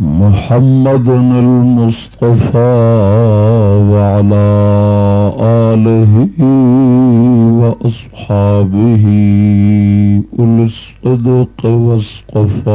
محمد المصطفى وعلى آله وأصحابه أولي الصدق والصفاء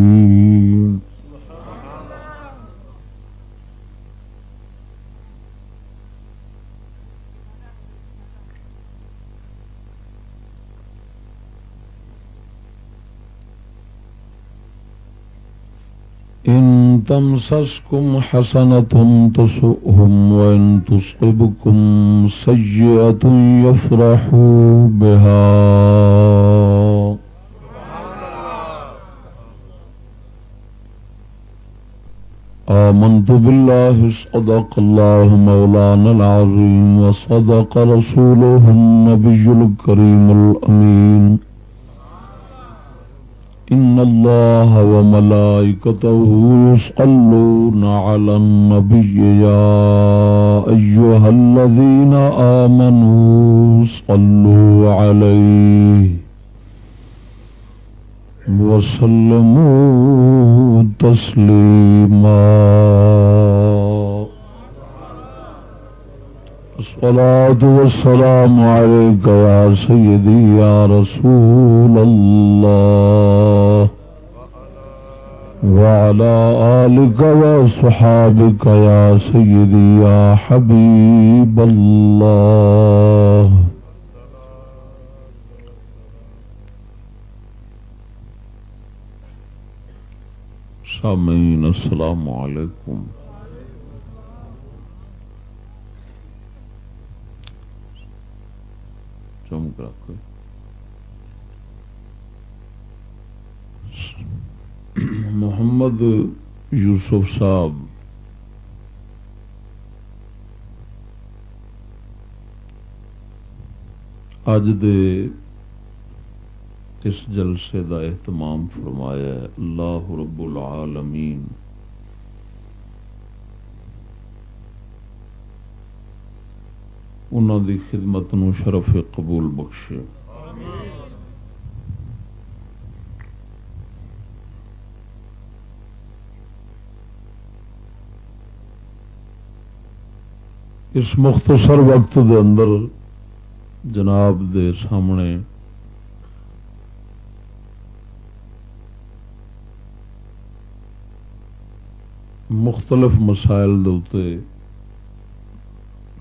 تمسسكم حسنة تسؤهم وإن تصبكم سيئة يفرحوا بها. آمنت بالله صدق الله مولانا العظيم وصدق رسوله النبي الكريم الأمين. إن الله وملائكته يصلون على النبي يا أيها الذين آمنوا صلوا عليه وسلموا تسليماً الصلاة والسلام عليك يا سيدي يا رسول الله. وعلى آلك وصحابك يا سيدي يا حبيب الله. سامعين السلام عليكم. چمک رکھو محمد یوسف صاحب اج دے اس جلسے دا اہتمام فرمایا اللہ رب العالمین. انہوں دی خدمت نو شرف قبول بخشے۔ اس مختصر وقت دے اندر جناب دے سامنے مختلف مسائل دے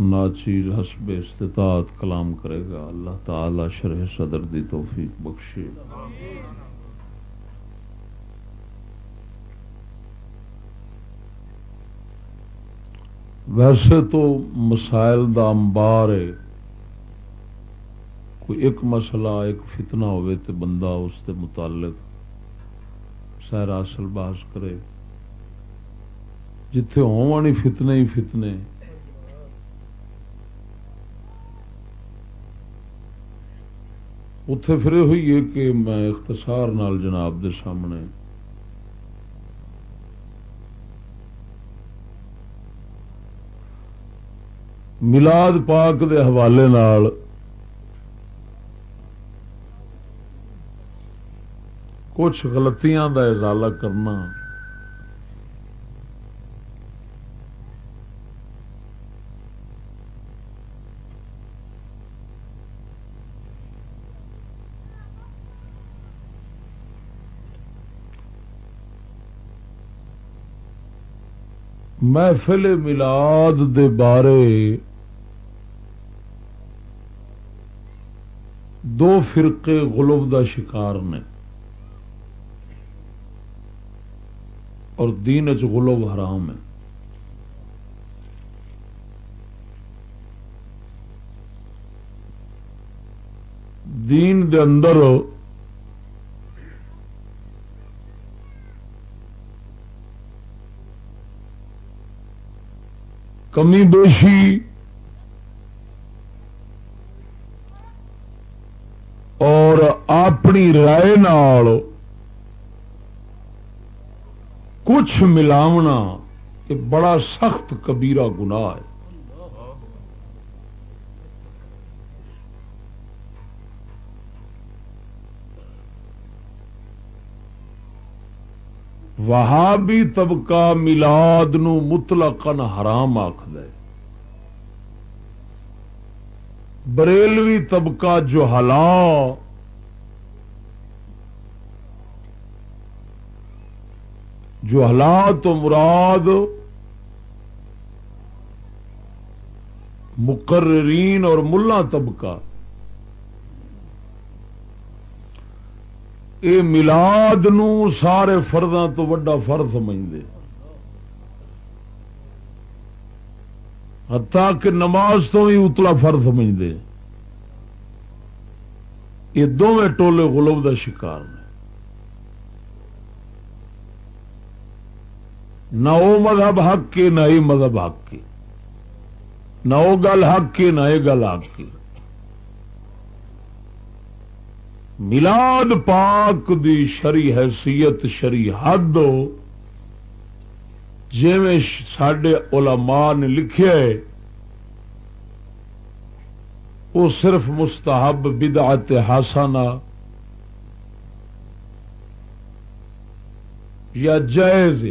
ناچیر حسب استطاعت کلام کرے گا۔ اللہ تعالی شرح صدر دی توفیق بخشے۔ ویسے تو مسائل دا امبار ہے۔ کوئی ایک مسئلہ، ایک فتنہ ہوئے تے بندہ اس کے متعلق سیر اصل بحث کرے۔ جتھے ہونی فتنے ہی فتنے۔ اتے پھر یہ ہوئی ہے کہ میں اختصار نال جناب دے سامنے ملاد پاک دے حوالے نال کچھ غلطیاں دا ازالہ کرنا محفل ملاد دے بارے دو فرقے غلوب دا شکار نے اور دین چ غلوب حرام ہے۔ دین دے اندر کمی بیشی۔ اور اپنی رائے نال کچھ ملاونا یہ بڑا سخت کبیرہ گناہ ہے۔ وہابی طبقہ ملاد نو مطلقاً حرام آخد بریلوی طبقہ جو ہلا جو ہلا تو مراد مقررین اور ملا طبقہ یہ ملاد نو سارے فرداں تو وڈا فرد سمجھتے ہتا کہ نماز تو بھی اتلا فرد سمجھتے یہ دونوں ٹولے گلوب کا شکار نے۔ نہ وہ مذہب حق کے، نہ یہ مذہب حق کے۔ نہ وہ گل حق کے، نہ یہ گل حق کی ملاد پاک دی شری حیثیت شری حد جی سڈے علماء نے لکھے وہ صرف مستحب بدعت ہاسانہ یا جائز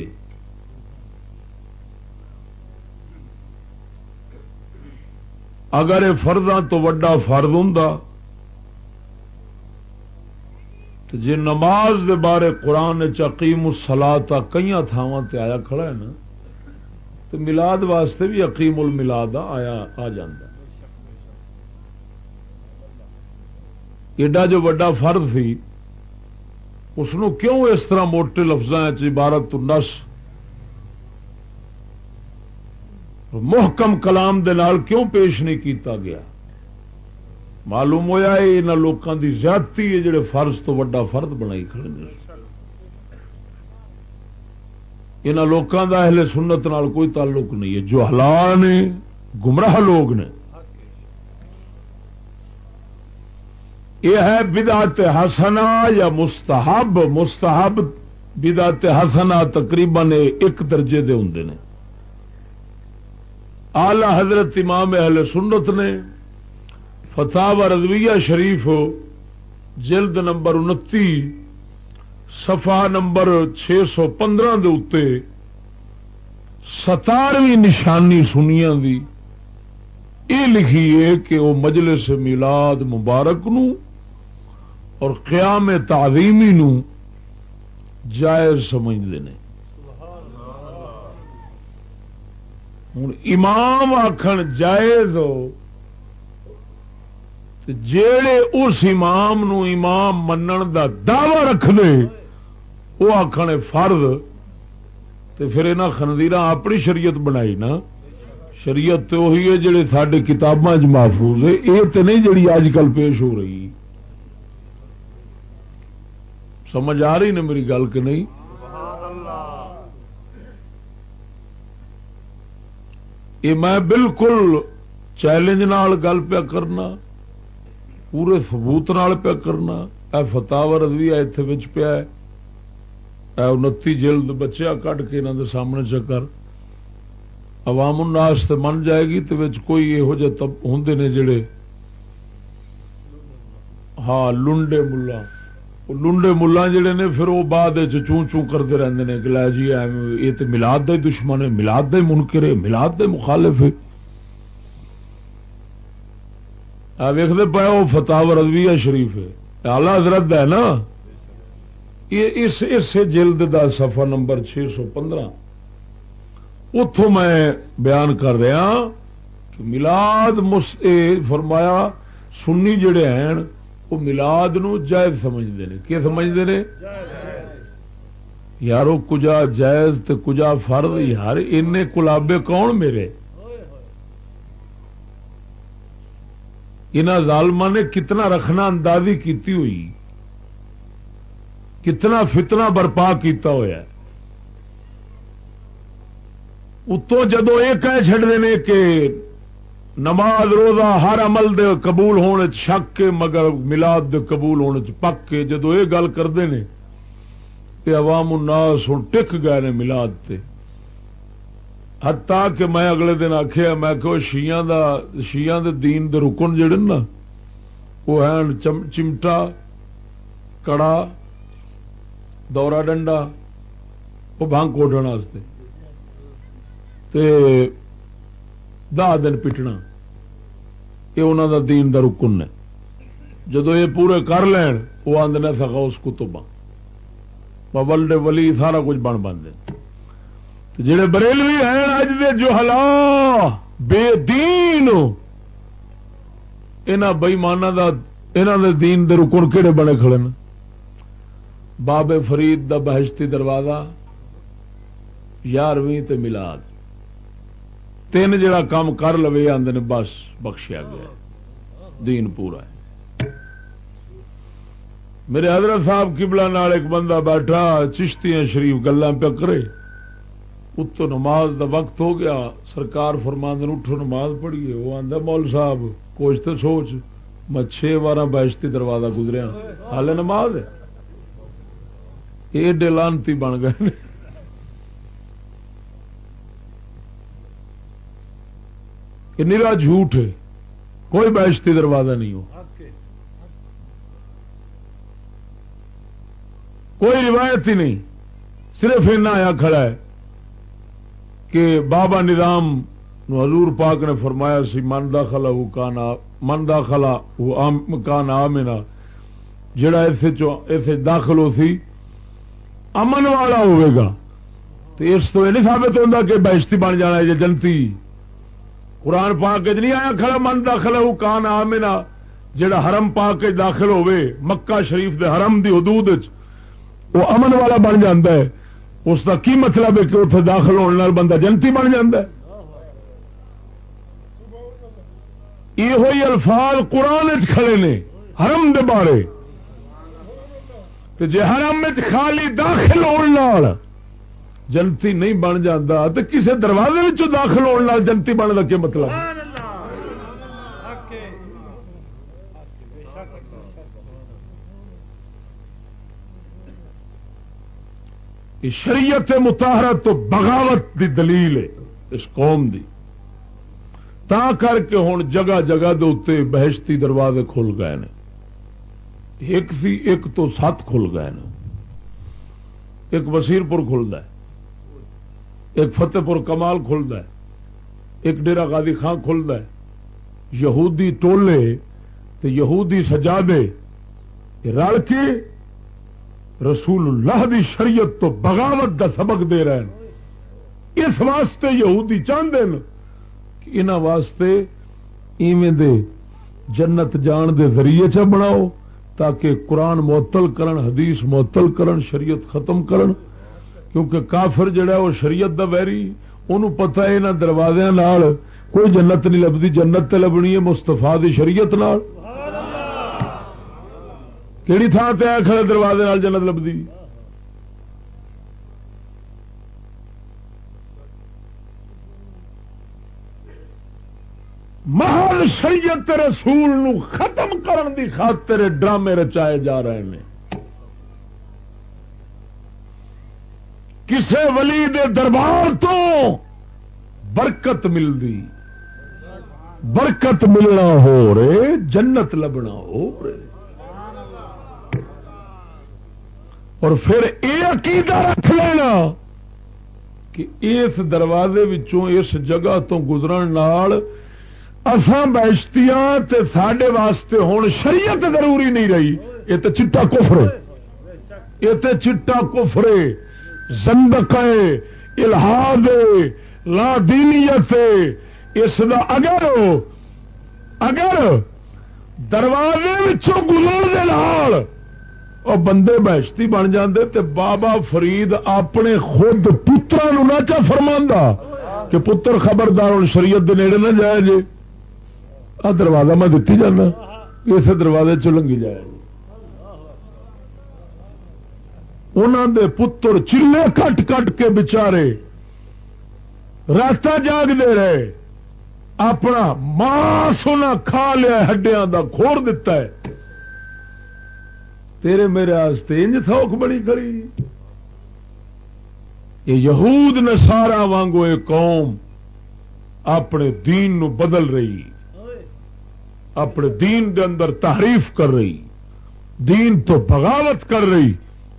اگر یہ فرداں تو وڈا فرد ہوں تو جی نماز دے بارے قرآن چقیم سلا کئی تھاواں تے آیا کھڑا ہے نا، تو ملاد واسطے بھی عقیم الملاد آیا، آ ایڈا جو وڈا فرد سی اس کیوں اس طرح موٹے لفظ عبارت نس؟ محکم کلام دے نال کیوں پیش نہیں کیتا گیا؟ معلوم ہوا یہاں لوگوں کی زیادتی ہے جڑے فرض تو وڈا فرد بنائی کھڑے یہاں لوگوں کا اہل سنت نال کوئی تعلق نہیں ہے۔ جو حلال نے، گمراہ لوگ نے۔ یہ ہے بدعت ہسنا یا مستحب۔ مستحب بدعت ہسنا تقریباً ایک درجے دے ہوں نے۔ آلہ حضرت امام اہل سنت نے فتح و رضویہ شریف، جلد نمبر انتی سفا نمبر چھ سو پندرہ دے ستارویں نشانی سنیا دی۔ یہ لکھی ہے کہ وہ مجلس میلاد مبارک نو اور قیام تعظیمی نو جائز سمجھتے ہیں ہوں امام آخر جائز ہو جیڑے اس امام نو امام منن دا دعوی رکھ دے وہ آخنے فرد تو پھر یہاں خندیر اپنی شریعت بنائی نا۔ شریعت تو وہی ہے جڑے سڈے کتاباں محفوظ ہے یہ تو نہیں جڑی اج کل پیش ہو رہی۔ سمجھ آ رہی نے میری گل کہ نہیں؟ یہ میں بالکل چیلنج نال گل پیا کرنا۔ پورے سبوت نال پیا کرنا اے فتح رضوی اتنے پیا اے انتی جلد بچیا کٹ کے انہوں دے سامنے چکر عوام الناس تے من جائے گی تو کوئی یہو جہ ہوں نے جڑے ہاں لنڈے ملا لنڈے ملا جڑے نے پھر وہ بعد چون چون کرتے رہتے ہیں کہ لے جی یہ تو ملاد کا دشمن ہے ملاد کا منکر ہے ملاد کے مخالف ہے ویختے پائے وہ فتح رضویہ شریف ہے۔ آلہ حضرت ہے نا۔ یہ اس اس جلد دا صفحہ نمبر چھ سو پندرہ۔ اتوں میں بیان کر رہا ہاں کہ ملاد فرمایا، سنی جڑے ہیں، وہ ملاد نو جائز سمجھتے ہیں۔ کی سمجھتے ہیں؟ یارو، کجا جائز تے کجا فرد یار ان کلابے کون میرے؟ ان ظالم نے کتنا رکھنا اندازی کیتی ہوئی، کتنا فتنہ برپا کیتا ہوا اتوں جدو یہ کہہ چڑتے ہیں کہ نماز روزہ ہر عمل دے قبول ہونے شک کے مگر ملاد دے قبول ہونے پک کے جدو یہ گل کرتے ہیں عوام الناس ہوں ٹک گئے نے ملاد تے۔ حتا کہ میں اگلے دن آخیا میں کہ شیاں دا شیاں دے دین دے رکن جڑے نا، وہ ہیں چمٹا، کڑا دورا ڈنڈا، وہ بھنگ کوٹنے دہ دن پٹنا، یہ انہوں دا دین دا رکن ہے۔ جدو یہ پورے کر لین، وہ آدھے سکا اس کتباں۔ ولڈ ولی سارا کچھ بن بنتے جڑے بریلوی ہیں، اج دے جو ہلا بے دین۔ یہاں بئیمانہ دا دے دین دے رکن کہڑے بنے کھڑے ہیں بابے فرید دا بہشتی دروازہ، یارویں تے ملاد تین جڑا کام کر لو آدھے بس بخشیا گیا۔ دین پورا ہے۔ میرے حضرت صاحب کبلا نال ایک بندہ بیٹھا، چشتیاں شریف گلا پہ کرے۔ اتو نماز دا وقت ہو گیا، سرکار فرماند اٹھو نماز پڑھیے۔ وہ آدھا مول صاحب کوچ تو سوچ، میں چھ بارہ بہشتی دروازہ گزریا ہال نماز ہے۔ ایڈے لانتی بن گئے نیرا جھوٹ ہے۔ کوئی بہشتی دروازہ نہیں ہو۔ کوئی روایت ہی نہیں۔ صرف اینا آیا کھڑا ہے۔ کہ بابا نظام حضور پاک نے فرمایا سی، من داخلا وہ کانا، من داخلا وہ کان آمنا جڑا اسے داخل ہو سی، امن والا ہوئے گا۔ تو اس تو یہ نہیں ثابت ہوتا کہ بہشتی بن جانا ہے جنتی۔ قرآن پاک نہیں آیا کھڑا، من داخلا وہ کان آمنا جڑا حرم پاک داخل ہوئے، مکہ شریف دے حرم دی حدود وہ امن والا بن جا اس کا کی مطلب ہے کہ اتنے داخل ہونے بندہ جنتی بن جا یہ الفاظ قرآن کھڑے نے، حرم دے بارے۔ جی حرم خالی داخل ہونے جنتی نہیں بن جاتا تو کسی دروازے داخل ہونے جنتی بننے کا کیا مطلب؟ شریعت متحرت تو بغاوت دی دلیل ہے، اس قوم دی۔ تا کر کے ہوں جگہ جگہ دے اتنے بہشتی دروازے کھل گئے نے۔ ایک سی ایک تو سات کھل گئے نے۔ ایک وسیر پور کھلتا ہے۔ ایک فتح پور کمال کھلتا ہے۔ ایک ڈیرا غازی خان کھلتا ہے۔ یہودی ٹولے یہودی سجادے رل کے رسول اللہ دی شریعت تو بغاوت دا سبق دے رہے ہیں۔ اس واسطے یہودی چاہتے ہیں کہ انہوں واسطے ایویں دے جنت جان دے ذریعے چ بناؤ تاکہ قرآن معطل کرن، حدیث معطل کرن، شریعت ختم کرن۔ کیونکہ کافر جڑا وہ شریعت دا ویری۔ انہوں پتہ ہے انہوں دروازے کوئی جنت نہیں لبھی، جنت تے لبنی ہے مستفا دی شریعت نال۔ کہڑی تھان پہ آیا کھڑے دروازے نال جنت لبھی محل شریعت رسول نو ختم کرن دی خاطر ڈرامے رچائے جا رہے ہیں کسے ولی دے دربار تو برکت ملتی برکت ملنا ہو رہے، جنت لبنا ہو رہے۔ اور پھر یہ عقیدہ رکھ لینا کہ اس دروازے اس جگہ تو گزرن اسان بہشتیاں سڈے واسطے ہوں شریعت ضروری نہیں رہی۔ یہ تو چٹا کفرے یہ تو چٹا کفرے زندق الحاد لا دینیت اس دا اگر اگر دروازے گزر دے اور بندے بہشتی بن جاندے تے بابا فرید اپنے خود پترا نو نہ چا فرما کہ پتر خبردار ہوں شریعت دے نیڑے نہ جائے جی آ دروازہ میں دتی جانا اس دروازے چ لنگی جائے۔ انہوں دے پتر چلے کٹ کٹ کے بچارے راستہ جاگ دے رہے، اپنا ماں سونا کھا لیا ہڈیا کا کھوڑ دیتا ہے۔ تیرے میرے آستے انج تھوک بڑی کری یہ یہود نے سارا وانگو یہ قوم اپنے دین نو بدل رہی۔ اپنے دین دے اندر تحریف کر رہی۔ دین تو بغاوت کر رہی۔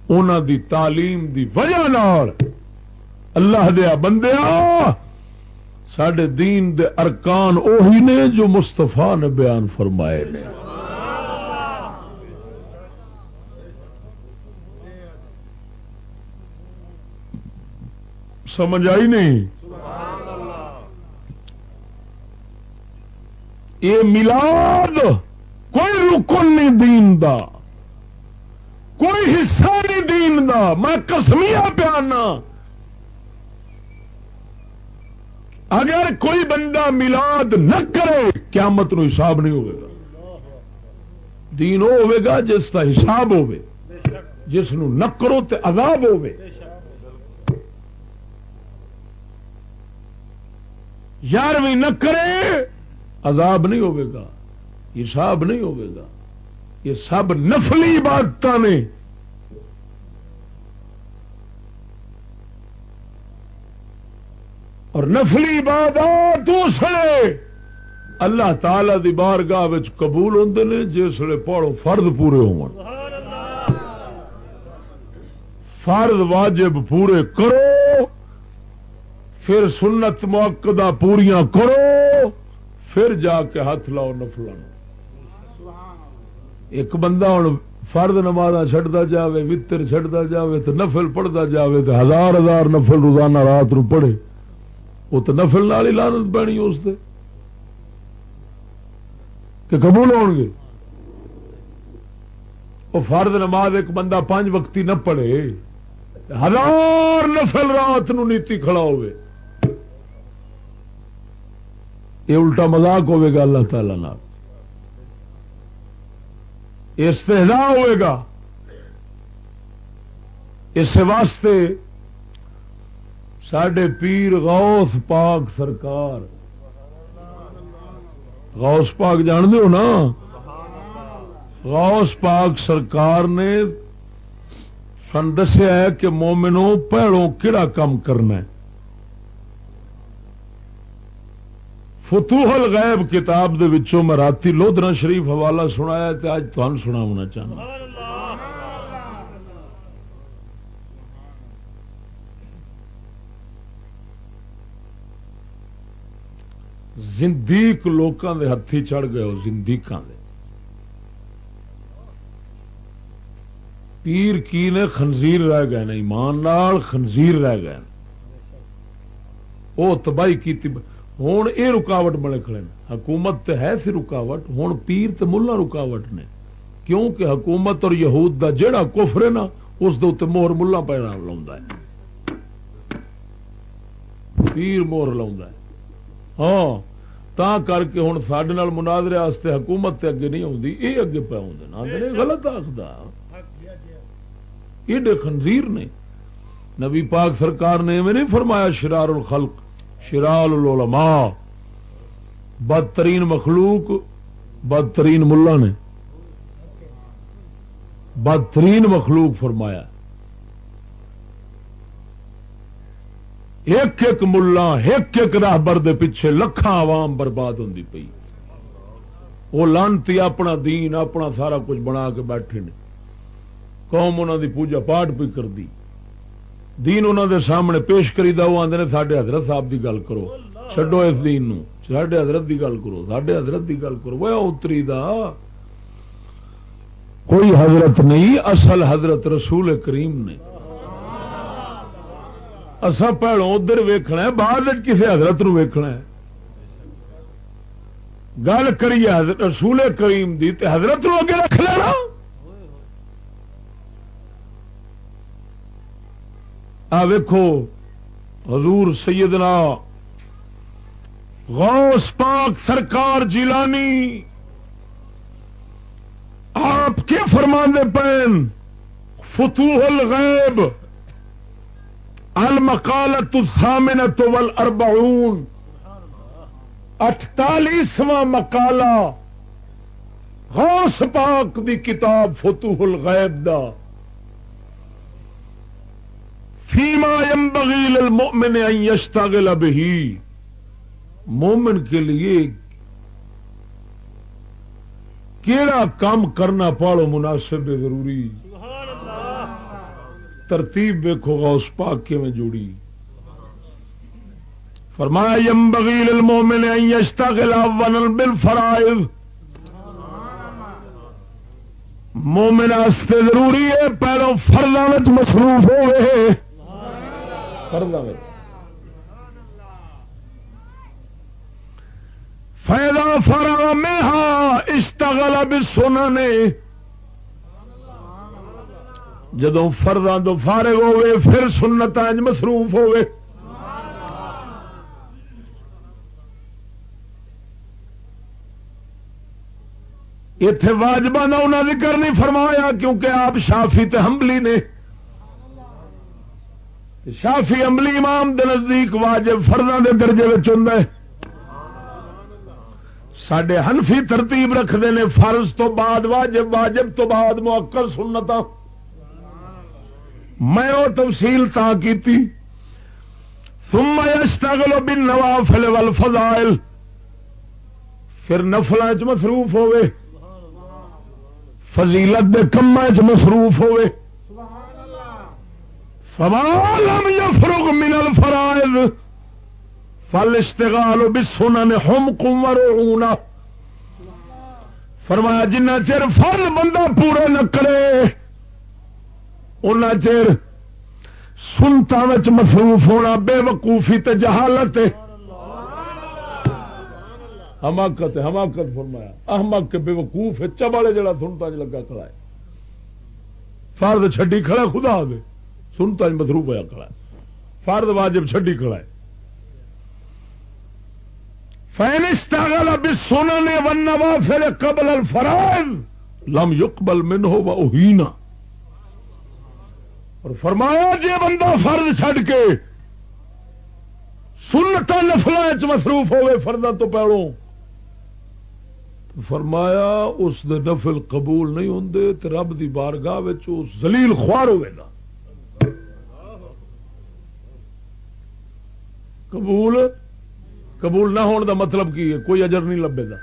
انہوں دی تعلیم دی وجہ نال۔ اللہ دیا بندے سڈے دین دے ارکان اوہی نے جو مستفا نے بیان فرمائے نے۔ سمجھ آئی نہیں؟ یہ ملاد کوئی رکن نہیں دین دا، کوئی حصہ نہیں دین دا۔ میں کسمیا پیانا۔ اگر کوئی بندہ ملاد نہ کرے، قیامت نو حساب نہیں ہوگا دین وہ ہوگا جس کا حساب ہوے جس نو نہ کرو تے عذاب ہوے یارویں نہ کرے، عذاب نہیں ہوگا حساب نہیں ہوگا یہ سب نفلی عبادت نے۔ اور نفلی عبادت دوسرے اللہ تعالی دی بارگاہ قبول ہوں نے جسے پڑھو فرد پورے ہو فرد واجب پورے کرو۔ پھر سنت موقع پوریا کرو، پھر جا کے ہاتھ لاؤ نفل ایک بندہ ہوں، فرد نماز چڈتا جائے متر چڈتا جائے تو نفل پڑھتا جائے تو ہزار ہزار نفل روزانہ رات نو پڑھے۔ وہ تو نفل نال ہی لانت پینی اس سے کہ قبول ہو گے؟ وہ فرد نماز ایک بندہ پانچ وقتی نہ پڑھے ہزار نفل رات نو نیتی کھڑا ہوئے یہ الٹا مزاق ہوے گا اللہ تعالی استحدا ہوئے گا۔ اس واسطے سڈے پیر غوث پاک سرکار، غوث پاک جان دو نا؟ غوث پاک سرکار نے سن دسیا ہے کہ مومنو پیڑوں کہڑا کام کرنا ہے؟ فتوح الغیب کتاب دے وچوں میں راتی لودرا شریف حوالہ سنایا تے اج تمہیں سنا ہونا چاہنا زندیق لوکاں دے ہتھی چڑھ گئے ہو، زندیقاں دے۔ پیر کی نے خنزیر رہ گئے نا ایمان نال خنزیر رہ گئے وہ تباہی کی ہوں یہ رکاوٹ بنے کھڑے حکومت تے ہے سی رکاوٹ ہوں پیر تے ملا رکاوٹ نے۔ کیونکہ حکومت اور یہود دا جڑا کفر ہے نا، اس دے موہر ملا پیڑا لا پیر موہر لا ہاں تا کر کے ہوں سڈے منازرے واسطے حکومت تے اگے نہیں آتی یہ اگے پہ آدھے غلط آخر ایڈے خنزیر نے۔ نبی پاک سرکار نے میں نہیں فرمایا، شرار الخلق۔ شرال العلماء، بدترین مخلوق، بدترین ملا نے۔ بدترین مخلوق فرمایا۔ ایک ایک ملا، ایک ایک راہبر دے پیچھے لکھان عوام برباد ہوں پی وہ لانتی اپنا دین، اپنا سارا کچھ بنا کے بیٹھے نے۔ قوم انہوں دی پوجا پاٹ بھی کر دی۔ دین انہوں دے سامنے پیش کری دا، وہ آدھے سڈے حضرت صاحب دی گل کرو۔ چڈو اس دین نو۔ سڈے حضرت دی گل کرو۔ سڈے حضرت دی گل کرو۔ وہ اتری دا۔ کوئی حضرت نہیں، اصل حضرت رسول کریم نے۔ اصا پہلو ادھر ویکھنا ہے، بعد کسی حضرت نو ویکھنا ہے۔ گل کریے رسول کریم دی، تے حضرت نو اگے رکھ لینا۔ آ ویکھو، حضور سیدنا غوث پاک سرکار جیلانی، آپ کے فرمانے پین، فتوح الغیب المقالت الثامنت والاربعون اٹتالیسواں مکالا غوث پاک دی کتاب فتوح الغیب دا۔ فیما ينبغي للمؤمن ان يشتغل به مومن کے لیے کیڑا کام کرنا پاڑو مناسب ضروری۔ ترتیب ویکو گا اس پاک کے میں جوڑی۔ فرمایا یم بغیل المومن یشتغل اولا بالفرائض۔ مومن واسطے ضروری ہے پہلو فرضاں مصروف ہوئے فرضاں فیدا فرا میں ہاں اشتغل بسونا نے جدو فرداں تو فارغ ہوئے، پھر سنت مصروف ہوئے۔ اتے واجبہ نہ انہیں ذکر نہیں فرمایا، کیونکہ آپ شافی تے حملی نے۔ شافی عملی امام دے نزدیک واجب فرداں دے درجے ہوں سڈے ہنفی ترتیب رکھتے ہیں فرض تو بعد واجب واجب تو بعد موکل سنتا میں وہ تفصیل تا کی ثم يشتغل بالنوافل والفضائل۔ پھر نفل چ مصروف ہوئے فضیلت دے کما چ مصروف ہوئے فوالم يفرغ من الفرائض فل استغال بسونا نے ہوم فرمایا، جنہ چر فل بندہ پورے نہ کرے ان چر سنتا مصروف ہونا بے وقوفی تے جہالت حماقت حماقت فرمایا۔ احمد کے بے وقوف ہے، چبالے جڑا سنتا لگا کھڑا ہے۔ فرد چھڈی کھڑا خدا دے۔ سنتا مصروف ہوا کھڑا ہے۔ فرد واجب چھڈی کھڑا ہے۔ فینستاگل اب سونا نے ون پھر قبل الفرائض لم یقبل من ہو وہینا اور فرمایا جی بندہ فرض چھڈ کے سنتا نفل مصروف ہوئے فردا تو پہلو فرمایا، اس دے نفل قبول نہیں ہوں رب دی بارگاہ زلیل خوار ہوئے نا۔ قبول؟ قبول نہ ہونے دا مطلب کی ہے؟ کوئی اجر نہیں لبے گا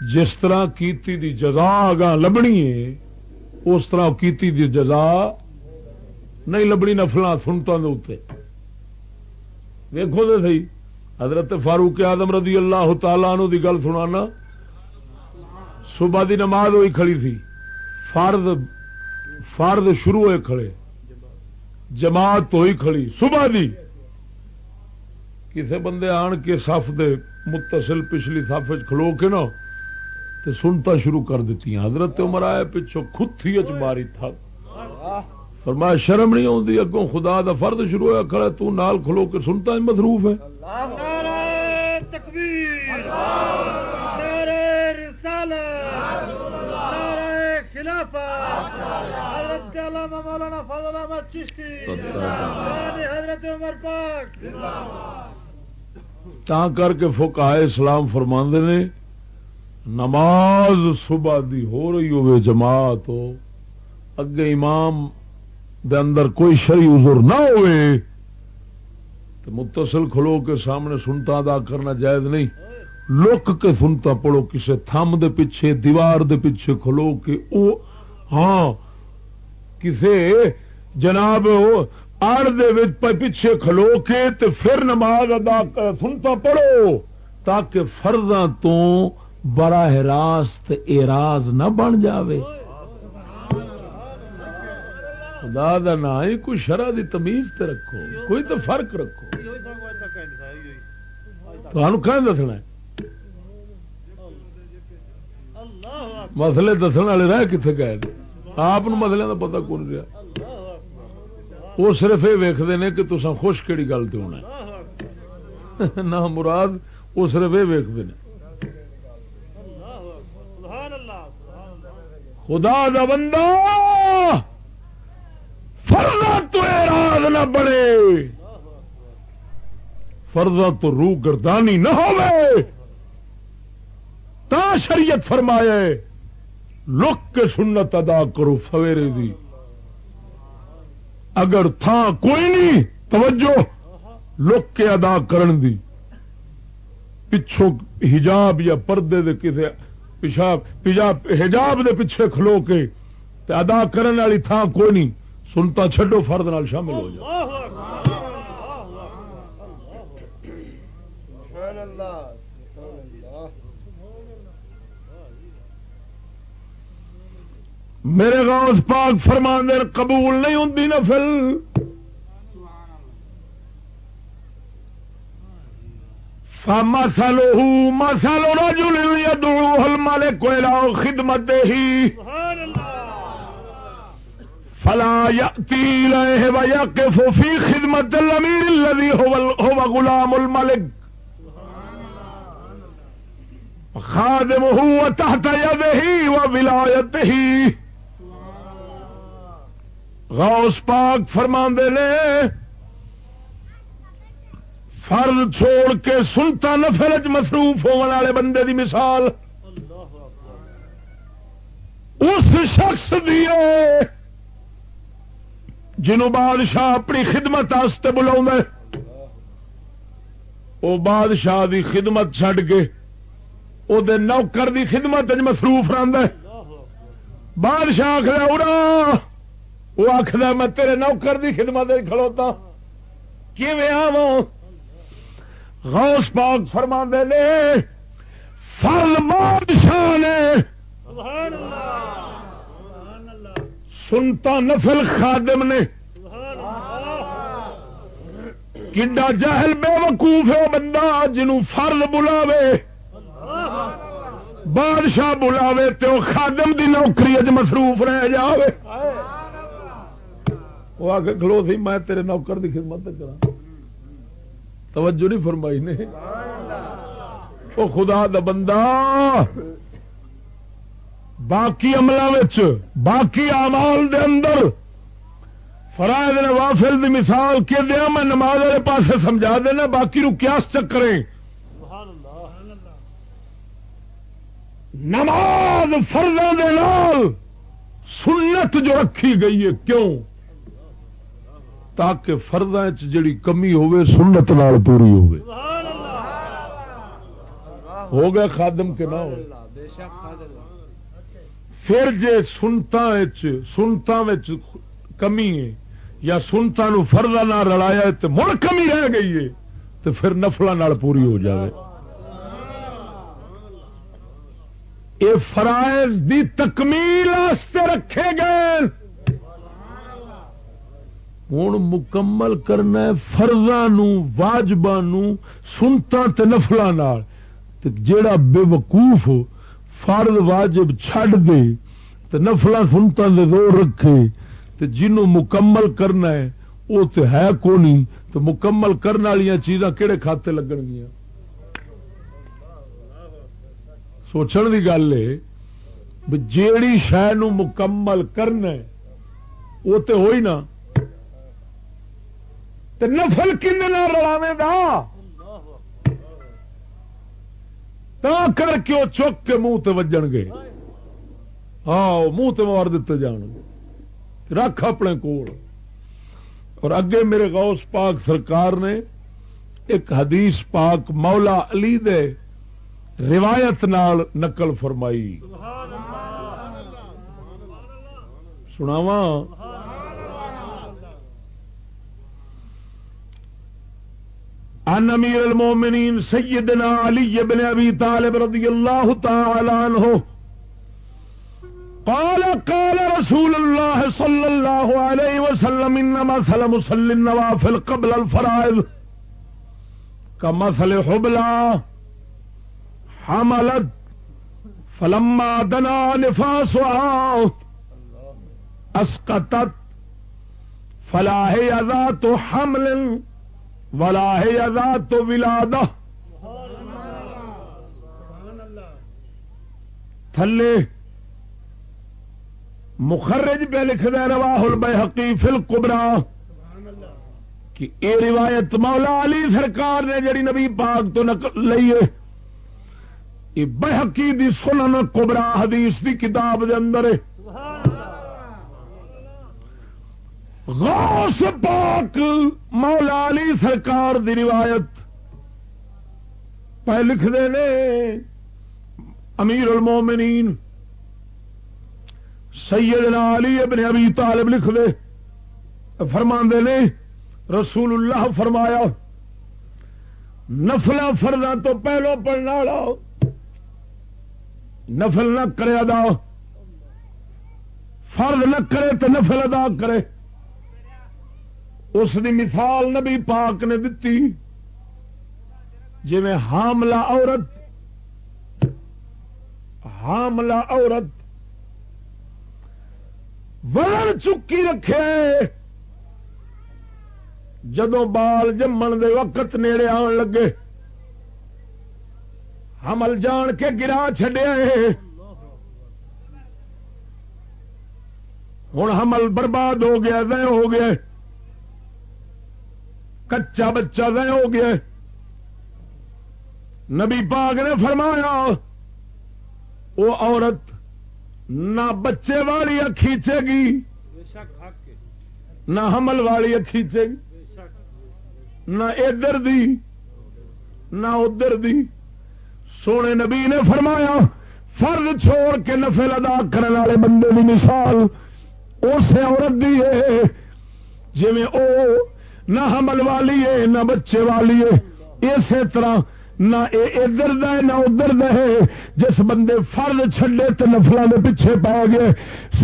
جس طرح کیتی دی جزا آگاہ لبنی ہے، اس طرح کیتی دی جزا نہیں لبنی نفل سنتا دیکھو تو سی حضرت فاروق آدم رضی اللہ تعالی نو دی گل سنانا۔ صبح دی نماز ہوئی کھڑی تھی۔ فرد فرد شروع ہوئے کھڑے۔ جماعت ہوئی کھڑی، صبح دی۔ کسے بندے آن کے سف دے متصل پچھلی سف کھلو کے نا، تے سنتا شروع کر دیتی ہیں حضرت عمر آئے پچھو خود تھی اچ ماری تھا۔ فرمایا، شرم نہیں آتی اگوں خدا دا فرد شروع ہوا کھڑا تو نال کھلو کے سنتا مصروف ہے۔ حضرت عمر پاک۔ تا کر کے فکا اسلام فرما نے، نماز صبح دی ہو رہی ہوئے جماعت ہو، اگے امام دے اندر کوئی شری ازر نہ ہوئے تو متصل کھلو کے سامنے سنتا ادا کرنا جائز نہیں۔ لک کے سنتا پڑھو، کسے تھم دے پیچھے، دیوار دے پیچھے کھلو کے او ہاں کسے جناب آڑ دے پیچھے کھلو کے تے پھر نماز ادا سنتا پڑھو، تاکہ فرضاں تو براہ راست اراض نہ بن جاوے۔ خدا دا نا ہی کوئی شرح دی تمیز تے رکھو، کوئی تو فرق رکھو۔ تو دسنا مسلے دسنے والے رہ کتنے گئے آپ مسلے کا پتا کون رہا وہ صرف یہ ویختے ہیں کہ تصا خوش کہڑی گل ہونا نہ مراد، وہ صرف یہ ویکتے ہیں خدا دا بندہ فرضا تو اعراض نہ بڑے فرضا تو روح گردانی نہ ہوئے تا شریعت فرمائے۔ لک کے سنت ادا کرو سویرے دی۔ اگر تھا کوئی نہیں، توجہ، لک کے ادا کرن دی۔ پچھو حجاب یا پردے دے کسے پیشاب حجاب دے پیچھے کھلو کے ادا کرنے والی تھان کوئی نہیں۔ سنتا چھڈو، فرد نال شامل ہو جائے میرے گاؤں پاک فرمان قبول نہیں ہوں نفل مسلو مسلو رجل يدعوه الملك الى خدمته۔ فلا يأتي إليه ويقف في خدمة الأمير الذي هو, هو غلام الملك۔ خادمه وتحت يده وولايته۔ غوث پاک فرمان دے لے فرض چھوڑ کے سنتا نفل مصروف ہونے والے بندے دی مثال. اس شخص دی جنوں بادشاہ اپنی خدمت بلا وہ بادشاہ دی خدمت چڈ کے وہ نوکر دی خدمت مصروف رہتا بادشاہ آخر اڑا وہ آخر میں تیرے نوکر دی خدمت کھلوتا کیویں آواں؟ غوث پاک فرما نے فل بادشاہ نے سنتا نفل خادم نے. کڈا جہل بے وقوف ہے بندہ جنوں فرل بلاوے، بادشاہ بلاوے تو خادم دی نوکری اج مصروف رہ جاوے۔ وہ آ کے کھلو سی میں تیرے نوکر دی خدمت کرا توجہ نہیں فرمائی نے۔ وہ خدا دا بندہ۔ باقی عملوں باقی آمال دے اندر۔ فرائد نے وافل دی مثال کے دیا میں نماز والے پاس سمجھا دینا باقی رو کیاس چکرے؟ نماز دے نال سنت جو رکھی گئی ہے کیوں؟ تاکہ فردا جڑی کمی ہوے سنت نال پوری ہوے ہو گیا خادم کے نہ ہو پھر جے سنتا سنتا کمی ہے، یا سنتا نو فردا نہ رلایا تو مڑ کمی رہ گئی ہے تو پھر نفل پوری ہو جائے یہ فرائض دی تکمیل رکھے گئے۔ ہوں مکمل کرنا فرضان واجبان سنتا نفل جیڑا بے وقوف، فرض واجب چھڈ دے تو نفل سنتا دے زور رکھے تو جنوں مکمل کرنا ہے وہ تو ہے کو نہیں تو مکمل کرنے والی چیزاں کہڑے کھاتے لگن گیا سوچن کی گل ہے جیڑی شہ مکمل کرنا وہ تو ہوئی نا۔ نفل کن رلاوے دا کر کے وہ چک کے منہ وجن گے۔ ہاں منہ مار دیتے جان گے۔ رکھ اپنے کول۔ اور اگے میرے غوث پاک سرکار نے ایک حدیث پاک مولا علی دے روایت نال نقل فرمائی۔ سناواں؟ ان امیر المومنین سیدنا علی بن ابی طالب رضی اللہ تعالی عنہ قال قال رسول الله صلى الله عليه وسلم انما مثل مسل النوافل قبل الفرائض، كمثل حبلى حملت، فلما دنا نفاسها، اسقطت، فلا هي ذات حمل والا ہے آزاد تو ولادہ تھلے مخرج پہ لکھ دے روا بے فل کبرا کہ اے روایت مولا علی سرکار نے جڑی نبی پاک تو نقل لئیے یہ بحقی دی سنن کبرا حدیث دی کتاب دے اندر غوث پاک مولا علی سرکار دی روایت پہ لکھ دے نے امیر المومنین سیدنا علی ابن ابی طالب لکھ دے فرما نے، رسول اللہ فرمایا نفل فردا تو پہلو پڑھنے والا نفل نہ کرے ادا فرد نہ کرے تو نفل ادا کرے۔ اس کی مثال نبی پاک نے دتی۔ جی حاملہ عورت حاملہ عورت ور چکی رکھے۔ جدو بال جمن دے وقت نیڑے آن لگے، حمل جان کے گرا چڈیا ہوں حمل برباد ہو گیا دے ہو گیا۔ کچا بچہ دے ہو گیا نبی پاک نے فرمایا، وہ عورت نہ بچے والی کھینچے گی، نہ حمل والی کھینچے گی، نہ ادھر دی، نہ ادھر دی۔ سونے نبی نے فرمایا، فرض چھوڑ کے نفل ادا کرنے والے بندے کی مثال، اس عورت دی ہے۔ جی او نہ حمل والی ہے، نہ بچے والی ہے۔ اسی طرح نہ ادھر دے نہ ادھر دے جس بندے فرض چھڈے تو نفلوں کے پیچھے پا گئے،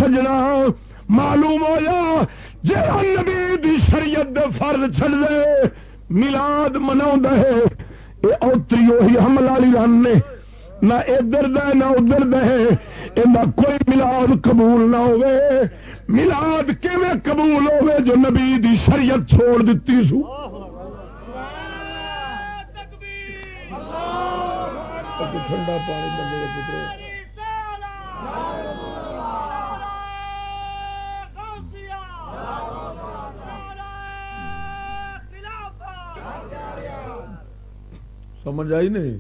سجنا معلوم ہوا جی نبی دی شریعت دے فرض چھڑ دے ملاد منا ہے۔ یہ اوتری وہی حمل والی رن نے۔ نہ ادھر دے نہ ادھر دے یہ کوئی ملاد قبول نہ ہوئے۔ ملاد کیویں قبول ہوئے جو نبی دی شریعت چھوڑ دیتی سو؟ ٹھنڈا پانی بندے سمجھ آئی نہیں؟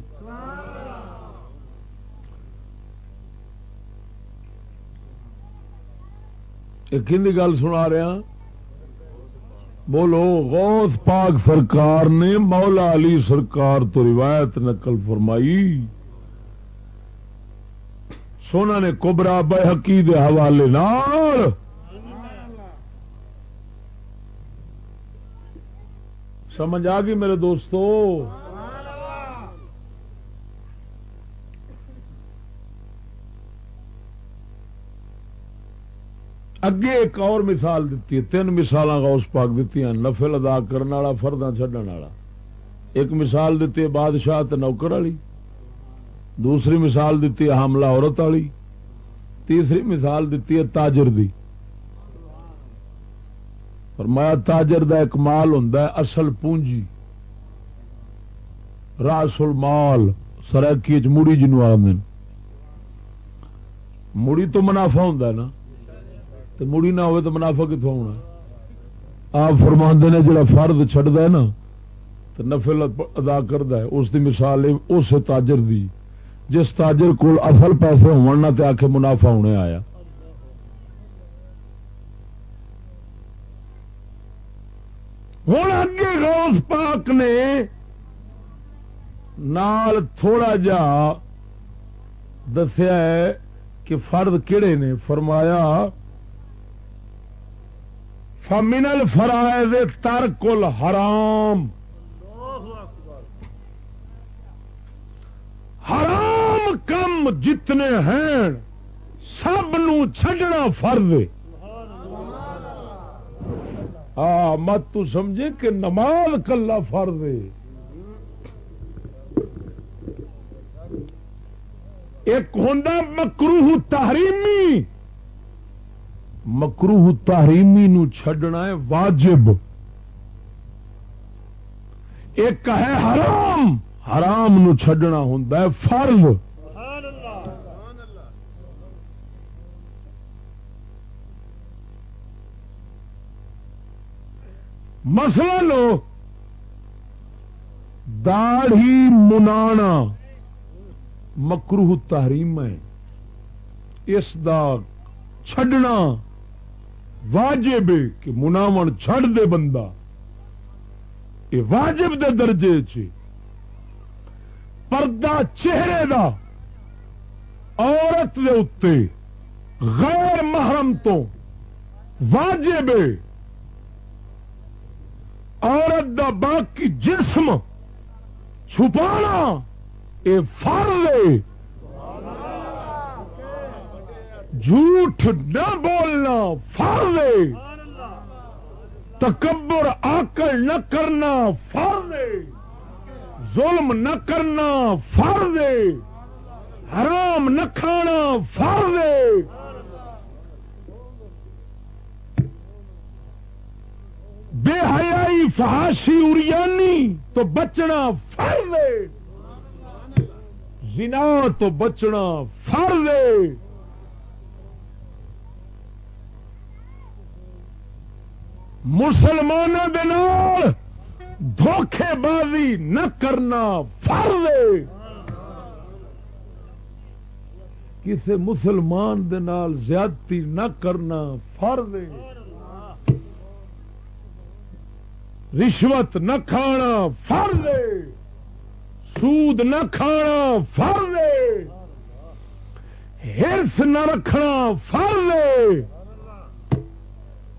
ایک گل سنا رہا ہاں۔ بولو، غوث پاک سرکار نے مولا علی سرکار تو روایت نقل فرمائی۔ سونا نے کوبرا بحقی کے حوالے سمجھ آ گئی میرے دوستو؟ اگے ایک اور مثال دیتی ہے، تین مثال غوث پاک دیتی ہیں، نفل ادا کرنے والا فردا چڈن والا۔ ایک مثال دیتی ہے بادشاہ نوکر والی، دوسری مثال دیتی ہے حاملہ عورت والی، تیسری مثال دیتی ہے تاجر دی۔ فرمایا تاجر دا ایک مال ہوں اصل پونجی۔ راس المال سرکی چڑی جنوب آدھے مڑی تو منافع ہوں نا۔ تو مڑی نہ ہوئے تو منافع کتوں ہونا آپ فرما نے جڑا فرد چڈتا ہے نا تو نفل ادا کرتا ہے، اس کی مثال اس تاجر دی۔ جس تاجر کول اصل پیسے ہونا تے آ کے منافع ہونے آیا۔ ہوں اگے روز پاک نے نال تھوڑا جا دسیا ہے کہ فرد کہڑے نے؟ فرمایا فمنل فرائض ترک الحرام۔ حرام کم جتنے ہیں، سب نڈنا فرض۔ مت تو سمجھے کہ نماز کلا فرض ایک ہوں مکروہ تحریمی۔ مکروہ تحریمی نو چھڈنا ہے، واجب۔ ایک ہے حرام حرام نو چھڈنا ہوں فرض۔ مسئلہ لو، داڑھی منانا مکروہ تحریم ہے۔ اس دا چھڈنا واجب کہ مناو چھڑ دے بندہ۔ یہ واجب دے درجے چ۔ پردہ چہرے دا عورت دے اتے غیر محرم تو واجب عورت دا باقی جسم چھپانا یہ فرض جھوٹ نہ بولنا فرض تکبر آکل نہ کرنا فرض ظلم نہ کرنا فرض حرام نہ کھانا فرض بے حیائی فحاشی اریانی تو بچنا فرض زنا تو بچنا فرض مسلمانوں دھوکھے بازی نہ کرنا فرض کسی مسلمان دے نال زیادتی نہ کرنا فرض رشوت نہ کھانا فرض سود نہ کھانا فرض ہرس نہ رکھنا فرض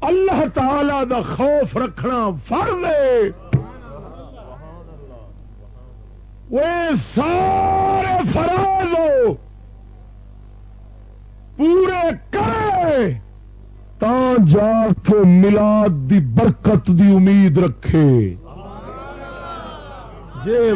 اللہ تعالی دا خوف رکھنا فرض وہ سارے فراز پورے کرے تا جا کے ملاد دی برکت دی امید رکھے۔ جے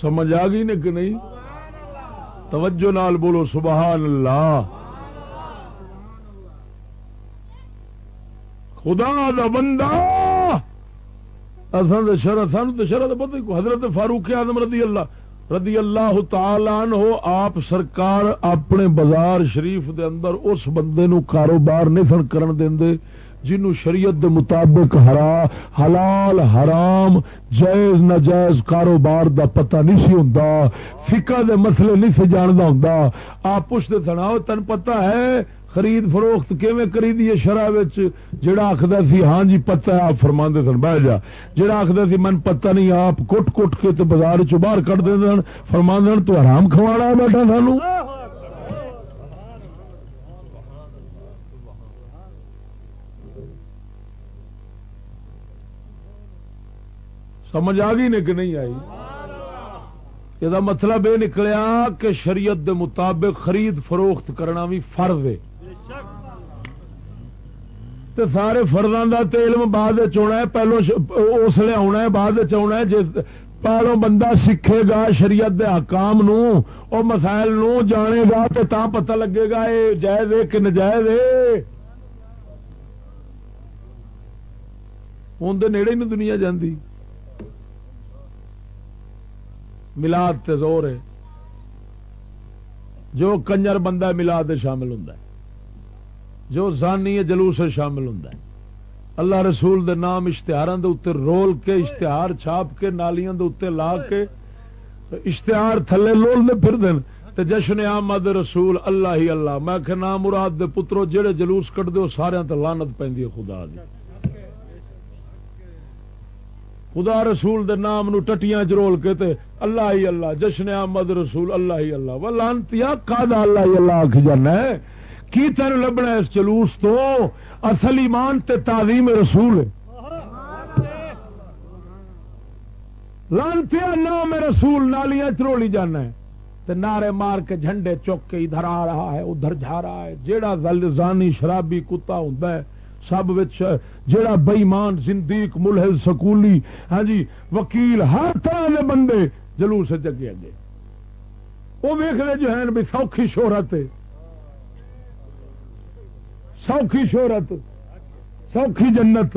سمجھ آ گئی نا کہ نہیں؟ توجہ نال بولو، سبحان اللہ۔ خدا دا بندہ۔ اصل شرح سان تو شرح پتہ حضرت فاروق آدم رضی اللہ رضی اللہ تعالی ہو آپ سرکار اپنے بازار شریف دے اندر اس بندے نو کاروبار نہیں سن کرن دے۔ جنو شریعت دے مطابق ہرا، حلال، حرام، جائز نجائز کاروبار دا پتہ نہیں سی ہوں فکا دے مسئلے نہیں سی جانتا ہوں آپ پوچھتے سناؤ تن پتہ ہے خرید فروخت کیویں کری دی شرح جڑا آخر سی ہاں جی پتہ ہے، آپ فرما سن بہ جا۔ جڑا آخر سی، من پتہ نہیں، آپ کٹ کٹ کے تو بازار چ باہر کٹ دے سن۔ فرما تو حرام کھوانا بیٹھا سانو۔ سمجھ آ گئی نے کہ نہیں آئی؟ یہ مطلب یہ نکلیا کہ شریعت دے مطابق خرید فروخت کرنا بھی فرض ہے۔ تے سارے فرداں دا تے علم بعد چنا ہے، پہلو اس لیے آنا ہے، بعد چنا ہے۔ جس پہلو بندہ سیکھے گا شریعت دے حکام نو، او مسائل نو جانے گا تے تا پتہ لگے گا اے جائز ہے کہ نجائز ہے۔ ہوں نیڑے نہیں دنیا جاندی۔ ملاد تے زور ہے۔ جو کنجر بندہ ملاد شامل ہوں جو زانی ہے، جلوس شامل ہوں اللہ رسول دے نام اشتہار رول کے، اشتہار چھاپ کے، نالیاں دے اتنے لا کے اشتہار تھلے لول پھر دن تے جشن آمد رسول اللہ ہی اللہ۔ میں کہ نام مراد دے پترو، جڑے جلوس کٹ دے سارے تے لانت پہ خدا دی۔ خدا رسول دے نام نو ٹٹیاں چرول کے تے اللہ ہی اللہ، جشن احمد رسول، اللہ ہی اللہ۔ وہ لانتی کا اللہ ہی اللہ آخ جانا ہے کی تین لبنا اس جلوس تو؟ اصل ایمان تے تعظیم رسول۔ لانتی نام رسول، نالیاں چرولی جانا ہے تے نعرے مار کے جھنڈے چوک کے ادھر آ رہا ہے، ادھر جا رہا ہے۔ جیڑا زانی شرابی کتا ہوں سب جڑا بئیمان، زندیق، ملحد، سکولی ہاں جی وکیل، ہر طرح کے بندے جلوس اگے اگے۔ وہ ویخ رہے جو ہیں بھی سوکھی شہرت سوکھی شہرت، سوکھی جنت۔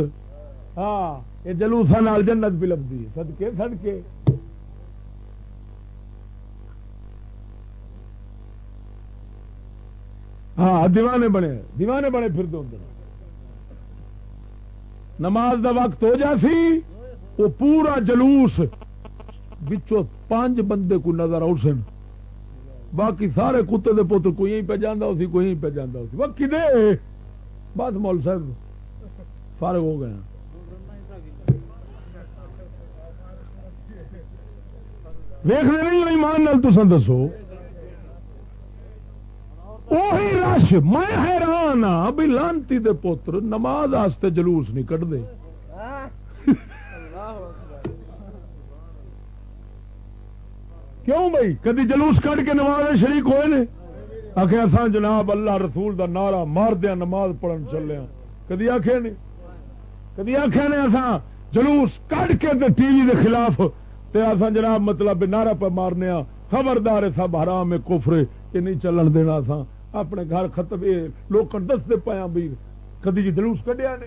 ہاں یہ جلوسا جنت بھی لگتی ہے۔ سدکے سدکے ہاں دیوانے بنے دیوانے بنے پھر دو نماز دا وقت ہو جا سی، وہ پورا جلوس بچوں پانچ بندے کو نظر آؤ سن باقی سارے کتے دے پتر کوئی پہ جانا اسی کوئی پہ جانا اسی باقی دے۔ بس مول صاحب فارغ ہو گئے ویخ نہیں ایمان نال تسان دسو۔ وہی رش۔ میں حیران ہاں بھی لانتی دے پوتر نماز آستے جلوس نہیں کٹتے کیوں بھائی؟ کدی جلوس کٹ کے نماز شریک ہوئے نے؟ آخ اسان جناب اللہ رسول دا نعرہ مار دیا نماز پڑھن چلے کدی آخے نے؟ کدی آخیا نے اسان جلوس کٹ کے ٹی وی دے خلاف تے اسان جناب مطلب نعرہ پہ مارنے خبردار سب حرام کفرے یہ نہیں چلن دینا اسان اپنے گھر ختم لوگ دستے پایا بھی کدی جی جلوس کڈیا نے۔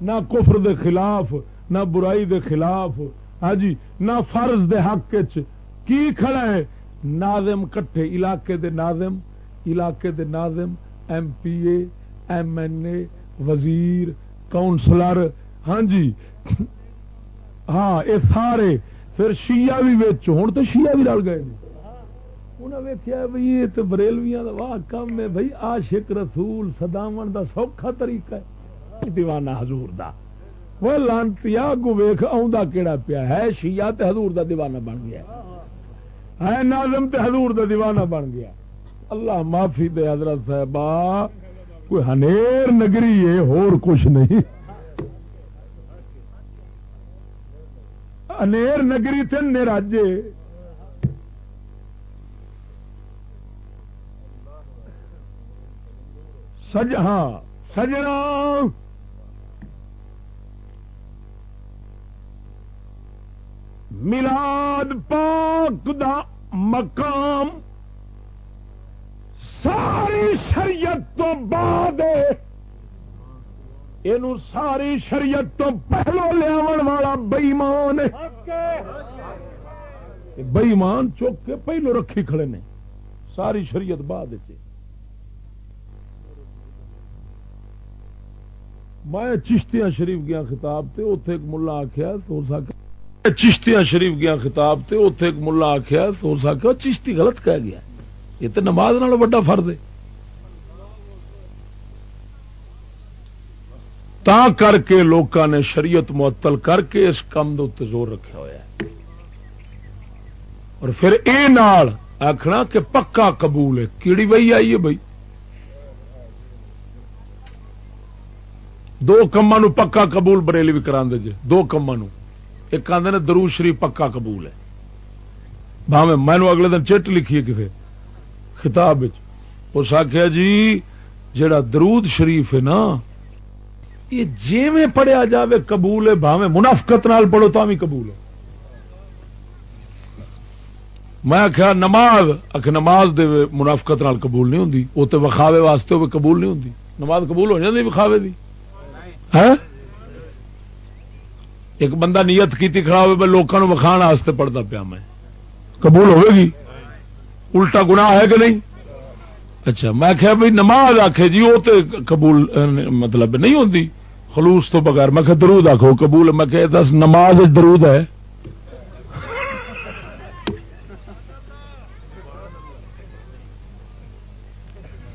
نہ کفر دے خلاف، نہ برائی دے خلاف۔ ہاں جی نہ فرض دے حق کی کھڑا ہے؟ ناظم کٹھے، علاقے دے ناظم، علاقے دے ناظم۔ M P A, M N A, وزیر کاؤنسلر ہاں جی۔ ہاں یہ سارے۔ پھر شیعہ بھی ویچ ہوں تو شیعہ بھی رل گئے۔ انہیں ویکیا بھائی یہ تو بریلویاں کا واہ کم ہے بھائی آشک رسول سداون دا سوکھا طریقہ ہے۔ دیوانہ حضور دا۔ وہ لانتی گو ویخ آ کیڑا پیا ہے؟ شیعہ تے حضور دا دیوانہ بن گیا ہے۔ نازم تے حضور دا دیوانہ بن گیا اللہ معافی دے حضرت صاحبہ، کوئی ہنیر نگری ہے، ہور کچھ نہیں۔ انیر نگری تے نراجے۔ سج ہاں سجنا۔ ملاد پاک دا مقام ساری شریعت تو بعد یہ ساری شریعت تو پہلو لیا والا بئیمان بئیمان چوک کے پہلو رکھی کھڑے نے۔ ساری شریعت بعد میں چشتیاں شریف گیا خطاب تے اتے ایک ملا آخیا تو چشتیاں شریف گیا خطاب تے اتے ایک ملا آخیا تو سکا چشتی غلط کہہ گیا۔ یہ تو نماز نال وا فرد ہے۔ تا کر کے لوکاں نے شریعت معطل کر کے اس کام دے زور رکھا ہوا ہے۔ اور پھر اے نال آخنا کہ پکا قبول ہے۔ کیڑی وہی آئی ہے بھائی دو کما پکا قبول بریلی بھی کرا دے جے۔ دو کما ایک آدھے درو شریف پکا قبول ہے۔ بھاوے میں اگلے دن چٹ لکھی کسی خطاب اس آخیا جی جڑا درود شریف ہے نا، یہ جی میں پڑھیا جاوے قبول ہے، بھاوے منافقت نال پڑھو تو بھی قبول ہے۔ میں آخیا نماز آخ نماز دے منافقت نال قبول نہیں ہوں وہ تو وکھاوے واسطے وہ قبول نہیں ہوں نماز قبول ہو جاتی وکھاوے دی۔ ہاں؟ ایک بندہ نیت کی کھڑا ہوئے لوگوں وکھان واسطے پڑھتا پیا میں۔ قبول ہوئے گی؟ الٹا گنا ہے کہ نہیں؟ اچھا میں کیا بھائی نماز آخے جی وہ تو قبول مطلب نہیں ہوتی خلوص تو بغیر، میں درود آخو قبول میں کہ دس، نماز درود ہے۔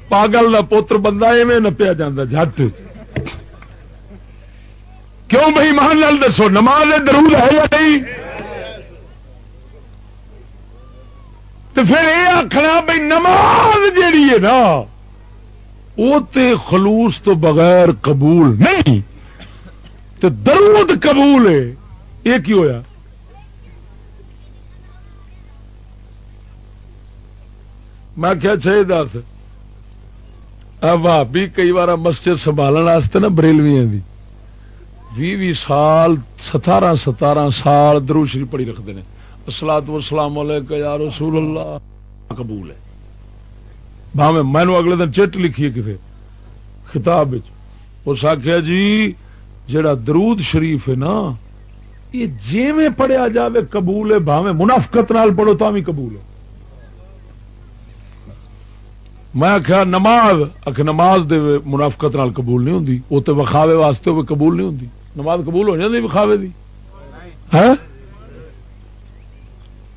پاگل کا پوتر بندہ ایویں نپیا جا جٹ کیوں بھائی مان لال دسو، نماز درود ہے یا نہیں؟ تو پھر یہ آخنا بھائی نماز جیڑی ہے نا، وہ تے خلوص تو بغیر قبول نہیں۔ تو درود قبول ہے، یہ کی ہویا؟ میں کیا چاہیے دس۔ بھابی کئی بار مسجد سنبھالنے نا بریلویاں دی۔ بھی بھی سال، ستارہ ستارہ سال دروشری پڑی رکھتے ہیں۔ اسلاد وسلام یا رسول اللہ۔ قبول ہے۔ بھاوے میں اگلے دن چٹ لکھی ہے کسی خطاب اس آخیا جی جڑا درود شریف ہے نا، یہ جی میں پڑھیا جاوے قبول ہے بھاوے منافقت نال پڑھو تا بھی قبول ہے۔ میں آخیا نماز آخ نماز دے منافقت نال قبول نہیں ہوندی وہ تو وکھاوے واسطے ہوئے قبول نہیں ہوندی۔ نماز قبول ہو جاتی وکھاوے دی؟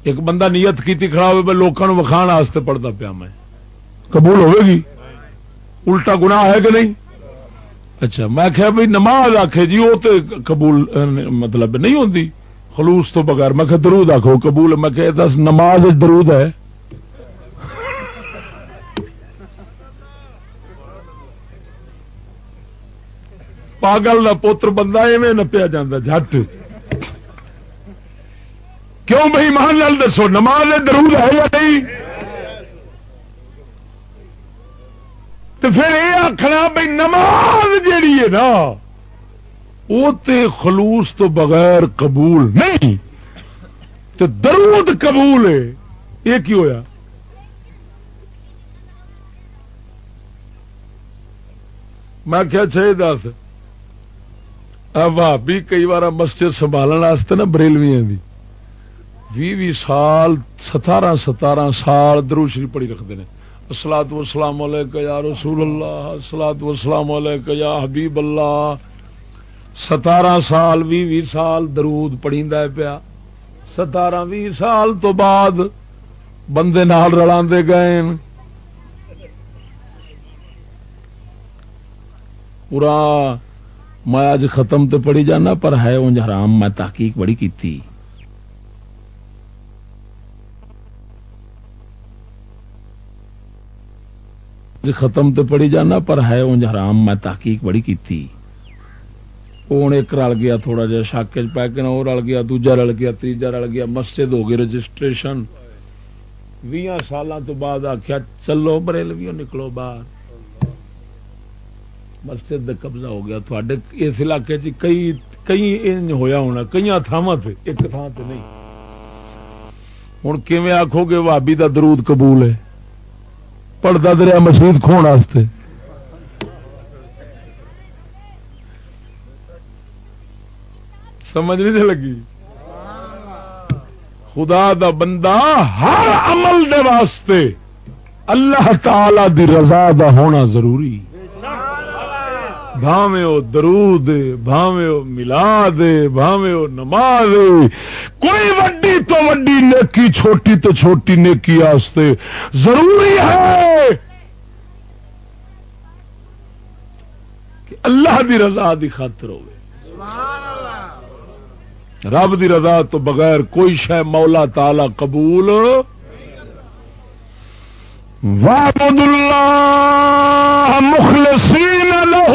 ایک بندہ نیت کی کھڑا ہوئے لوگوں وکھان واسطے پڑھتا پیا میں۔ قبول ہوے گی؟ الٹا گنا ہے کہ نہیں؟ اچھا میں کیا بھائی نماز آخ جی وہ تو قبول مطلب نہیں ہوتی خلوص تو بغیر، میں کہ درود آخو قبول میں کہ دس، نماز درود ہے۔ پاگل کا پوتر بندہ ایویں نپیا جا جٹ کیوں بھائی مان لال دسو، نماز درود ہے یا نہیں؟ تو پھر یہ آخنا بھائی نماز جیڑی ہے نا وہ تے خلوص تو بغیر قبول نہیں۔ تو درود قبول ہے، یہ کی ہویا؟ میں کیا چاہیے دس۔ بھابی کئی بار مسجد سنبھالنے نا، بریلویاں دی۔ بھی بھی سال، ستارہ ستارہ سال دروشری پڑی رکھتے ہیں اسلاد وسلام یا رسول اللہ اسلاد وسلام یا حبیب اللہ۔ ستارہ سال بھی بھی سال درود پڑی پیا۔ ستارہ بھی سال تو بعد بندے نال رلا گئے پورا میں اج ختم تو پڑھی جانا، پر ہے انج حرام، میں تحقیق بڑی کی ختم تو پڑھی جانا، پر ہے انج حرام، میں تحقیق بڑی کی ہوں ایک رل گیا، تھوڑا جا شاک پی کے وہ رل گیا، دوجا رل گیا، تیجا رل گیا، مسجد ہو گئی رجسٹریشن بھی سال تو بعد آخیا چلو بریلویوں نکلو باہر۔ مسجد قبضہ ہو گیا تھوڑے اس علاقے چ کئی کئی ہویا ہونا کئی تھاواں ایک تھان سے نہیں۔ ہوں کیون آخو گے بھابی کا درود قبول ہے؟ پڑتا دریا مسیت کھونے سمجھ نہیں لگی؟ خدا دا بندہ ہر عمل دے واسطے اللہ تعالی دی رضا دا ہونا ضروری۔ بھاوے او درود بھاوے او ملاد بھاوے او نماز۔ کوئی وڈی تو وڈی نیکی، چھوٹی تو چھوٹی نیکی آستے۔ ضروری ہے کہ اللہ دی رضا دی خاطر ہوئے۔ رب دی رضا تو بغیر کوئی شہ مولا تالا قبول۔ وعبد اللہ مخلصین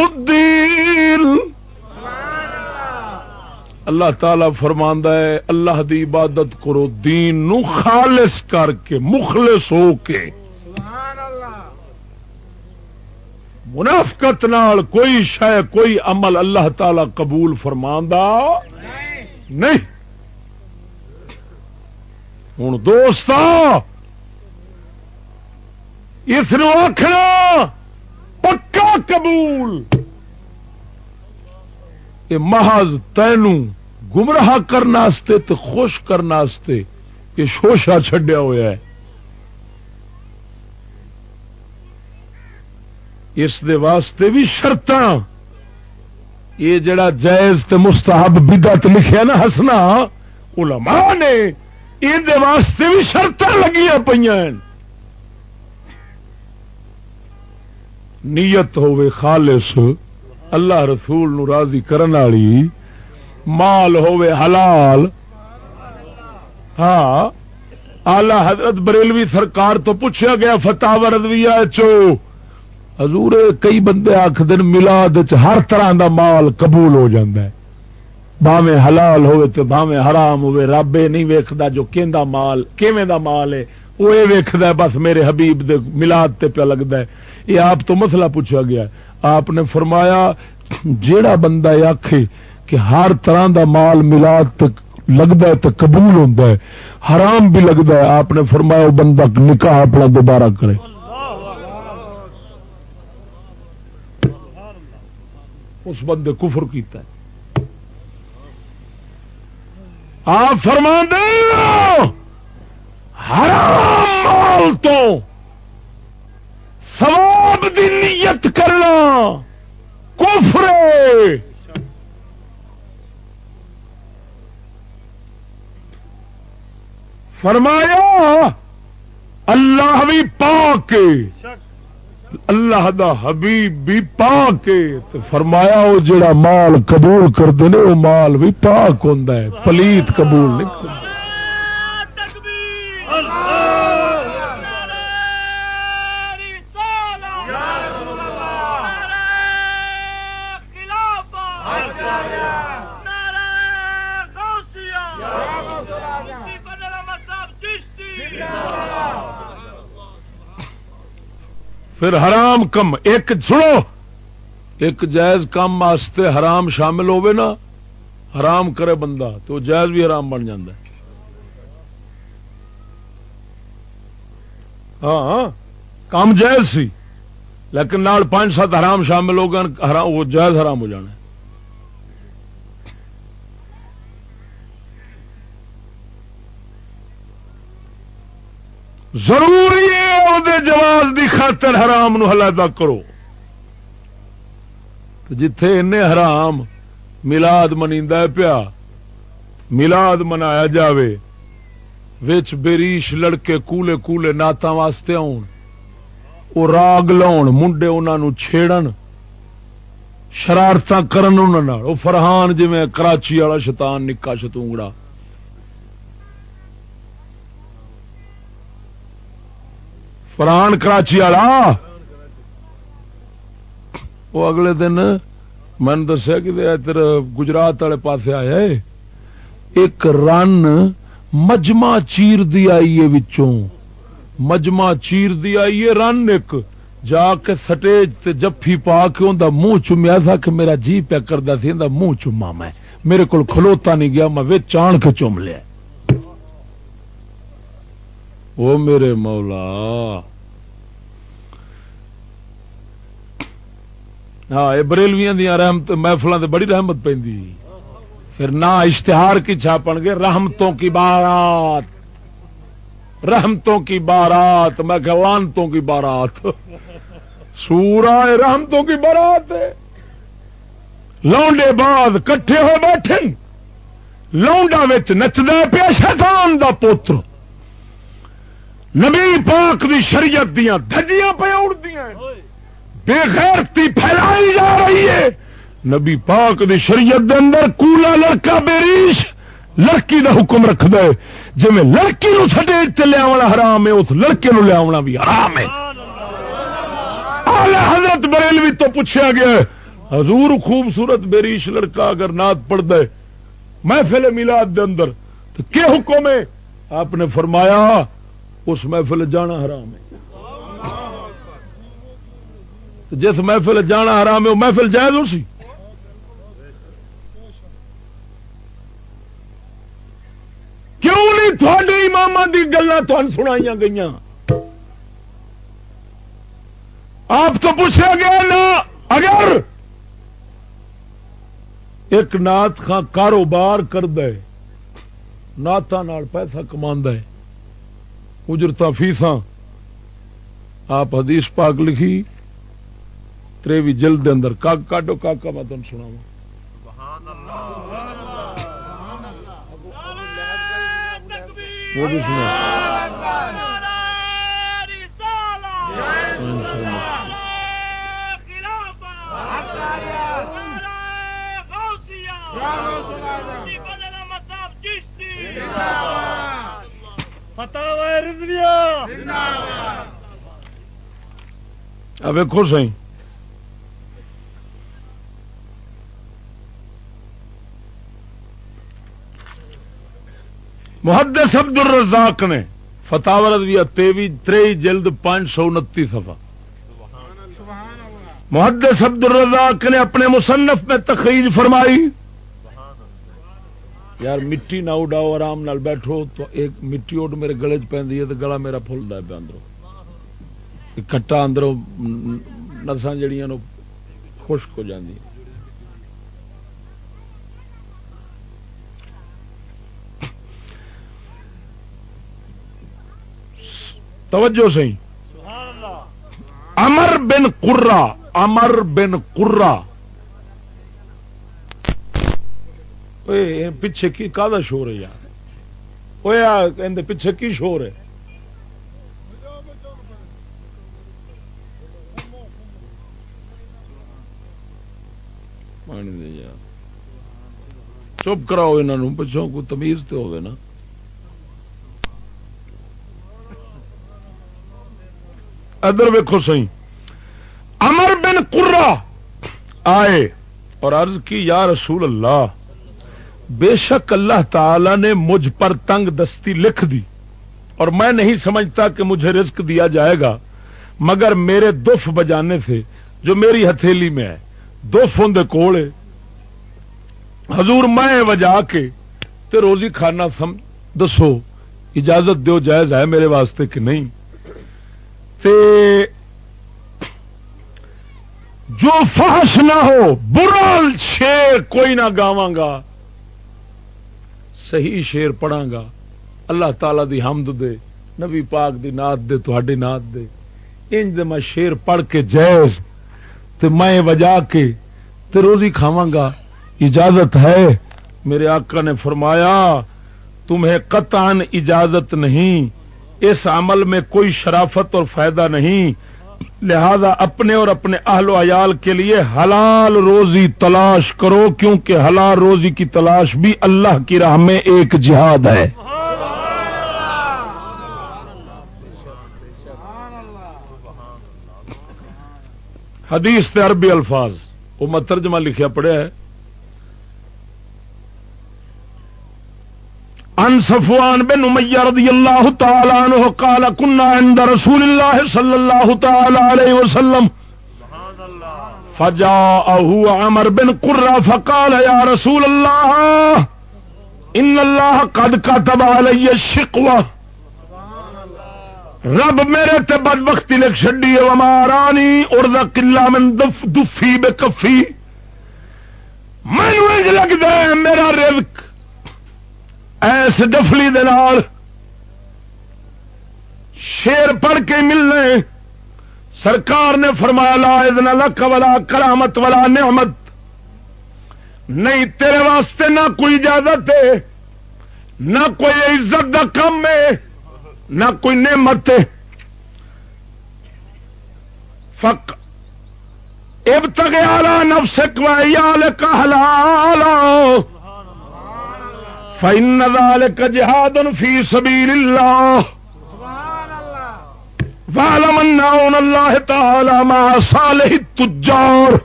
الدین۔ اللہ تعالی فرماندا ہے، اللہ دی عبادت کرو، دین نو خالص کر کے، مخلص ہو کے۔ منافقت نال کوئی شے، کوئی عمل اللہ تعالی قبول فرماندا نہیں۔ ہوں دوستوں اس آخنا قبول۔ یہ محض تین گمراہ کرنے تو خوش کرنے یہ شوشا چڈیا ہوا ہے۔ اس دے واسطے بھی شرط یہ جڑا جائز تے مستحب بدت لکھیا نا ہسنا علماء نے یہ واسطے بھی شرط لگی پہ نیت ہوے خالص، اللہ رسول نو راضی کرن والی، مال ہوے حلال۔ ہاں آلہ حضرت بریلوی سرکار تو پوچھا گیا فتح رضویہ چو۔ حضور، کئی بندے آخ دن ملاد ہر طرح دا مال قبول ہو جاندہ ہے۔ بھاویں حلال ہوئے تو بھاویں حرام ہوئے، رب نہیں ویکھدا جو کیندا مال، کیویں دا مال ہے وہ یہ ویکھدا بس میرے حبیب دے ملاد تے پیا لگدا ہے۔ یہ آپ تو مسئلہ پوچھا گیا آپ نے فرمایا، جیڑا بندہ آخ کہ ہر طرح دا مال ملاد لگتا ہے تو قبول ہوتا ہے، حرام بھی لگتا ہے، آپ نے فرمایا وہ بندہ نکاح اپنا دوبارہ کرے۔ اس بندے کفر کیتا ہے۔ آپ فرما دیں حرام مال تو سواب دی نیت کرنا۔ کفر فرمایا، اللہ بھی پا کے اللہ دا حبیب بھی پا کے فرمایا وہ جڑا مال قبول کرتے وہ مال بھی پاک ہوں پلیت قبول نہیں کرتے پھر حرام کم ایک سنو ایک جائز کام واسطے حرام شامل ہوئے نا حرام کرے بندہ تو جائز بھی حرام بن جاندہ ہے۔ ہاں, ہاں، کام جائز سی لیکن نال پانچ سات حرام شامل ہو گئے وہ جائز حرام ہو جانا ضروری ہے جواز دی خاطر حرام نو حلادہ کرو۔ جتھے ان حرام ملاد منی پیا، ملاد منایا جاوے، وچ بریش لڑکے کولے کولے ناتا واسطے آن وہ راگ لاؤ منڈے انہوں چھیڑن شرارت کرن فرحان جی کراچی والا شیطان نکا شتونگڑا۔ فرحان کراچی والا؟ وہ اگلے دن من دسیا کہ ادھر گجرات والے پاس آیا ایک رن مجمع چیر دی آئیے وچوں۔ مجمع چیر دی آئیے رن ایک۔ جا کے سٹیج تے جفی پا کے اندر منہ چومیا تھا کہ میرا جی پیا کرتا سی منہ چوما میں۔ میرے کو کھلوتا نہیں گیا، میں چان کے چوم لیا۔ وہ میرے مولا۔ ہاں یہ بریلویاں دیا رحمت محفلوں سے بڑی رحمت پہ پھر نہ اشتہار کی چھاپن گے، رحمتوں کی بارات۔ رحمتوں کی بارات، میں کہ لانتوں کی بارات۔ سورا رحمتوں کی بارات لونڈے بعد کٹھے ہو بیٹھے لونڈا نچدا پیا شیطان دا پوتر۔ نبی پاک دی شریعت دیا دجیاں پہ اڑدیاں بے غیرتی پھیلائی جا رہی ہے۔ نبی پاک دی شریعت دے اندر کولا لڑکا بیریش لڑکی دا حکم رکھ دے۔ جی میں لڑکی نو سٹیج تے لیا حرام ہے اس لڑکے نو لیا بھی حرام ہے۔ حضرت بریلوی تو پوچھا گیا حضور خوبصورت بیریش لڑکا اگر نات پڑھ دے محفل میلاد دے اندر تو کیا حکم ہے؟ آپ نے فرمایا اس محفل جانا حرام ہے۔ جس محفل جانا حرام ہے، وہ محفل جائز ہو سی۔ کیوں نہیں تھوڑے امام کی گلا سنائی گئی آپ تو پوچھا گیا نا، اگر ایک نات خان کاروبار کر دے پیسہ کما اجرت فیساں آپ حدیث پاک لکھی تریوی جلد دے اندر۔ کاک کاٹو کاکا میں تم سنا وہ بھی سنا اب ویکو سی محدث عبد الرزاق نے فتح ردویہ تیوی تری جلد پانچ سو انتی سفا محدث عبد الرزاق نے اپنے مصنف میں تخریج فرمائی۔ یار مٹی نہ اڈاؤ آرام نال بیٹھو تو ایک مٹی اڈ میرے گلے چ پی گلا میرا فلتا ہے پہ اندروں۔ کٹا اندروں نسان جڑیاں خشک ہو جاندی توجہ سی امر بن قرہ امر بن قرہ۔ پیچھے کی کا شور ہے یار؟ پیچھے کی شور ہے؟ چپ کراؤ انہوں پچھوں کو تمیز تو ہوگی نا۔ ادھر ویکو سی امر بن قرہ آئے اور عرض کی یا رسول اللہ بے شک اللہ تعالی نے مجھ پر تنگ دستی لکھ دی اور میں نہیں سمجھتا کہ مجھے رزق دیا جائے گا، مگر میرے دف بجانے سے، جو میری ہتھیلی میں ہے، دف ہوں کول حضور میں وجا کے تے روزی کھانا سم، دسو، اجازت دو جائز ہے میرے واسطے کہ نہیں؟ تے جو فحش نہ ہو برا شیر کوئی نہ گاواں گا۔ صحیح شیر پڑھا گا۔ اللہ تعالی دی حمد دے، نبی پاک دی نات دے تھوڑی نات دے۔ انج دے میں شیر پڑھ کے جائز، تے میں وجا کے تے روزی کھاواں گا۔ اجازت ہے۔ میرے آقا نے فرمایا، تمہیں قطعا اجازت نہیں، اس عمل میں کوئی شرافت اور فائدہ نہیں۔ لہذا اپنے اور اپنے اہل و عیال کے لیے حلال روزی تلاش کرو، کیونکہ حلال روزی کی تلاش بھی اللہ کی راہ میں ایک جہاد ہے۔ حدیث تے عربی الفاظ، وہ مترجمہ لکھیا پڑیا ہے۔ عن صفوان بن امية رضي الله تعالى عنه قال كنا عند رسول الله صلى الله تعالى عليه وسلم فجاءه عمر بن قرة فقال يا رسول الله ان الله قد كتب علي الشقوة رب میرے تے بدبختی لکھ چڈی ومارانی اردا کلا من دف دفی بے کفی مینو لگتا ہے میرا رزق ایس ڈفلی دال شیر پڑھ کے ملنے۔ سرکار نے فرمایا، لا ادن لک والا کرامت والا نعمت۔ نہیں، تیرے واسطے نہ کوئی اجازت ہے نہ کوئی عزت دا کم ہے، نہ کوئی نعمت فق اب تک آلہ نفسک و کا حلال فإن ذلك جهاد في سبيل الله فاعلم أن الله تعالى مع صالح التجار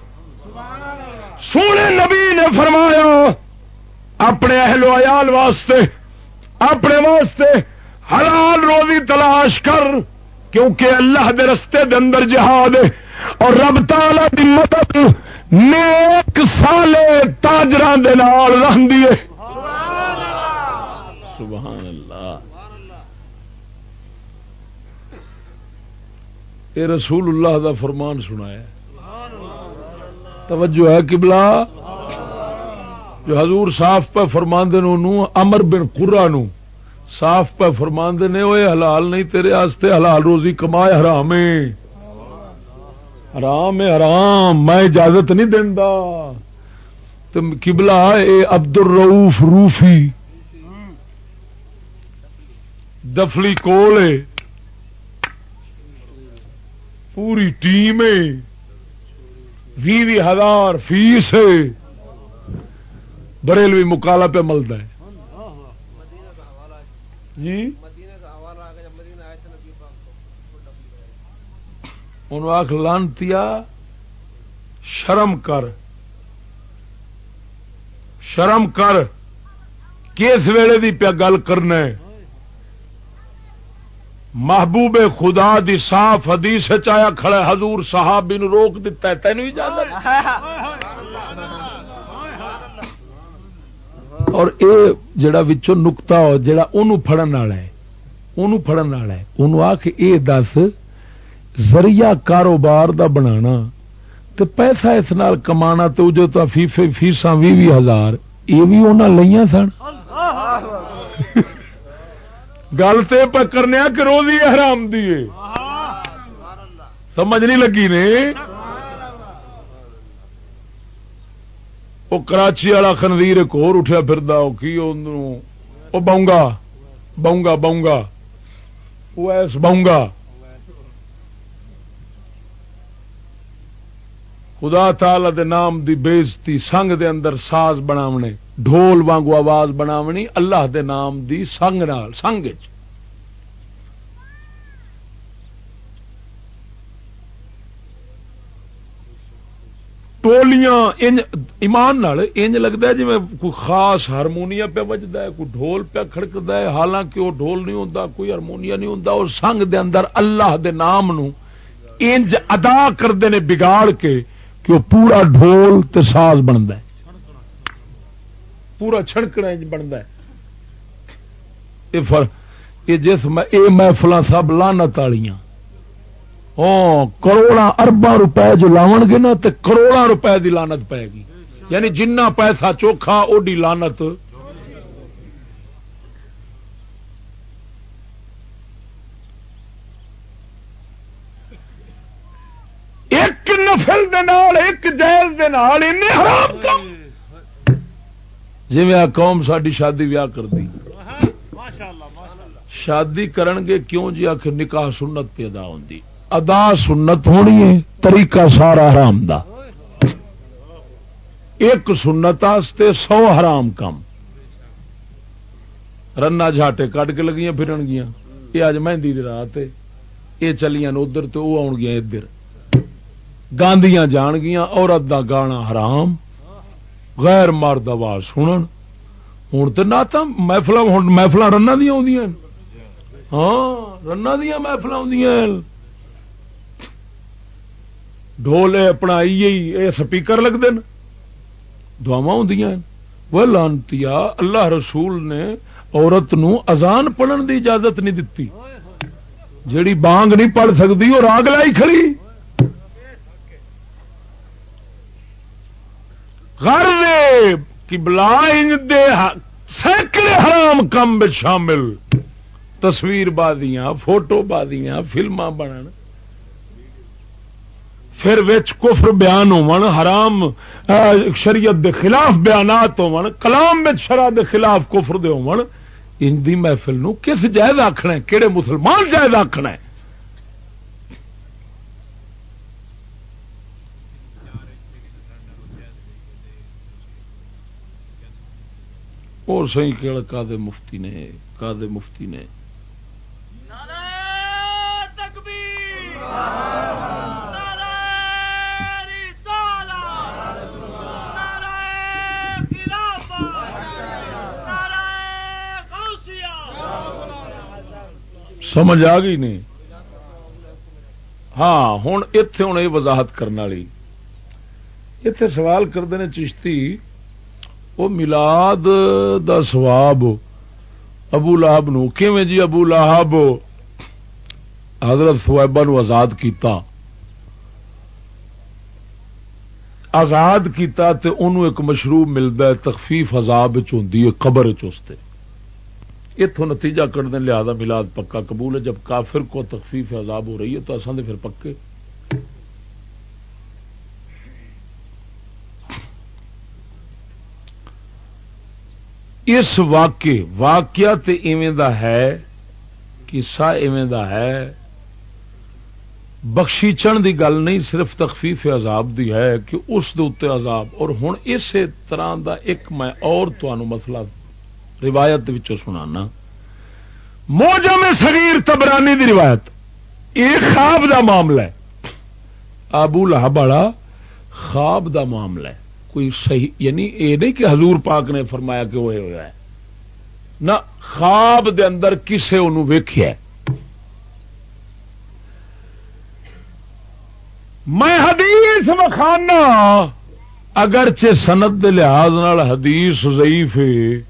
سونے نبی نے فرمایا اپنے اہل و عیال واسطے اپنے واسطے حلال روزی تلاش کر کیونکہ اللہ دے رستے دے اندر جہاد اور رب تعالی دی مدد نیک سالے تاجران دے نال رہندی ہے۔ سبحان اللہ۔ یہ رسول اللہ دا فرمان سنایا توجہ ہے کبلا جو حضور صاف پہ فرمان دے نو امر بن قرا نو۔ صاف پہ فرمان دے نے ہوئے حلال نہیں تیرے آستے، حلال روزی کمائے حرام حرام حرام۔ میں اجازت نہیں دینا کبلا اے عبد الروف روفی۔ دفلی کول پوری ٹیم بھی ہزار فیس ہے۔ بریلوی مکالا پہ ملتا ہے۔ جی؟ آخ لانتی شرم کر۔ شرم کر۔ کس ویلے کی پیا گل کرنا محبوب خدا دی صاف حدیث چایا کھڑا حضور صاحب نو روک دیتا ہے تینوں اجازت اور اے جڑا وچوں نقطہ ہو، جڑا اونوں پھڑن والا ہے، اونوں پھڑن والا ہے، اونوں آ کے اے دس، ذریعہ کاروبار دا بنانا، تے پیسہ اس نال کمانا تو جو تو فیساں بھی بھی ہزار یہ بھی انہاں لئیاں سن؟ گل تو پکڑنے کہ روزی حرام دیے سمجھ نہیں لگی نے؟ وہ کراچی والا خنویر ایک اور اٹھیا پھر کی وہ گا بونگا گا وہ ایس بونگا۔ خدا تعالی دے نام دی بےزتی سنگ دے اندر ساز بناونے، ڈھول وانگو آواز بناونی، اللہ دے نام دی سنگ نال، سنگ ٹولیاں ایمان نال انج لگتا ہے جی کوئی خاص ہارمونیا پہ وجد ہے، کوئی ڈھول پہ کھڑکد ہے، حالانکہ وہ ڈھول نہیں ہوتا کوئی ہارمونیا نہیں ہوتا اور سنگ دے اندر اللہ دے نام نو انج ادا کرتے ہیں بگاڑ کے کہ وہ پورا ڈھول تے ساز بنتا ہے۔ پورا چھڑکنا بنتا ہے۔ یہ جس یہ محفل سب لانت والی ہاں، کروڑا اربا روپے جو لاؤ گے نا تو کروڑا روپے دی لانت پائے گی۔ یعنی جنہ پیسہ چوکھا، اوڈی لانت نفل ایک جائز حرام کم جی قوم ساری شادی ویاہ کر دی شادی کرنگے کیوں جی؟ آخر نکاح سنت پیدا ہوتی ادا سنت ہونی ہے طریقہ سارا حرام دا۔ ایک سنت آستے سو حرام کم رنا جھاٹے کٹ کے لگیاں پھرن گیا یہ اج مہندی رات یہ چلیاں ادھر تو وہ آن گیا ادھر۔ گاندیاں جان گیا عورت دا گانا حرام، غیر مرد آواز سنن۔ ہوں تو نہ محفل محفل رنا دیا آدی ہاں رنا دیا محفل آدی اپنا یہ سپیکر لگتے ہیں دعوا ہوں وہ لانتی اللہ رسول نے عورت نو پڑھن دی اجازت نہیں دتی۔ جیڑی بانگ نہیں پڑھ سکتی وہ راگ لائی کھڑی۔ گھر کی بلا دے سینکڑے حرام کم شامل۔ تصویر بازیاں، فوٹو بازیاں فلما بنن۔ پھر وچ کفر بیان ہو حرام شریعت دے خلاف بیانات ہو کلام شرح دے خلاف کفر دے ہو ان دی محفل نو کس جائز آخنا کہڑے مسلمان جائز آخنا اور سی کہ کا مفتی نے کا مفتی نے۔ سمجھ آ گئی نہیں؟ ہاں ہوں اتے ہوں یہ وضاحت کرنے والی۔ اتے سوال کرتے ہیں چشتی وہ ملاد دا سواب ابو لاہب نو جی ابو لاہب حضرت سوائبا نو آزاد کیتا۔ آزاد کیتا تے انہوں ایک مشروب ملتا ہے، تخفیف عذاب چی قبر چستے اتوں نتیجہ کٹ لہذا ملاد پکا قبول ہے۔ جب کافر کو تخفیف عذاب ہو رہی ہے تو اصل پھر پکے۔ اس واقع واقعہ تے ایویں دا ہے کسا ایویں دا ہے۔ بخشیچن دی گل نہیں، صرف تخفیف عذاب دی ہے کہ اس دے عذاب۔ اور ہوں اسی طرح دا ایک میں اور مسئلہ روایت سنانا۔ موجہ میں سریر تبرانی دی روایت۔ یہ خواب دا معاملہ ہے۔ ابو لہب والا خواب دا معاملہ ہے۔ کوئی صحیح یعنی یہ نہیں کہ حضور پاک نے فرمایا کہ وہ ہوا ہے۔ نہ خواب دے اندر کسے انہوں ویخیا میں حدیث مکھانا اگرچہ سند دے لحاظ نال حدیث ضعیف ہے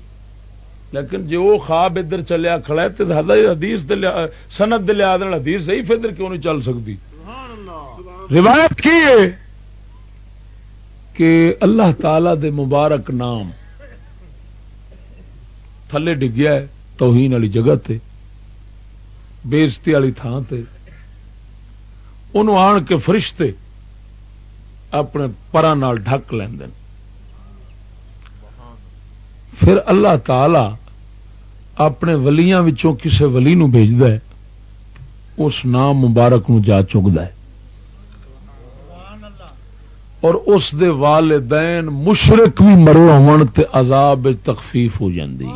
لیکن جی وہ خواب ادھر چلیا کھڑا ہے تو حدیث دے سند دے لحاظ نال حدیث ضعیف ادھر کیوں نہیں چل سکتی؟ روایت کی ہے۔ کہ اللہ تعالی دے مبارک نام تھلے ڈگیا ہے، توہین والی جگہ تے بےزتی والی تھان تے۔ انہوں آن کے فرشتے اپنے پرا ڈک لین پھر اللہ تعالی اپنے ولیاں وچوں کسے ولی نو بھیجد اس نام مبارک نو جا چکد ہے۔ اور اس دے والدین مشرق بھی مرو ہون تے عذاب تخفیف ہو جاندی۔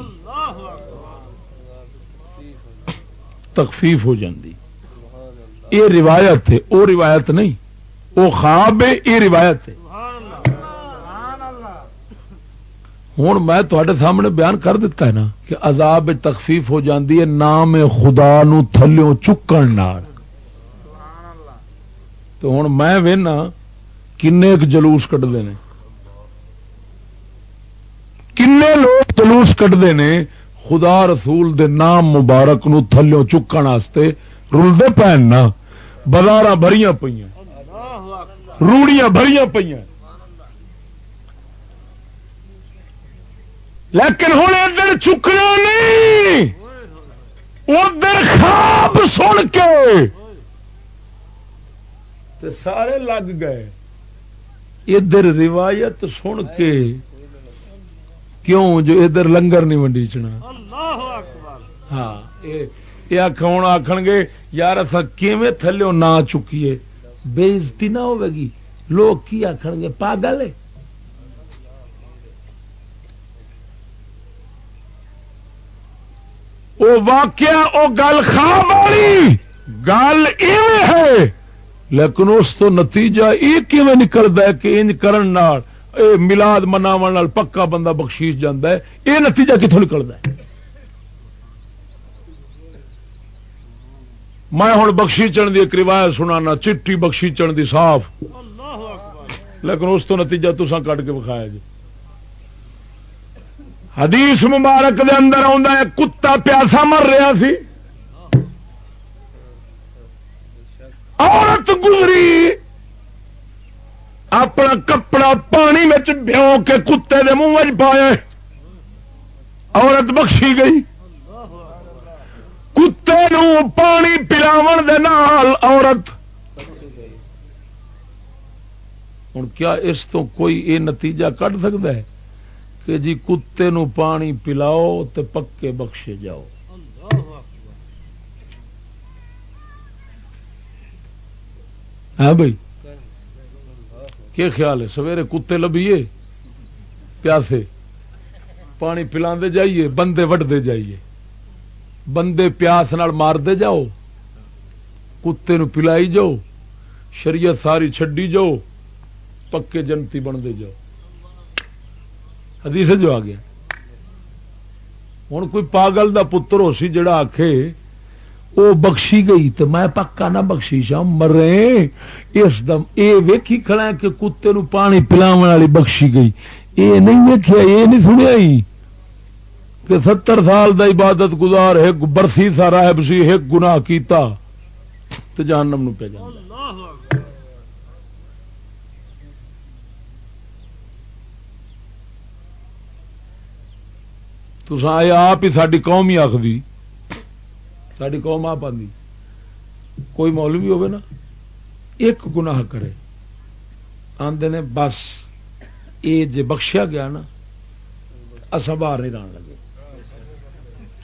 تخفیف ہو جاندی۔ یہ روایت ہے، وہ روایت نہیں۔ وہ خواب ہے، یہ روایت ہے۔ ہوں میں تے سامنے بیان کر دیتا ہے نا کہ عذاب تخفیف ہو جاتی ہے، نام خدا نو تھلوں چکن تو ہوں میں وہنا کن جلوس کٹتے ہیں؟ کن لوگ جلوس کٹتے ہیں؟ خدا رسول دے نام مبارک نو تھلوں چکن رلتے پہننا بازار بھری پہ روڑیاں بھری پہ لیکن ہوں ادھر چکنا نہیں، ادھر خواب سن کے۔ سارے لگ گئے۔ ادھر روایت سن کے کیوں جو ادھر لنگر نہیں ونڈی چنا؟ ہاں یہ آخ آخ گے یار اصا کیویں تھلو نہ چکیے؟ بےزتی نہ ہوگی لوگ کی آخ گے؟ پاگل وہ واقعہ وہ گل خواب والی۔ گل ہے لیکن اس تو نتیجہ یہ کیون نکلتا ہے کہ انج کرن اے ملاد مناو پکا بندہ بخشیش جانا ہے یہ نتیجہ کتوں نکلتا ہے؟ میں ہوں بخشی چن کی ایک روایت سنانا چٹی بخشی چن کی صاف۔ لیکن اس تو نتیجہ تسا کٹ کے بکھایا جی۔ حدیث مبارک دے اندر آ کتا پیاسا مر رہا سی۔ عورت گزری، اپنا کپڑا پانی میں بھیو کے کتے دے منہ پائے عورت بخشی گئی۔ کتے نو پانی پلاو دے نال عورت ہوں کیا اس تو کوئی یہ نتیجہ کٹ سکتا ہے کہ جی کتے نو پانی پلاؤ تو پکے بخشے جاؤ؟ ہاں بھائی؟ کیا خیال ہے؟ سویرے کتے لبیے، پیاسے۔ پانی پلا جائیے، بندے وڈتے جائیے۔ بندے پیاس نال مارتے جاؤ۔ کتے نو پلائی جاؤ۔ شریعت ساری چڈی جاؤ۔ پکے جنتی بنتے جاؤ۔ حدیث جو آ گیا۔ ہوں کوئی پاگل دا پتر ہو سی جڑا آخ وہ بخشی گئی تو میں پکا نہ بخشی شا مرے، اس دم یہ ویکھی کھڑا کہ کتے نو پانی پلاو والی بخشی گئی۔ یہ نہیں ویکیا یہ نہیں سنیا کہ ستر سال دا عبادت گزار، ایک برسی سا راہب سی، ایک گنا کیتا۔ تو جہنم نو پہ جانا۔ تو آئے آپ ہی ساری قوم ہی آخری ساری قوم آپ آدھی کوئی مولوی ہوگی نا، ایک گناہ کرے۔ آدھے نے بس یہ جی بخشیا گیا نا اصا باہر نہیں رہن لگے۔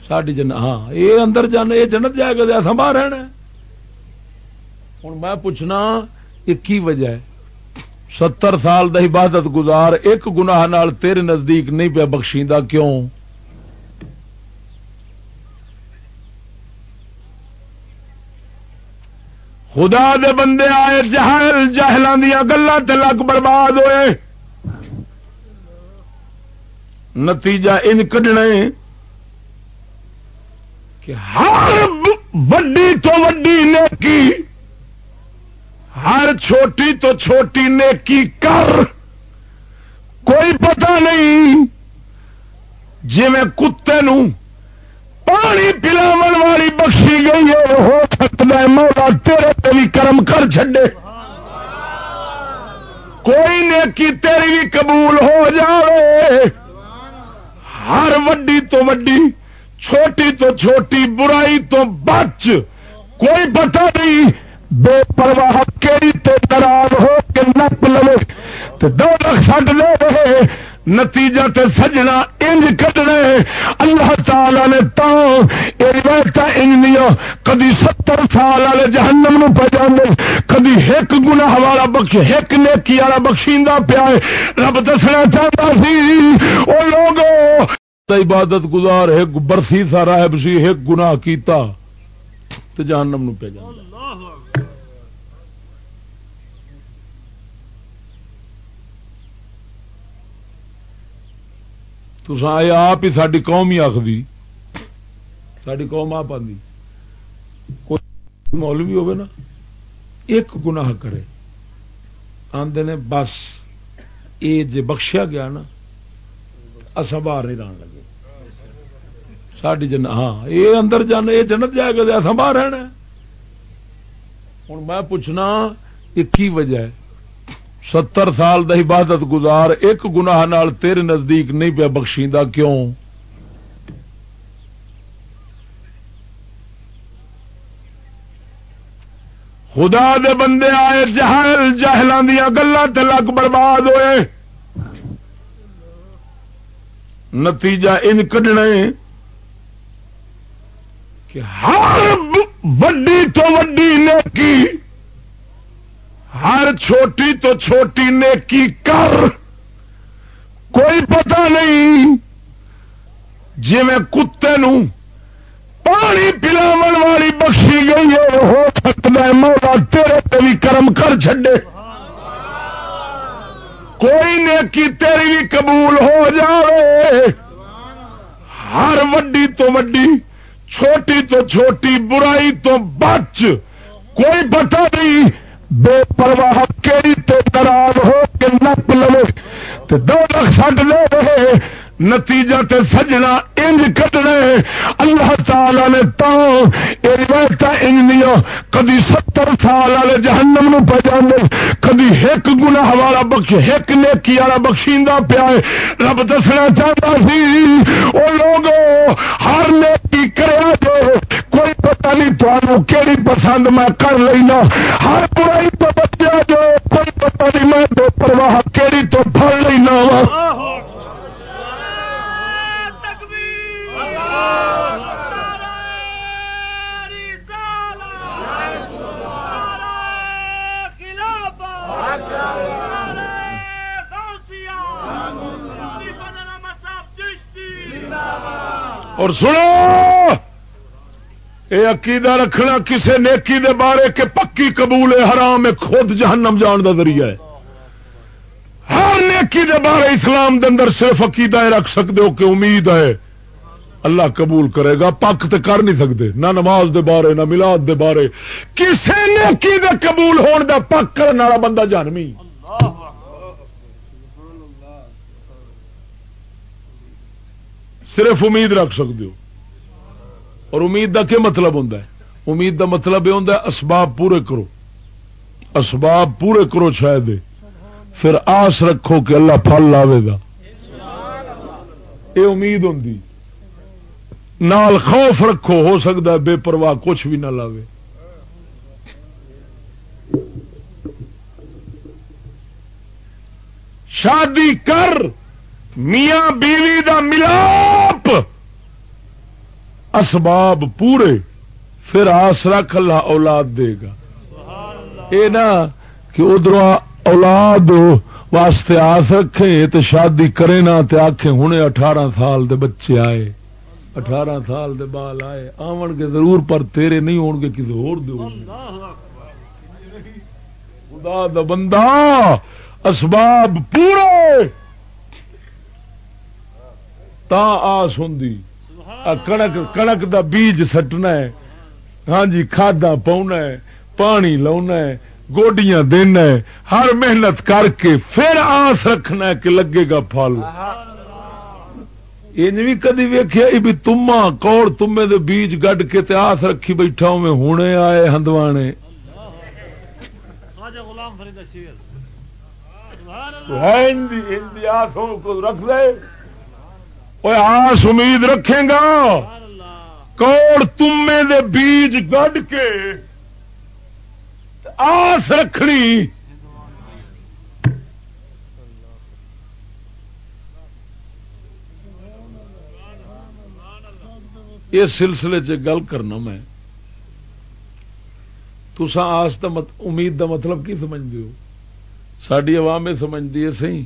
ساری جن ہاں یہ اندر جانا یہ جنت جائے گا اصا باہر رہنا ہوں میں پوچھنا یہ کی وجہ ہے؟ ستر سال دا عبادت گزار، ایک گناہ نال تیرے نزدیک نہیں پیا بخشیدہ کیوں؟ خدا دے بندے آئے، جہل جہلان دیا گلوں تے لگ برباد ہوئے۔ نتیجہ ان کڈنے کہ ہر وڈی تو وڈی نیکی، ہر چھوٹی تو چھوٹی نیکی کر۔ کوئی پتہ نہیں جی میں کتے نو پانی پلاو والی بخشی گئی ہے ہو سکتا ہے، مولا تیرے پہ بھی کرم کر چڈے کوئی نیکی تیری بھی قبول ہو جائے ہر وڈی تو وڈی، چھوٹی تو چھوٹی، برائی تو بچ۔ کوئی پتہ نہیں بے پرواہ کیڑی تے دراز ہو کے نپ لو تو دو لکھ سٹ لے رہے نتیجہ تے سجنا انج کٹنے۔ اللہ تعالی نے تا یہ روایت انجنیا کدی ستر سال والے جہنم نو پہ جانے کدی ایک گنا والا بخش ایک نیکی والا بخشیندہ پیا رب دسنا چاہتا سی وہ لوگ عبادت گزار ایک برسی سا راہب سی ایک گناہ کیتا تو جہنم نو پہ جانا تو آپ ہی ساری قوم ہی آخری ساری قوم آپ آدھی کوئی مولوی ہوگا نا، ایک گناہ کرے۔ آدھے نے، بس یہ جی بخشیا گیا نا اصا باہر نہیں رہن لگے۔ ساری ہاں، جن ہاں یہ اندر جانا یہ جنت جائے گا اصا باہر رہنا۔ ہوں میں پوچھنا یہ کی وجہ ہے؟ ستر سال دا عبادت گزار، ایک گناہ نال تیرے نزدیک نہیں پیا بخشی کیوں؟ خدا دے بندے آئے، جہل جہلان دیا گلوں تے لگ برباد ہوئے۔ نتیجہ ان کڈنے کہ ہر وڈی تو وڈی نیکی ہر چھوٹی تو چھوٹی نیکی کر۔ کوئی پتہ نہیں جی میں کتے نو پانی پلاو والی بخشی گئی ہے، ہو سکتا ہے مولا تیرے پہ بھی کرم کر چڈے کوئی نیکی تیری بھی قبول ہو جائے ہر وڈی تو وڈی، چھوٹی تو چھوٹی، برائی تو بچ۔ کوئی پتہ نہیں بے پرواہ کیڑی تے ناراض ہو کے نپ لو دو لکھ سٹ لے رہے نتیجہ تے سجنا انج کٹنے اللہ تعالی نے تا یہ روایت انجنیا کدی ستر سال والے جہنم نو پہ جانے کدی ایک گناہ والا بخش ایک نیکی والا بخشیندہ پیا ہے۔ رب دسنا چاہتا سی وہ لوگ ہر نیکی کرا جو کوئی پتہ نہیں تمہوں کہڑی پسند میں کر لینا۔ ہر برائی تو بچیا جو کوئی پتہ نہیں میں بے پرواہ کہڑی تو پڑ لینا۔ وا اور سنو یہ عقیدہ رکھنا کسے نیکی دے بارے کے پکی قبول حرام ہے، خود جہنم جان دا ذریعہ ہے۔ ہر نیکی دے بارے اسلام دے اندر صرف عقیدہ رکھ سکتے ہو کہ امید ہے۔ اللہ قبول کرے گا پک تو کر نہیں سکتے، نہ نماز دے بارے، نہ ملاد دے بارے۔ کسے نیکی دے قبول ہون دا پک کرنے والا بندہ جانمی۔ صرف امید رکھ سکتے ہو۔ اور امید دا کیا مطلب ہوں امید دا مطلب یہ ہوں اسباب پورے کرو۔ اسباب پورے کرو شاید۔ پھر آس رکھو کہ اللہ پھل لاوے گا۔ یہ امید ہوں نال خوف رکھو، ہو سکتا ہے بے پرواہ کچھ بھی نہ لاوے۔ شادی کر، میاں بیوی دا ملاپ۔ اسباب پورے، پھر آس رکھ اللہ اولاد دے گا۔ یہ نا کہ ادھر اولاد واسطے آس رکھے تو شادی کرے نا تے آخے ہوں اٹھارہ سال دے بچے آئے۔ اٹھارہ سال دے بال آئے آن گے ضرور پر تیرے نہیں ہون گے کسی ہو خدا دا بندہ اسباب پورے۔ تا آس ہوں کنک کنک دا بیج سٹنا ہے۔ ہاں جی کھادا پاؤنا ہے پانی لاؤنا ہے گوڈیاں دینا ہر محنت کر کے پھر آس رکھنا کہ لگے گا پھل۔ ان بھی کدی ویخیا بھی تما کوڑ تمے دے بیج گڈ کے آس رکھی بیٹھا میں ہونے آئے ہندوانے۔ رکھ دے۔ آس امید رکھے گا۔ کوڑ تمے دے بیج گڈ کے آس رکھنی۔ اس سلسلے چ گل کرنا میں۔ تسا آس دا مت، امید دا مطلب کی سمجھتے ہو؟ ساری عوام یہ سمجھتی ہے سی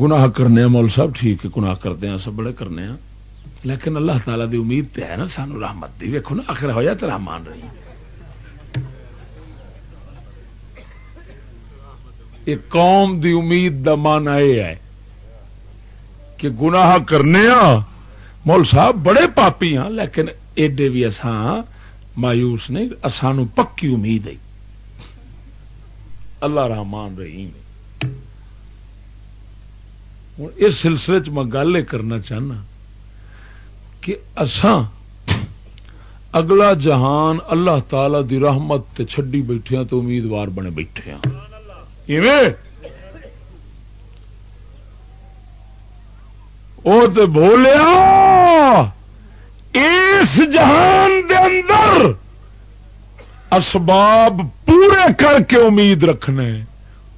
گناہ کرنے مول صاحب، ٹھیک ہے، گناہ کرتے ہیں، سب بڑے کرنے ہیں۔ لیکن اللہ تعالی دی امید تے ہے نا، سانو رحمت دی۔ ویکو نا، آخر ہو تو رحمان رہی۔ یہ قوم دی امید دا مان یہ ہے کہ گناہ کرنے مول صاحب بڑے پاپی ہاں لیکن ایڈے بھی اسان مایوس نہیں سانو پکی امید ہے۔ اللہ رحمان رحیم ہوں اس سلسلے چ میں گل یہ کرنا چاہنا کہ اسان اگلا جہان اللہ تعالی دی رحمت تے چھڈی بیٹھے ہاں تو امیدوار بنے بیٹھے ہاں۔ وہ تو بولیا اس جہان دے اندر اسباب پورے کر کے امید رکھنے،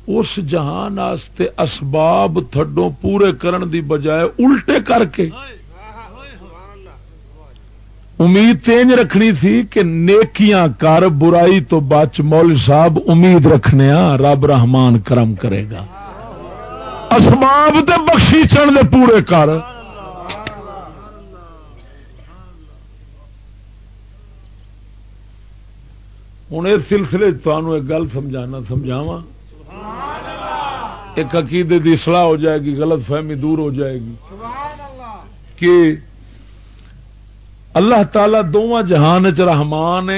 اس جہان آستے اسباب تھڈو پورے کرن دی بجائے الٹے کر کے۔ امید تینج رکھنی تھی کہ نیکیاں کر، برائی تو بچ مول صاحب امید رکھنے رب رحمان کرم کرے گا۔ اسباب تے بخشی چڑھ دے پورے کر۔ ہوں اس سلسلے تمہوں ایک گل سمجھانا سمجھاوا ایک عقیدے کی سلاح ہو جائے گی، غلط فہمی دور ہو جائے گی۔ کہ اللہ تعالی دونوں جہان چ رحمان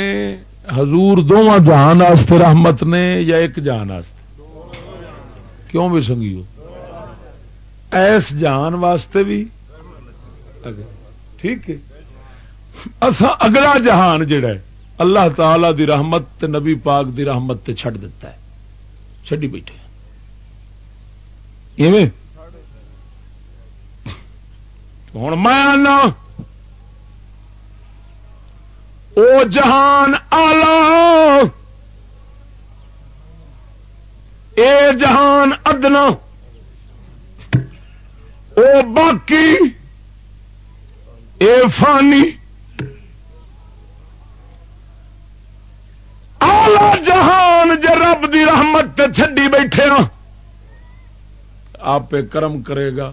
حضور دونوں جہان رحمت نے یا ایک جہان کیوں بھی سنگیو؟ ایس جان واسطے بھی۔ ٹھیک ہے۔ اگلا جہان جڑا ہے، اللہ تعالی دی رحمت تے نبی پاک دی رحمت تے چھڈ دیتا ہے۔ چڈی بیٹھے ہوں میں او جہان آلہ۔ اے جہان ادنا۔ او باقی، اے فانی آلہ جہان ج رب دی رحمت تے چھڈی بیٹھے ہاں آپ کرم کرے گا۔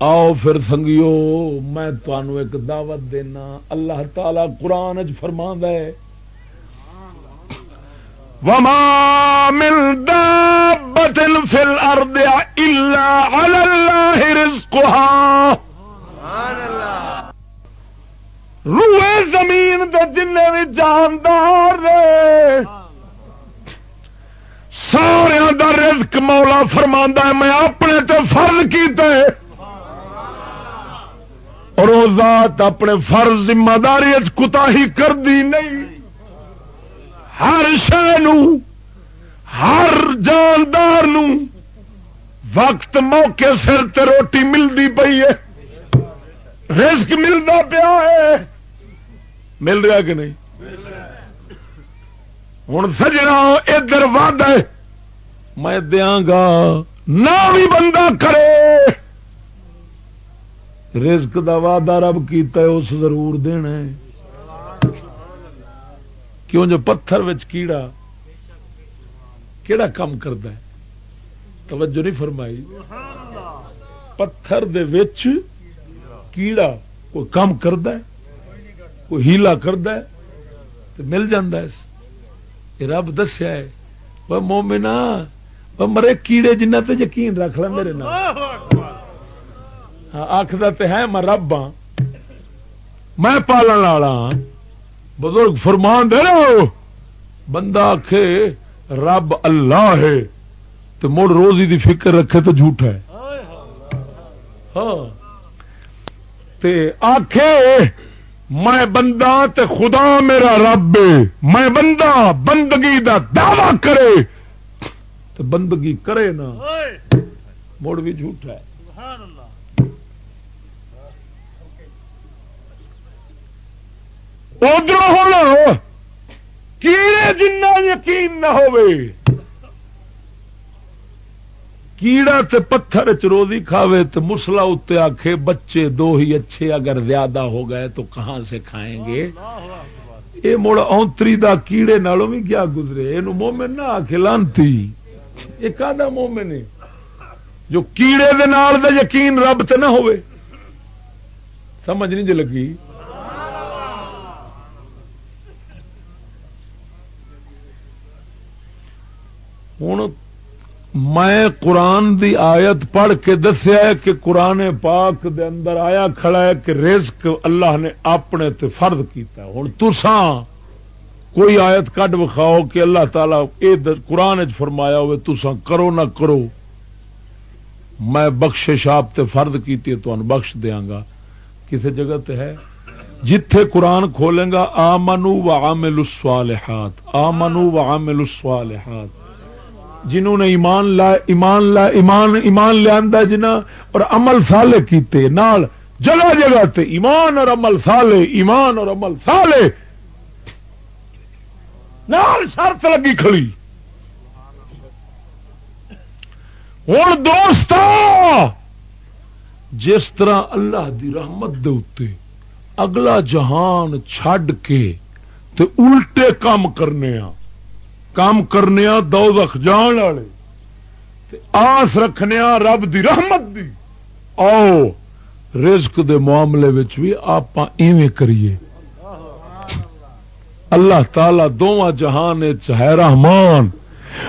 آؤ پھر سنگیو، میں تمہوں ایک دعوت دینا۔ اللہ تعالی قرآن فرما ہے وما من دابة في الأرض إلا على الله رزقها. روئے زمین دے جن بھی جاندار سارا دا رزق مولا فرما میں اپنے تو فرض کیتے اور وہ ذات اپنے فرض ذمہ داری کتا ہی کر دی نہیں۔ ہر شہ ہر جاندار نو وقت موقع سر تے روٹی ملتی پی ہے۔ رسک ملتا پیا ہے۔ مل رہا کہ نہیں؟ ہوں سجنا ادھر ود ہے۔ میں دیا گا، نہ بھی بندہ کرے۔ رزق دا وعدہ رب کیتا ہے، اس ضرور دینا ہے۔ کیوں جو پتھر وچ کیڑا کیڑا کام کرتا ہے؟ توجہ نہیں فرمائی۔ پتھر دے وچ کیڑا کوئی کام کرتا ہے؟ کوئی ہیلا کرتا ہے؟ تو مل جاتا ہے۔ رب دسیا ہے، وہ مومنا وہ مرے کیڑے جنہ تے یقین رکھ لے میرے نام آخر تو ہے، میں رب ہاں۔ میں پالن والا ہاں۔ بزرگ فرمان دے رہے بندہ آخ رب اللہ ہے۔ تو مڑ روزی دی فکر رکھے تو جھوٹ ہے۔ ہاں۔ آخے میں بندہ تے خدا میرا رب میں بندہ بندگی دا دعوی کرے۔ تو بندگی کرے نا۔ مڑ بھی جھوٹ ہے۔ ادھر ہونا کیڑے جنہ یقین نہ ہوئے کیڑا تے پتھر چروزی کھاوے تو مسلا اتنے آخے بچے دو ہی اچھے اگر زیادہ ہو گئے تو کہاں سے کھائیں گے؟ یہ مڑ اونتری دا کیڑے نالوں بھی کیا گزرے؟ یہ مومن نہ آخ لانتی۔ یہ کا مومن ہے۔ جو کیڑے دے نال دا یقین رب تے نہ ہوئے سمجھ نہیں جی لگی؟ ہوں میں قرآن دی آیت پڑھ کے دسیا کہ قرآن پاک دے اندر آیا کھڑا ہے کہ رزق اللہ نے اپنے تے فرد کیتا ہوں تسان کوئی آیت کڈ وکھاؤ کہ اللہ تعالی قرآن چ فرمایا ہوئے تسان کرو نہ کرو۔ میں بخش آپ تے فرد کی بخش دیا گا۔ کسی جگہ تے ہے؟ جتھے قرآن کھولیں گا آ و عامل الصالحات۔ آ منو و عامل الصالحات۔ جنہوں نے ایمان لا ایمان لا ایمان ایمان لیا جنا اور عمل سالے کیتے نال جگہ جگہ تے ایمان اور عمل سالے ایمان اور عمل سالے نال شرط لگی کھڑی۔ ہوں دوست جس طرح اللہ دی رحمت دے اتے اگلا جہان چھڈ کے تے الٹے کام کرنے ہاں کام کرنے دو دخ جان والے آس رکھنے رب دی رحمت دی۔ آؤ، رزق دے معاملے بھی آپ ایویں کریے۔ اللہ تعالی دونوں جہان ہے رحمان۔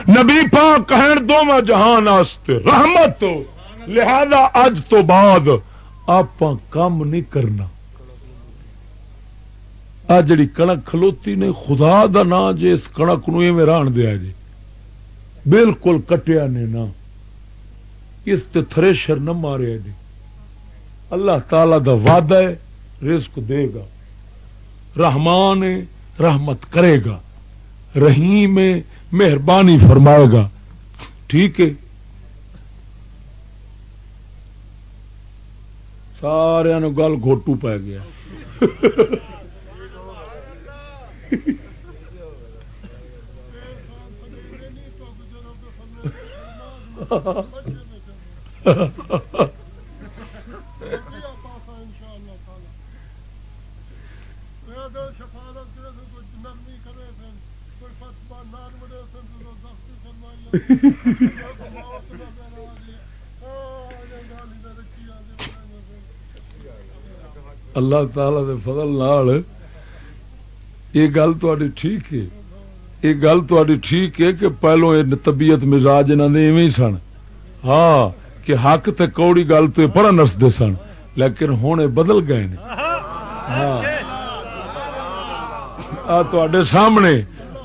نبی پاک کہن دونوں جہان آستے رحمت۔ لہذا اج تو بعد آپ کام نہیں کرنا۔ آ جڑی کنک کھلوتی نے خدا دا نا جے اس کنک نو ران دیا جی بالکل کٹیا نے نا۔ اس تے تھریشر نہ ماریا جی اللہ تعالی دا وعدہ ہے، رزق دے گا۔ رحمان رحمت کرے گا۔ رحیم مہربانی فرمائے گا۔ ٹھیک ہے۔ سارا گل گھوٹو پی گیا۔ اللہ تعالی دے فضل نال یہ گل تھی ٹھیک ہے۔ یہ گل تھی ٹھیک ہے کہ پہلو یہ طبیعت مزاج انہوں نے ایویں سن۔ ہاں کہ حق تے کوڑی گل تو بڑا نستے سن، لیکن ہوں بدل گئے ہاں۔ تے سامنے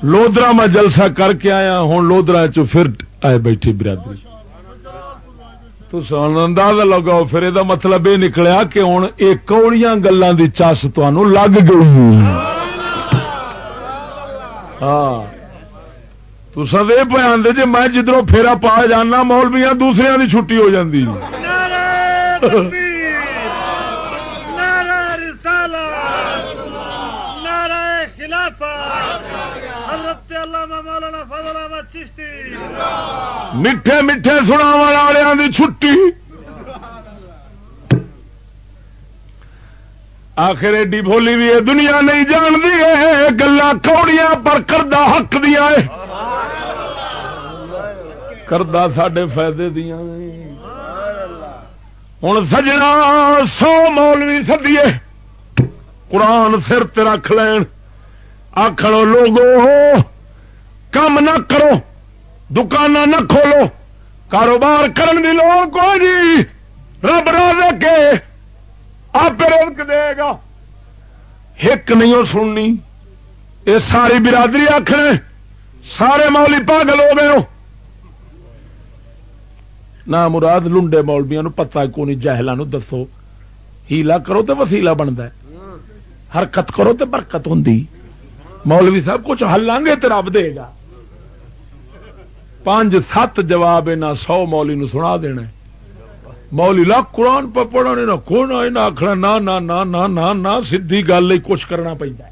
لودرا میں جلسہ کر کے آیا ہوں لودرا پھر آئے بیٹھی برادری۔ تو اندازہ لگاؤ، پھر یہ مطلب یہ نکلیا کہ ہوں یہ کوڑیاں گلوں کی چس لگ گئی ہاں۔ تو سب یہ پہ آدھے جی میں جدھروں پھیرا پا جانا مولویا دوسرے کی چھٹی ہو جاتی میٹھے میٹھے سنا والوں کی چھٹی۔ آخر ایڈی بولی بھی ہے، دنیا نہیں جانتی ہے گلا کوڑیاں پر کردہ حق دیا ہے کردہ سڈے فائدے دیا ہوں سجنا سو مولوی سدیے، قرآن سر رکھ لین۔ آخر لوگو، کم نہ کرو دکان نہ کھولو۔ کاروبار کرن کی لوڑ کوئی جی رب رو کے آپ رزق دے گا۔ ایک نہیں سننی۔ یہ ساری برادری آخر سارے مولی پاگل ہو گئے نہ مراد لنڈے مولبیا نو پتا کو نہیں جہلان دسو۔ ہیلا کرو تو وسیلا بنتا حرکت کرو تو برکت ہوں مولوی صاحب، کچھ ہلان گے تو رب دے گا۔ پانچ سات جواب سو مولی نو سنا دینا مولی لاکھ قرآن پہ پڑھنے نہ کھونا آخنا نہ نہ نہ نہ نہ نہ سیدھی گل کچھ کرنا پہنتا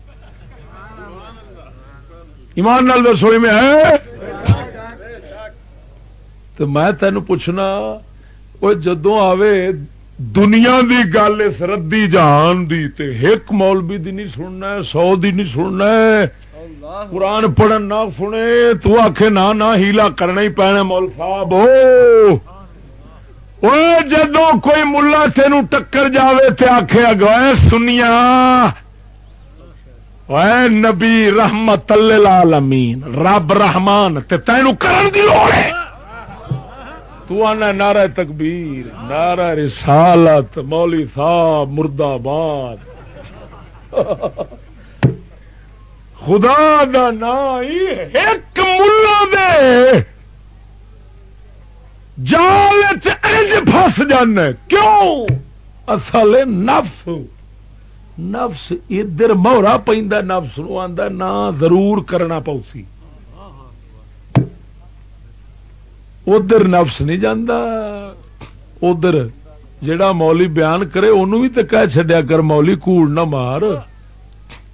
ایمان نال رسوئی میں ہے؟ تو میں تین پوچھنا وہ جدو آوے دنیا دی گل اس ردی جان دی تے ایک مولوی دی نہیں سننا سو دی نہیں سننا قرآن پڑھن نہ سنے تو آخ نہ نہ ہیلا کرنا ہی پینا مول صاحب جدو کوئی ملا تین ٹکر جائے تو آخے اگوائے سنیا نبی رحمت العالمین رب رحمان تینوں کرن دی لوڑ ہے تو آنا نعرہ تکبیر نعرہ رسالت مولی صاحب مردہ خدا دا نا ایک ملا دے جال چس جانا کیوں؟ اصل نفس۔ نفس ادھر مہرا پہ نفس نو آدھا نہ ضرور کرنا پوسی۔ ادھر نفس نہیں جانا ادھر جڑا مولی بیان کرے انہوں بھی تو کہہ چڈیا کر، مولی کوڑ نہ مار۔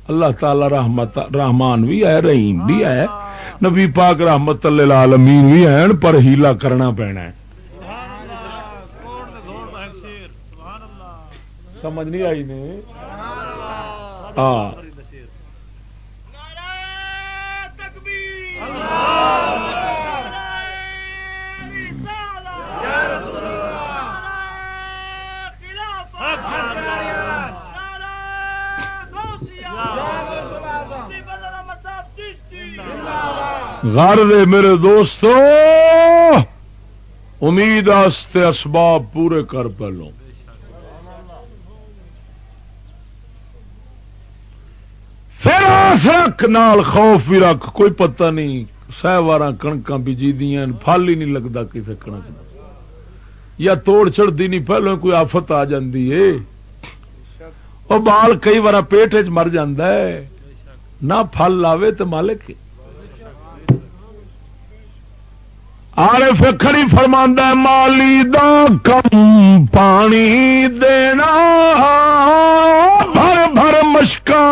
اللہ تعالی رحمت رحمان بھی ہے، رحیم بھی ہے۔ نبی پاک رحمت اللہ بھی ہیں، پر ہیلا کرنا پینا ہے۔ سمجھ نہیں آئی نے؟ ہاں غر دے میرے دوستو، امید آستے اسباب پورے کر پہلو پھر آس رکھ، نال خوف بھی رکھ، کوئی پتہ نہیں۔ سہ وار کنکا بجی دیا پل ہی نہیں لگتا کسی کنک یا توڑ چڑھتی نہیں پہلو کوئی آفت آ جاتی ہے۔ وہ بال کئی بار پیٹ چ مر نہ پھل لاوے تو مالک آر فکری فرما مالی دا کم پانی دینا، بھر بھر مشکا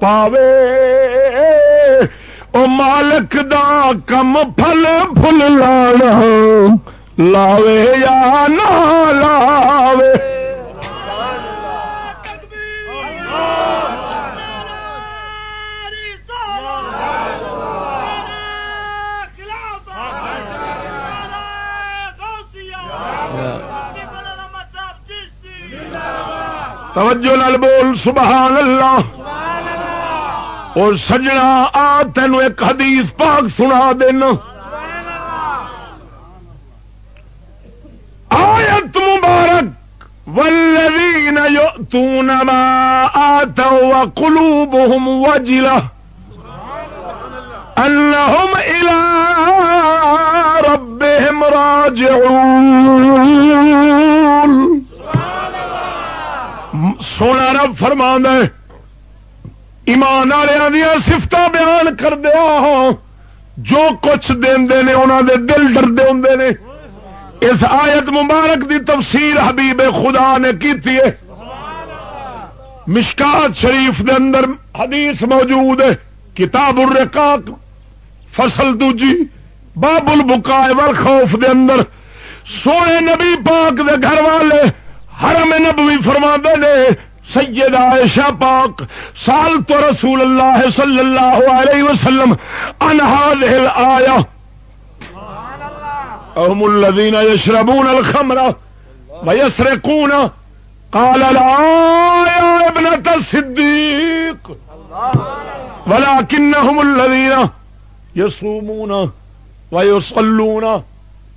پاوے۔ او مالک دا کم پھل پھل لانا لاوے یا نہ لاوے۔ توجہ لال بول سبحان اللہ۔ اور سجنا آ تین ایک حدیث پاک سنا دینا آیت مبارک۔ والذین یؤتون ما آتوا وقلوبهم وجلہ انہم إلى ربهم راجعون۔ سونا رب فرما ایمان والوں دیا سفت بیان کر دیا ہاں۔ جو کچھ دے دے دل ڈردے ہوں نے۔ اس آیت مبارک دی تفسیر حبیب خدا نے کی مشکات شریف دے اندر حدیث موجود ہے، کتاب الرقاق، فصل دوجی، باب البکائے والخوف دے اندر۔ سونے نبی پاک دے گھر والے حرم نبوی فرما نے سید عائشہ پاک سال تو رسول اللہ صلی اللہ علیہ وسلم انہاد ہل آیا اہم الذین یشربون الخمر ویسرقون۔ قال لا یا ابنت الصدیق۔ ولكنهم الذين يصومون ويصلون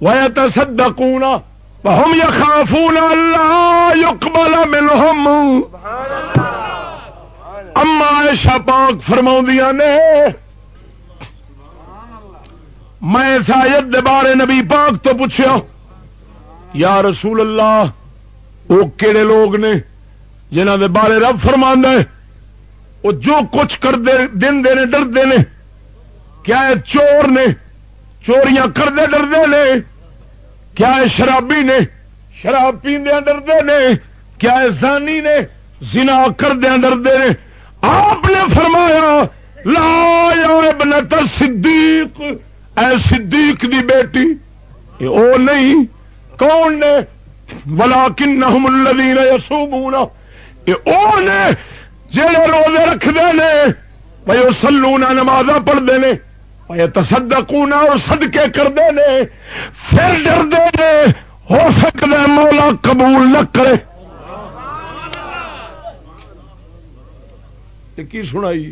ويتصدقون ہم یخافون اللہ یقبل منہم اما عائشہ پاک فرماؤں نے، میں سایت دے بارے نبی پاک تو پوچھا یا رسول اللہ، وہ کہڑے لوگ نے جنہ دے بارے رب فرما ہے، وہ جو کچھ کرتے دن دے ڈردے نے، کیا چور نے، چوریاں کرتے ڈردے نے کیا شرابی نے؟ شراب پیندے ڈردے نے؟ کیا زانی نے؟ زنا کردیا ڈردے نے؟ آپ نے فرمایا، لا یا ابنت صدیق۔ اے صدیق دی بیٹی او نہیں، کون نے؟ ولا کن الذین یصومون اے او نے جڑے روزے رکھتے ہیں بھائی وہ سلونا نماز پڑھتے ہیں تصدقون اور صدقے کرتے ہیں پھر ڈرتے ہیں ہو سکتا مولا قبول نہ کرے۔ کی سنائی؟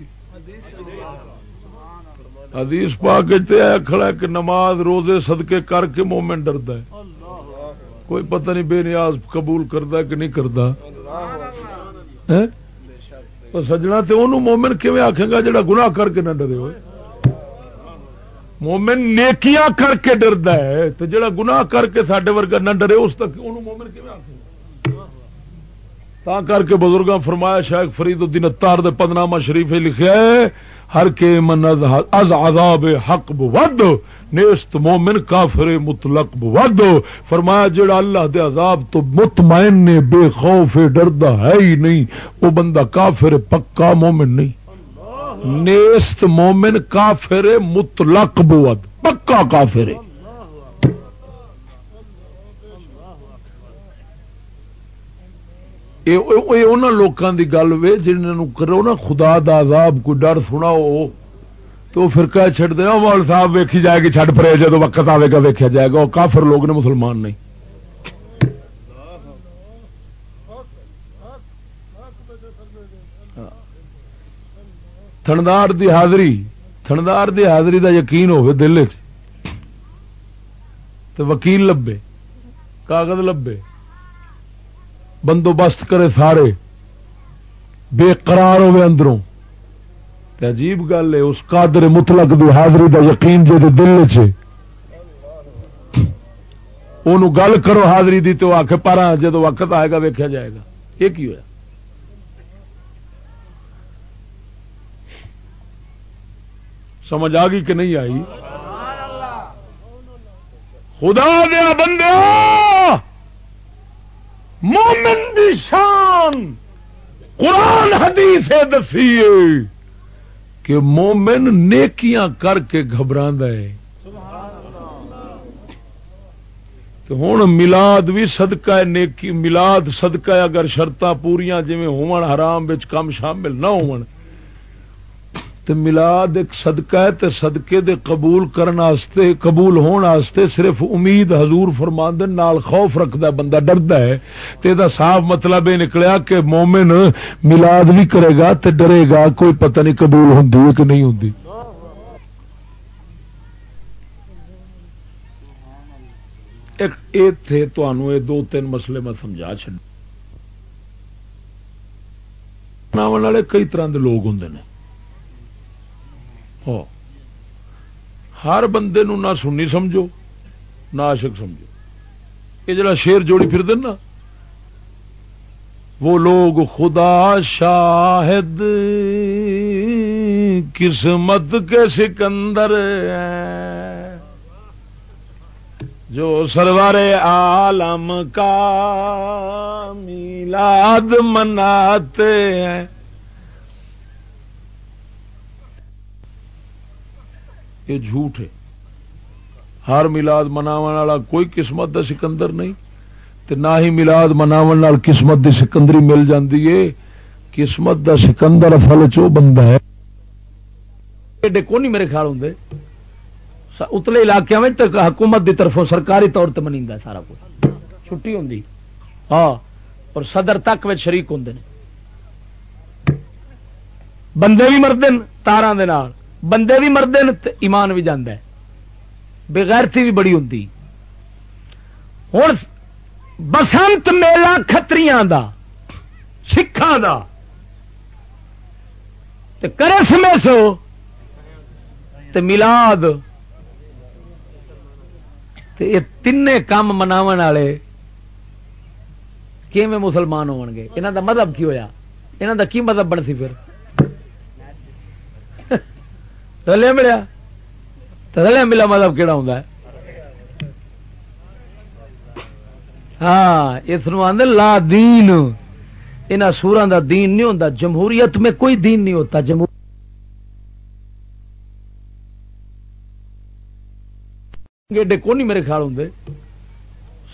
حدیث پا کے کھڑا کہ نماز روزے صدقے کر کے مومن ڈرد ہے۔ کوئی پتہ نہیں بے نیاز قبول کرتا کہ نہیں کرتا ہاں؟ سجنا تو انہوں مومن کیون آخے گا جڑا گناہ کر کے نہ ڈرے ہوئے؟ مومن نیکیاں کر کے ڈرد ہے تو جڑا گناہ کر کے سڈے ورگا نہ ڈرے اس تک انہوں مومن کیون آخے تا کر کے بزرگاں فرمایا شاید فرید الدین اتار دے پدنامہ شریف لکھا ہے، ہر کے من از عذاب حق بود، نیست مومن کافر مطلق بود۔ فرمایا جڑا اللہ دے عذاب تو مطمئن نے بے خوف ڈردا ہے ہی نہیں، وہ بندہ کافر پکا مومن نہیں۔ نیست مومن کافر مطلق بود۔ پکا کافر ہے۔ لوگوں کی گل وے جنہوں کرو نا خدا دا عذاب، کوئی ڈر سنا تو پھر کہہ چڑ دیا مول صاحب ویکھی جائے گی چھٹ پڑے جب وقت آئے گا ویکیا جائے گا۔ وہ کافر لوگ نے، مسلمان نہیں۔ تھندار دی حاضری، تھندار دی حاضری دا یقین ہوے دل چ وکیل لبے، کاغذ لبے، بندوبست کرے سارے۔ بے قرار ہوئے اندروں۔ عجیب گل ہے، اس قادر مطلق دی حاضری دا یقین جے دے دل چ گل کرو حاضری دی تو آخ پارا جدو وقت آئے گا ویکیا جائے گا۔ یہ کی ہوا سمجھ آ گئی کہ نہیں آئی؟ خدا دیا بندے! مومن دی شان! قرآن حدیث دسی کہ مومن نیکیاں کر کے گھبرا ہوں ملاد بھی سدکا نیکی ملاد سدکا اگر شرط پوریا جی حرام کم شامل نہ ہو تے ملاد ایک صدقہ ہے تے صدقے دے قبول کرن واسطے قبول ہون واسطے صرف امید حضور فرماندن نال خوف رکھدا بندہ ڈردا ہے۔ تے دا صاف مطلب یہ نکلیا کہ مومن ملاد بھی کرے گا تے ڈرے گا، کوئی پتہ نہیں قبول ہوندی ہے کہ نہیں ہوندی۔ ایک اے تھے، تانوں اے دو تین مسئلے میں سمجھا چھ والے کئی طرح دے لوگ ہوندے نے۔ ہر بندے نو نہ سننی سمجھو، نہ عاشق سمجھو۔ یہ جڑا شیر جوڑی پھر دینا وہ لوگ خدا شاہد قسمت کے سکندر جو سرور عالم کا میلاد مناتے ہیں۔ یہ جھوٹ ہے۔ ہر ملاد مناو کوئی قسمت دا سکندر نہیں، تے نہ ہی ملاد مناو قسمت دی سکندری مل جاندی ہے۔ قسمت دا سکندر اصل چو بندہ ہے۔ کو نہیں میرے خیال ہوں اتلے علاقے میں حکومت دی طرفوں سرکاری طور پہ منی سارا کچھ۔ چھٹی ہوں ہاں اور صدر تک میں شریک ہوں بندے بھی مرد تارا بندے بھی مرد ایمان بھی جانا بغیرتی بھی بڑی ہوں ہوں بسنت میلہ کتری سکھان کا کرے سمے سو ملاد یہ تین کام منا مسلمان ہو گے یہاں دا مذہب کی ہویا؟ یہاں دا کی مذہب بن سی پھر؟ رلیا ملیا؟ رلیا ملا مذہب کہڑا ہوں ہاں اس لا دین۔ ان سورا دا دین نہیں ہوتا جمہوریت میں کوئی دین نہیں ہوتا، جمہور گیڈے کو نہیں میرے خیال ہوں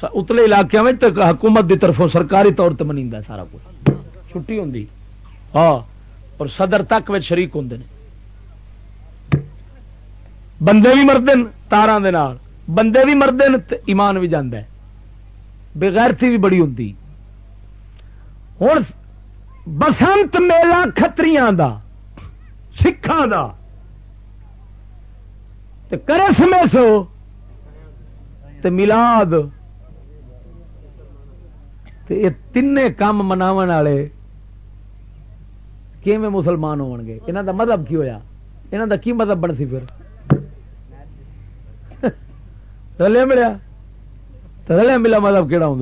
اتلے علاقے میں حکومت دی طرفوں سرکاری طور پہ منی سارا کچھ۔ چھٹی ہوں ہاں اور صدر تک شریک ہوں بندے بھی مرد تارا بندے بھی مرد ایمان بھی جانا بغیرتی بھی بڑی ہوں ہوں بسنت میلہ کتری دا سکھان دا۔ کرے سمے سو ملاد یہ تین کام منا مسلمان ہو گے یہاں دا مذہب کی ہویا؟ یہاں دا کی مذہب بن سی پھر؟ رلیا ملیا رلیا ملا مذہب کہڑا ہوں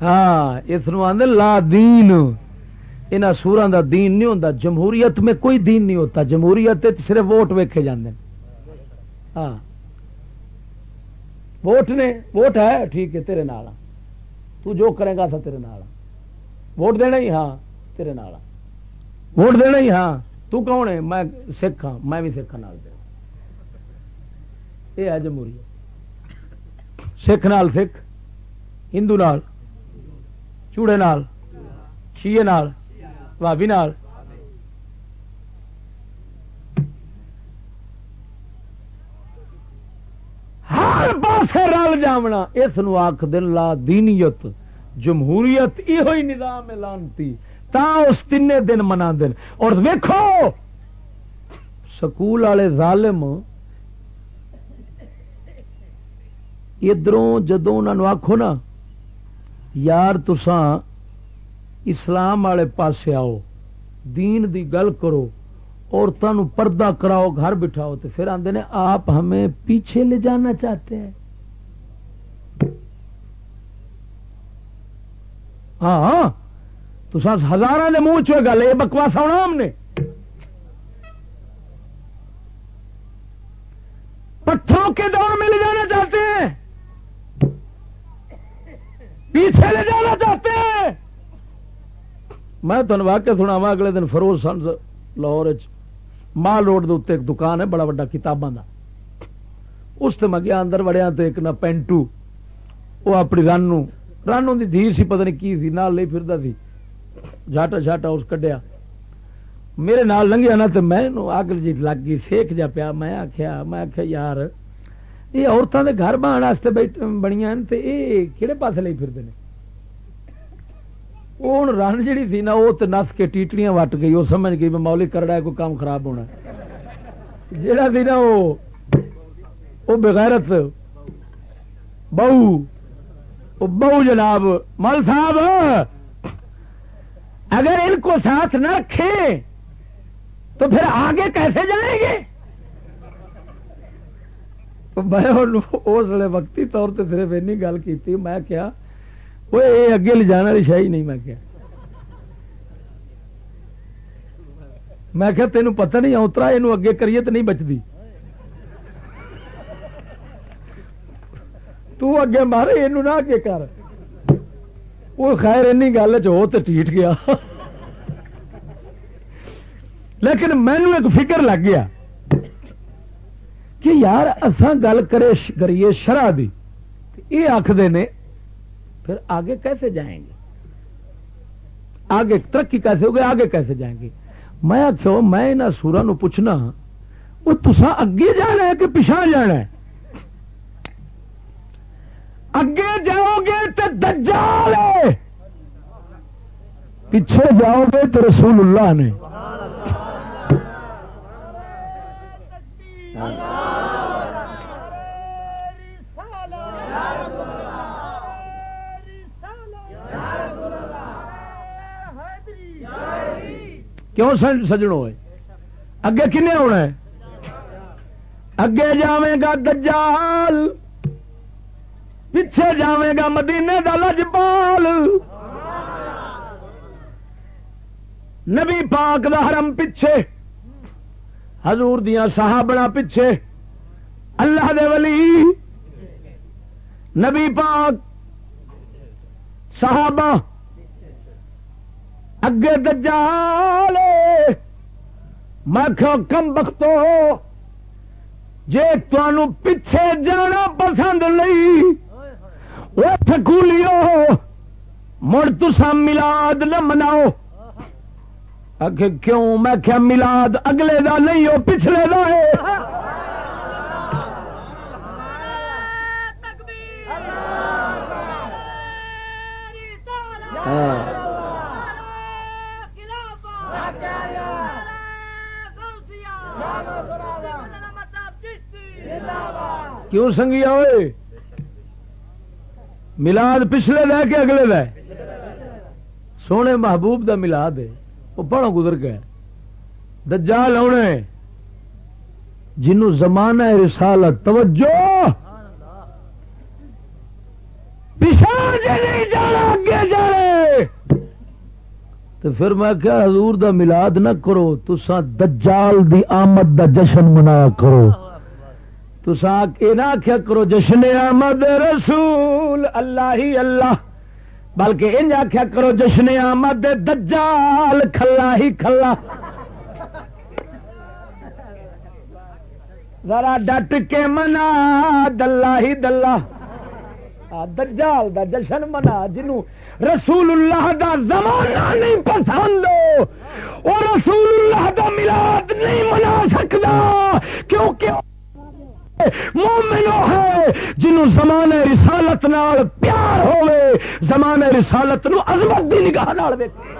ہاں اس آدھے لا دین ان سورا دا دین نہیں ہوتا جمہوریت میں کوئی دین نہیں ہوتا جمہوریت صرف ووٹ ویکے جاندے ہاں ووٹ نے ووٹ ہے ٹھیک ہے تیرے نال تو جو کرے گا سا تیرے نال ووٹ دینا ہی ہاں تیرے نال ووٹ دینا ہی ہاں تو کون ہے میں سکھ ہاں میں بھی سکھ نال دے یہ ہے جمہوریت سکھ نال سکھ ہندو نال چوڑے نال شیے نال بھابی نال ہر پاس رل جامنا اس آخ دن لا دینیت جمہوریت یہ نظام لانتی تا اس تین دن منا دن اور ویکھو سکول والے ظالم ادھر جدو انہوں آخو نا، یار تسان اسلام والے پاس آؤ، دین دی گل کرو عورتوں پردہ کراؤ، گھر بٹھاؤ تو پھر آدھے نے، آپ ہمیں پیچھے لے جانا چاہتے ہیں۔ ہاں ہاں تو ہزار نے منہ چوئے گل یہ بکواس آنا ہم نے پتھروں کے دور میں لے جانا چاہتے ہیں پیچھے لے جانا چاہتے ہیں میں تمہیں واقع سنا اگلے دن Feroz sons, Lahore mall road دے ایک دکان ہے، بڑا وا کتاباں کا اس میں گیا، اندر وڑیا تو ایک نہ پینٹو۔ وہ اپنی رن رن کی دھی سی، پتہ نہیں کی سی، نال لے پھردا سی۔ جھاٹا جھاٹا اس کڈیا۔ میرے نال لنگیا نا تو میں اگ جی لگ گئی سیک جا پیا۔ میں آخیا میں آخیا یار، یہ عورتوں کے گھر بہن بنیا یہ کہڑے پاس لے پھرتے ہیں وہ ہوں رن جہی تھی نا وہ تو نس کے ٹیٹڑیاں وٹ گئی وہ سمجھ گئی میں مولی کرڑا کوئی کام خراب ہونا جہا تھی نا وہ بغیرت بہو بہو جناب مل صاحب، اگر ان کو ساتھ نہ رکھے تو پھر آگے کیسے جائیں گے؟ میں اس وقتی طور پہ صرف این گل کی میں کیا وہ اگے لے جانا والی شاہی نہیں میں کیا میں کیا تینوں پتہ نہیں اترا یہ اگے کریے تو نہیں بچتی تو اگے مارے یہ نہ اگے کر وہ خیر این گل چ تو گیا لیکن مینو ایک فکر لگ گیا کہ یار اسان گل کرے کریے شرح دی یہ آخر نے پھر آگے کیسے جائیں گے؟ آگے ترقی کیسے ہوگی؟ آگے کیسے جائیں گے؟ میں آخو میں یہاں سورا نو پوچھنا ہاں، وہ تسا اگے جانا ہے کہ پچھا جانا ہے؟ اگے جاؤ گے تو دجال پیچھے جاؤ گے تو رسول اللہ نے۔ کیوں سجڑوں ہے اگے کنے ہونا ہے؟ اگے جاوے گا دجال پچھے جاوے گا مدینے کا لجپال۔ نبی پاک دا حرم پچھے حضور دیا صحابہ پیچھے، اللہ دے ولی۔ نبی پاک، صحابہ اگے دجال میں کم بختو، جے تمہوں پیچھے جانا پسند نہیں۔ وہ تھکولیو مڑ تسا ملاد نہ مناؤ۔ کیوں؟ میں کیا ملاد اگلے دا نہیں ہو پچھلے دا ہے۔ کیوں سنگیا ہوئے ملاد پچھلے دے کے اگلے دے سونے محبوب دا ملاد ہے، وہ بڑا گزر گیا دجال آنے جنوں زمانہ رسالت، توجہ! پچھا نہیں جانا، اگے جانے تو پھر میں کیا حضور دا ملاد نہ کرو تسا دجال دی آمد دا جشن منا کرو۔ تسا یہ نہ آخیا کرو جشن آمد رسول، اللہ ہی اللہ۔ بلکہ ان آخیا کرو جشن آمد دجال، کھلا ہی کھلا۔ ذرا ڈٹ کے منا، دلہ ہی دلہ۔ دجال دا جشن منا، جنوں رسول اللہ دا زمانہ نہیں پسند۔ اور رسول اللہ دا ملاد نہیں منا سکتا کیونکہ مومنو ہے جنوں زمان رسالت نال پیار ہوئے زمان رسالت نو عظمت دی نگاہ نال ویکھے۔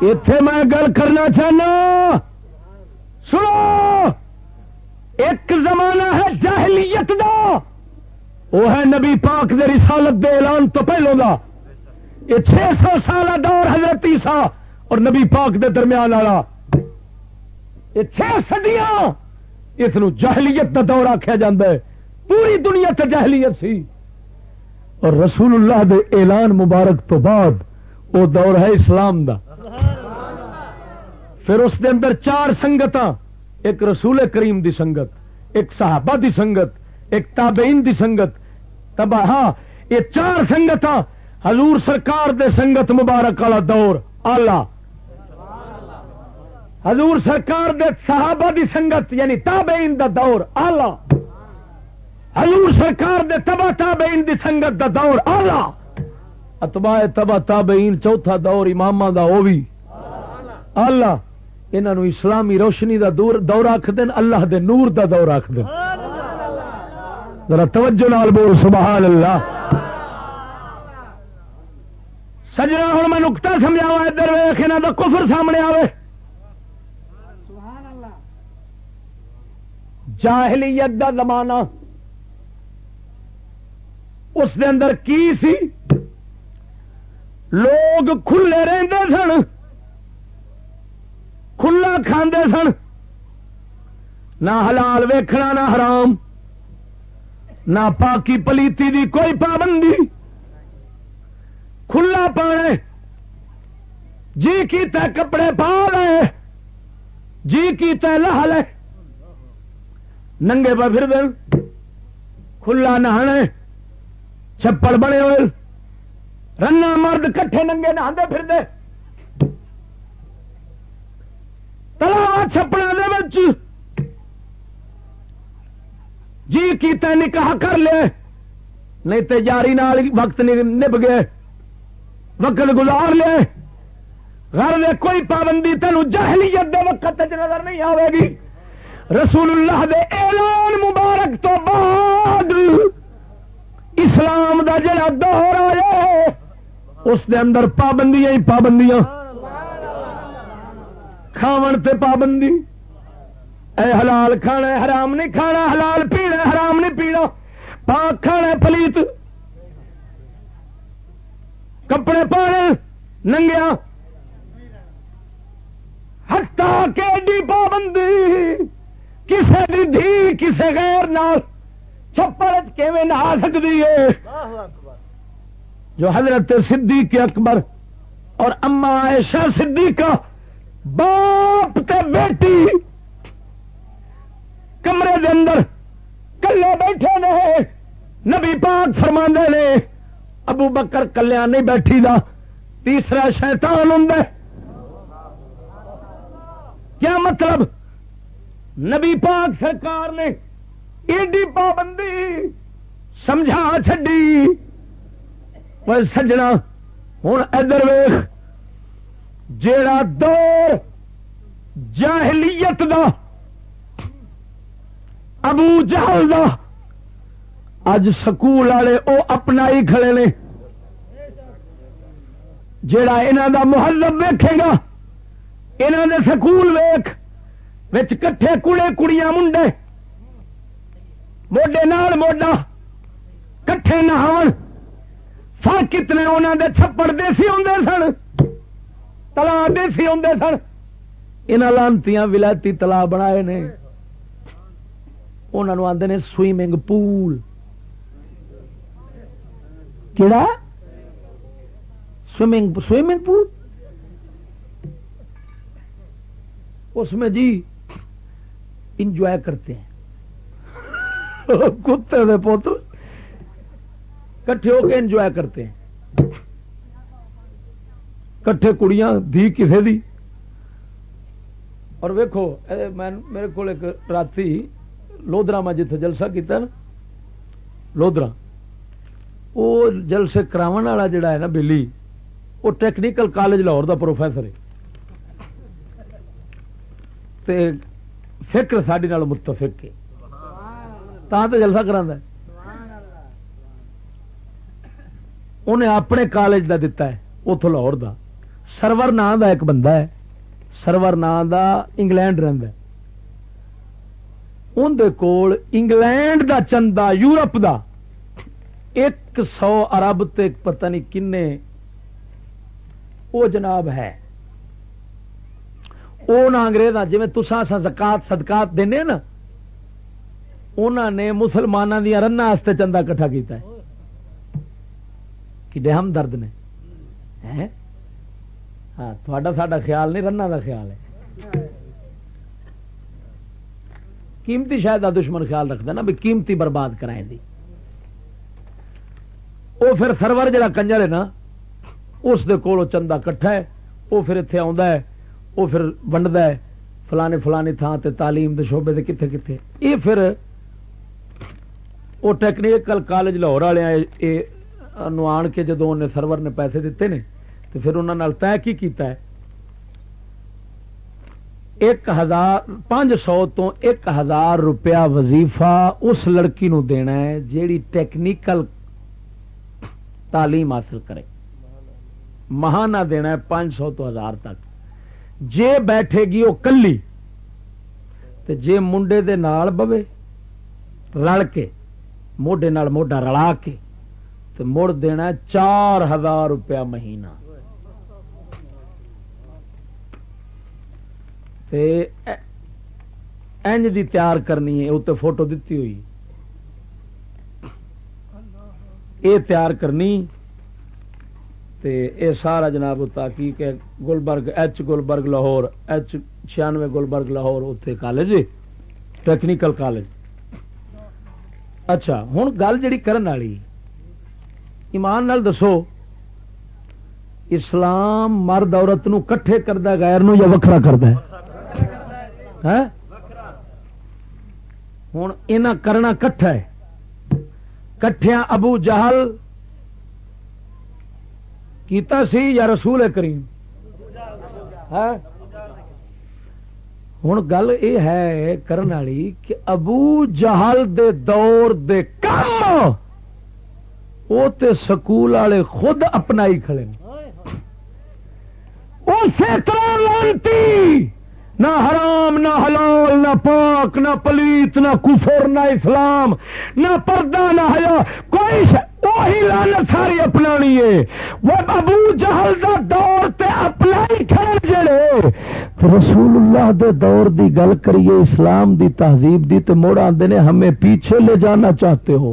اتے میں گل کرنا چاہنا ایک زمانہ ہے جاہلیت دا۔ وہ ہے نبی پاک دے رسالت دے اعلان تو پہلو دا۔ یہ چھ سو سالہ دور حضرت عیسیٰ اور نبی پاک دے درمیان والا۔ یہ چھ سدیاں اس جاہلیت کا دور آخیا جا پوری دنیا تے جاہلیت سی۔ اور رسول اللہ دے اعلان مبارک تو بعد وہ دور ہے اسلام دا۔ پھر اس دے اندر چار سنگت ایک رسول کریم دی سنگت۔ ایک صحابہ دی سنگت، ایک تابعین دی سنگت۔ تبا ہاں یہ چار سنگت ہاں۔ حضور سرکار دے سنگت مبارک والا دور۔ آلہ۔ حضور سرکار دے صحابہ دی سنگت یعنی تابعین دا دور۔ آلہ۔ حضور سرکار دے تبا تابعین دی سنگت دا دور۔ آلہ۔ اتباع تبا تابعین چوتھا دور امام دا، وہ بھی۔ انہوں اسلامی روشنی دا دور دور آخ دین اللہ دے نور دا دور آخ دین ذرا توجہ نال بول، سبحان اللہ۔ سجنا ہوں میں نکتا سمجھاوا ادھر ویخ یہاں کا کفر سامنے آئے جاہلیت دا زمانہ۔ اس دے اندر کی سی؟ لوگ کھلے رہتے سن۔ کھلا کھاندے سن۔ نہ حلال ویکھنا، نہ حرام۔ نہ پاکی پلیتی دی کوئی پابندی۔ کھلا پانے جی کی تے کپڑے پا لے جی کی تے لہ لے ننگے پہ پھر دن۔ کھلا نہانے چھپڑ بنے ہوئے۔ رنا مرد کٹھے ننگے نہاندے پھر دے۔ تلا چھپڑا جی کیتا نکاح کر لے نہیں تے جاری نال وقت نب گئے وقت گزار لے گھر میں کوئی پابندی تینوں جہلیت دے وقت نظر نہیں آئے گی رسول اللہ دے اعلان مبارک تو بعد اسلام دا جڑا دور آیا اس دے اندر پابندیاں ہی پابندیاں کھاون تے پابندی۔ اے حلال کھانا حرام نہیں کھانا، حلال پینا حرام نہیں پینا۔ پاک کھانا پلیت۔ کپڑے پانے ننگیا۔ ہٹا کے ایڈی پابندی۔ کسے دی دھی، کسے غیر نال۔ چپڑ کیویں نہ آ سکتی ہے؟ جو حضرت صدیق اکبر اور اما عائشہ صدیقہ باپ تے بیٹی کمرے دے اندر کلے بیٹھے نے۔ نبی پاک فرما نے، ابو بکر کلیا نہیں بیٹھی دا تیسرا شیطان ہوں کیا مطلب؟ نبی پاک سرکار نے ایڈی پابندی سمجھا چڈی سجنا ہوں ادھر ویخ جیڑا دور جاہلیت دا، ابو جہل دا، اج سکول والے وہ اپنا ہی کھڑے نے۔ جڑا انہوں دا محلب ویکھے گا انہوں دے سکول ویخ کٹھے کڑے کڑیاں منڈے۔ موڈے نال موڈا، کٹھے نہا فرق کتنے انہوں دے چھپڑ دیسی آدھے سن۔ تلا دیسی آدھے سن۔ یہاں لانتی ولایتی تلا بنا انہوں آتے نے سوئمنگ پول۔ کہڑا سوئمنگ سوئمنگ پول؟ اس میں جی انجوائے کرتے ہیں۔ کتے دے کٹھے ہو کے انجوائے کرتے ہیں۔ کٹھے کڑیاں دھی کسے دی اور ویکو میرے کو رات لودرا میں جتنے جلسہ کیا نا لودرا وہ جلسے کرا والا جڑا ہے نا بلی وہ ٹیکنیکل کالج لاہور دا پروفیسر ہے تے فکر ساری متفق ہے تا تو جلسہ کرا انہیں اپنے کالج دا دتا ہے اتو لاہور دا سرور نام دا ایک بندہ ہے سرور نام دا انگلینڈ رہد اندر کول انگلینڈ دا چندہ یورپ دا ایک سو ارب تک پتہ نہیں کنے وہ جناب ہے وہ نہ انگریز جی تسا زکات سدکات دینے نا انہوں نے مسلمانوں دیا رن چندہ کٹھا کیتا ہے کہ ہم درد نے ہاں تھوڑا ساڈا خیال نہیں، رنا دا خیال ہے۔ قیمتی شاید دشمن خیال رکھتا نا بھی قیمتی برباد کرائیں دی۔ وہ پھر سرور جڑا کنجر ہے نا، اس دے کول چندہ کٹھا ہے وہ پھر اتنے ہے وہ پھر ونڈا ہے، فلانے فلانی تھان تے تعلیم دے شعبے دے کتنے کتنے یہ پھر وہ ٹیکنیکل کالج لاہور والے آن کے جدو انہیں سرور نے پیسے دیتے نے تو پھر انہوں نے طے کی کیتا ہے؟ ایک ہزار، پانچ سو تو ایک ہزار روپیہ وظیفہ اس لڑکی نو دینا ہے جیڑی ٹیکنیکل تعلیم حاصل کرے۔ مہانہ دینا ہے پانچ سو تو ہزار تک۔ جے بیٹھے گی وہ کلی جے منڈے دے نال بوے، رل کے، موڈے نال موڈا رلا کے تو مڑ دینا چار ہزار روپیہ مہینہ۔ انج دی تیار کرنی ہے اتنے فوٹو دیتی ہوئی۔ اے تیار کرنی، تے اے سارا جناب تحقیق ہے، گلبرگ ایچ گلبرگ لاہور، ایچ چھیانوے گلبرگ لاہور اتنے کالج، ٹیکنیکل کالج۔ اچھا ہوں گل جڑی کرن والی، ایمان نال دسو، اسلام مرد عورت نو کٹھے کرتا غیر نو یا وکھرا کرتا ہے؟ ہوں یہ کرنا کٹھا ہے کٹھیا ابو جہل کیتا سی یا رسول کریم ہوں گل یہ ہے کرن والی کہ ابو جہل دے دور دے کام وہ تے سکول والے خود اپنائی کھڑے اسی طرح لانتی نہ حرام، نہ حلال، نہ پاک، نہ پلیت، نہ کفر، نہ اسلام، نہ پردہ، نہ حیا، کوئی وہی لانت ساری اپنانی ہے۔ وہ ابو جہل دا دور تے اپنا ہی کھڑے جڑے۔ رسول اللہ دے دور دی گل کریے، اسلام دی تہذیب دی تے موڑ آندے نے، ہمیں پیچھے لے جانا چاہتے ہو۔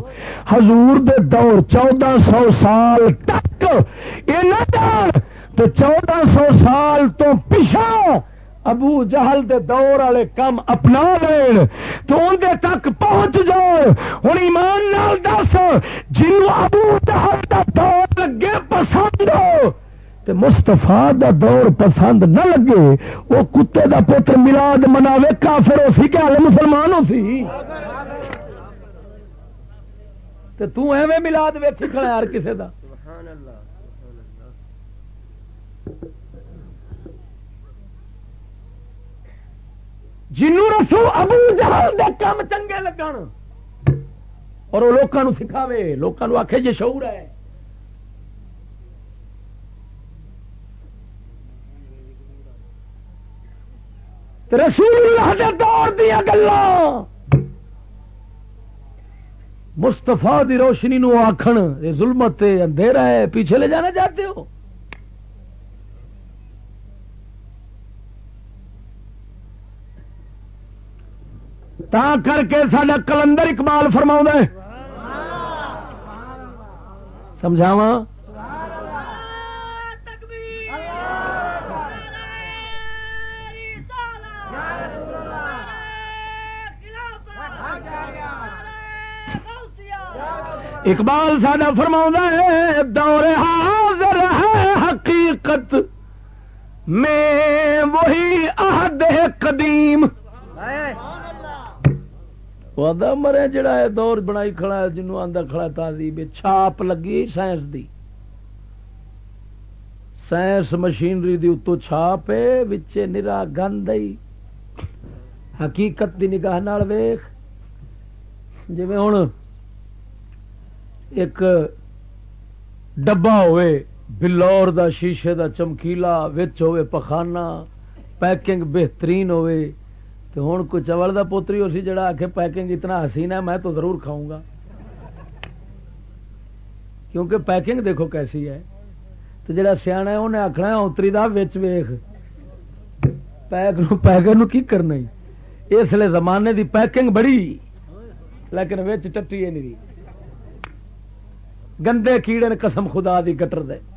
حضور دے دور چودہ سو سال تک یہ نہ جان تو چودہ سو سال تو پیچھا ابو جہل دے دور والے کم اپنا لین، تو اندر تک پہنچ جاؤ ہوں ایمان نال دس جنو ابو جہل دا دور لگے پسند۔ ہو مستفا دا دور پسند نہ لگے وہ کتے دا پتر ملاد مناوے، کافر ہو سی کہ مسلمان ہو سی۔ تو ایویں ملاد ویکھی کھڑا یار کسے دا۔ سبحان اللہ۔ جنو رسو ابو جہل دے کام چنگے لگن۔ اور وہ لوگوں سکھاوے لوگوں آخے جی شعور ہے۔ رسول اللہ دے دور دیا گلا مستفا دی روشنی نو آخن ظلمت اندھیرا ہے، پیچھے لے جانا چاہتے ہو؟ تا کر کے سڈا کلندر اقبال فرما سمجھاوا اقبال ساڈا فرما ہے، دور حاضر ہے حقیقت۔ میں وہی عہد قدیم۔ وہ آدھا مرے جڑا ہے، دور بنائی کھڑا ہے جنوں آندا کھڑا تہذیب چھاپ لگی سائنس دی۔ سائنس مشینری دی اتو چھاپ ہے، وچے نرا گند حقیقت دی نگاہ نال ویخ جی ہوں ایک ڈبا ہوئے، بلور دا شیشے دا چمکیلا، وچ ہوئے پخانا پیکنگ بہترین ہوئے۔ تو ہوں کوئی چول کا پوتری ہو سی جڑا آ کے پیکنگ اتنا حسین ہے، میں تو ضرور کھاؤں گا۔ کیونکہ پیکنگ دیکھو کیسی ہے۔ تو جڑا سیا انہیں آخنا اتری دا ویخ پیک پیک نو کی کرنا اس لیے زمانے دی پیکنگ بڑی، لیکن ویچ ٹٹی ہے نہیں۔ گندے کیڑے نے قسم خدا دی گٹر دے۔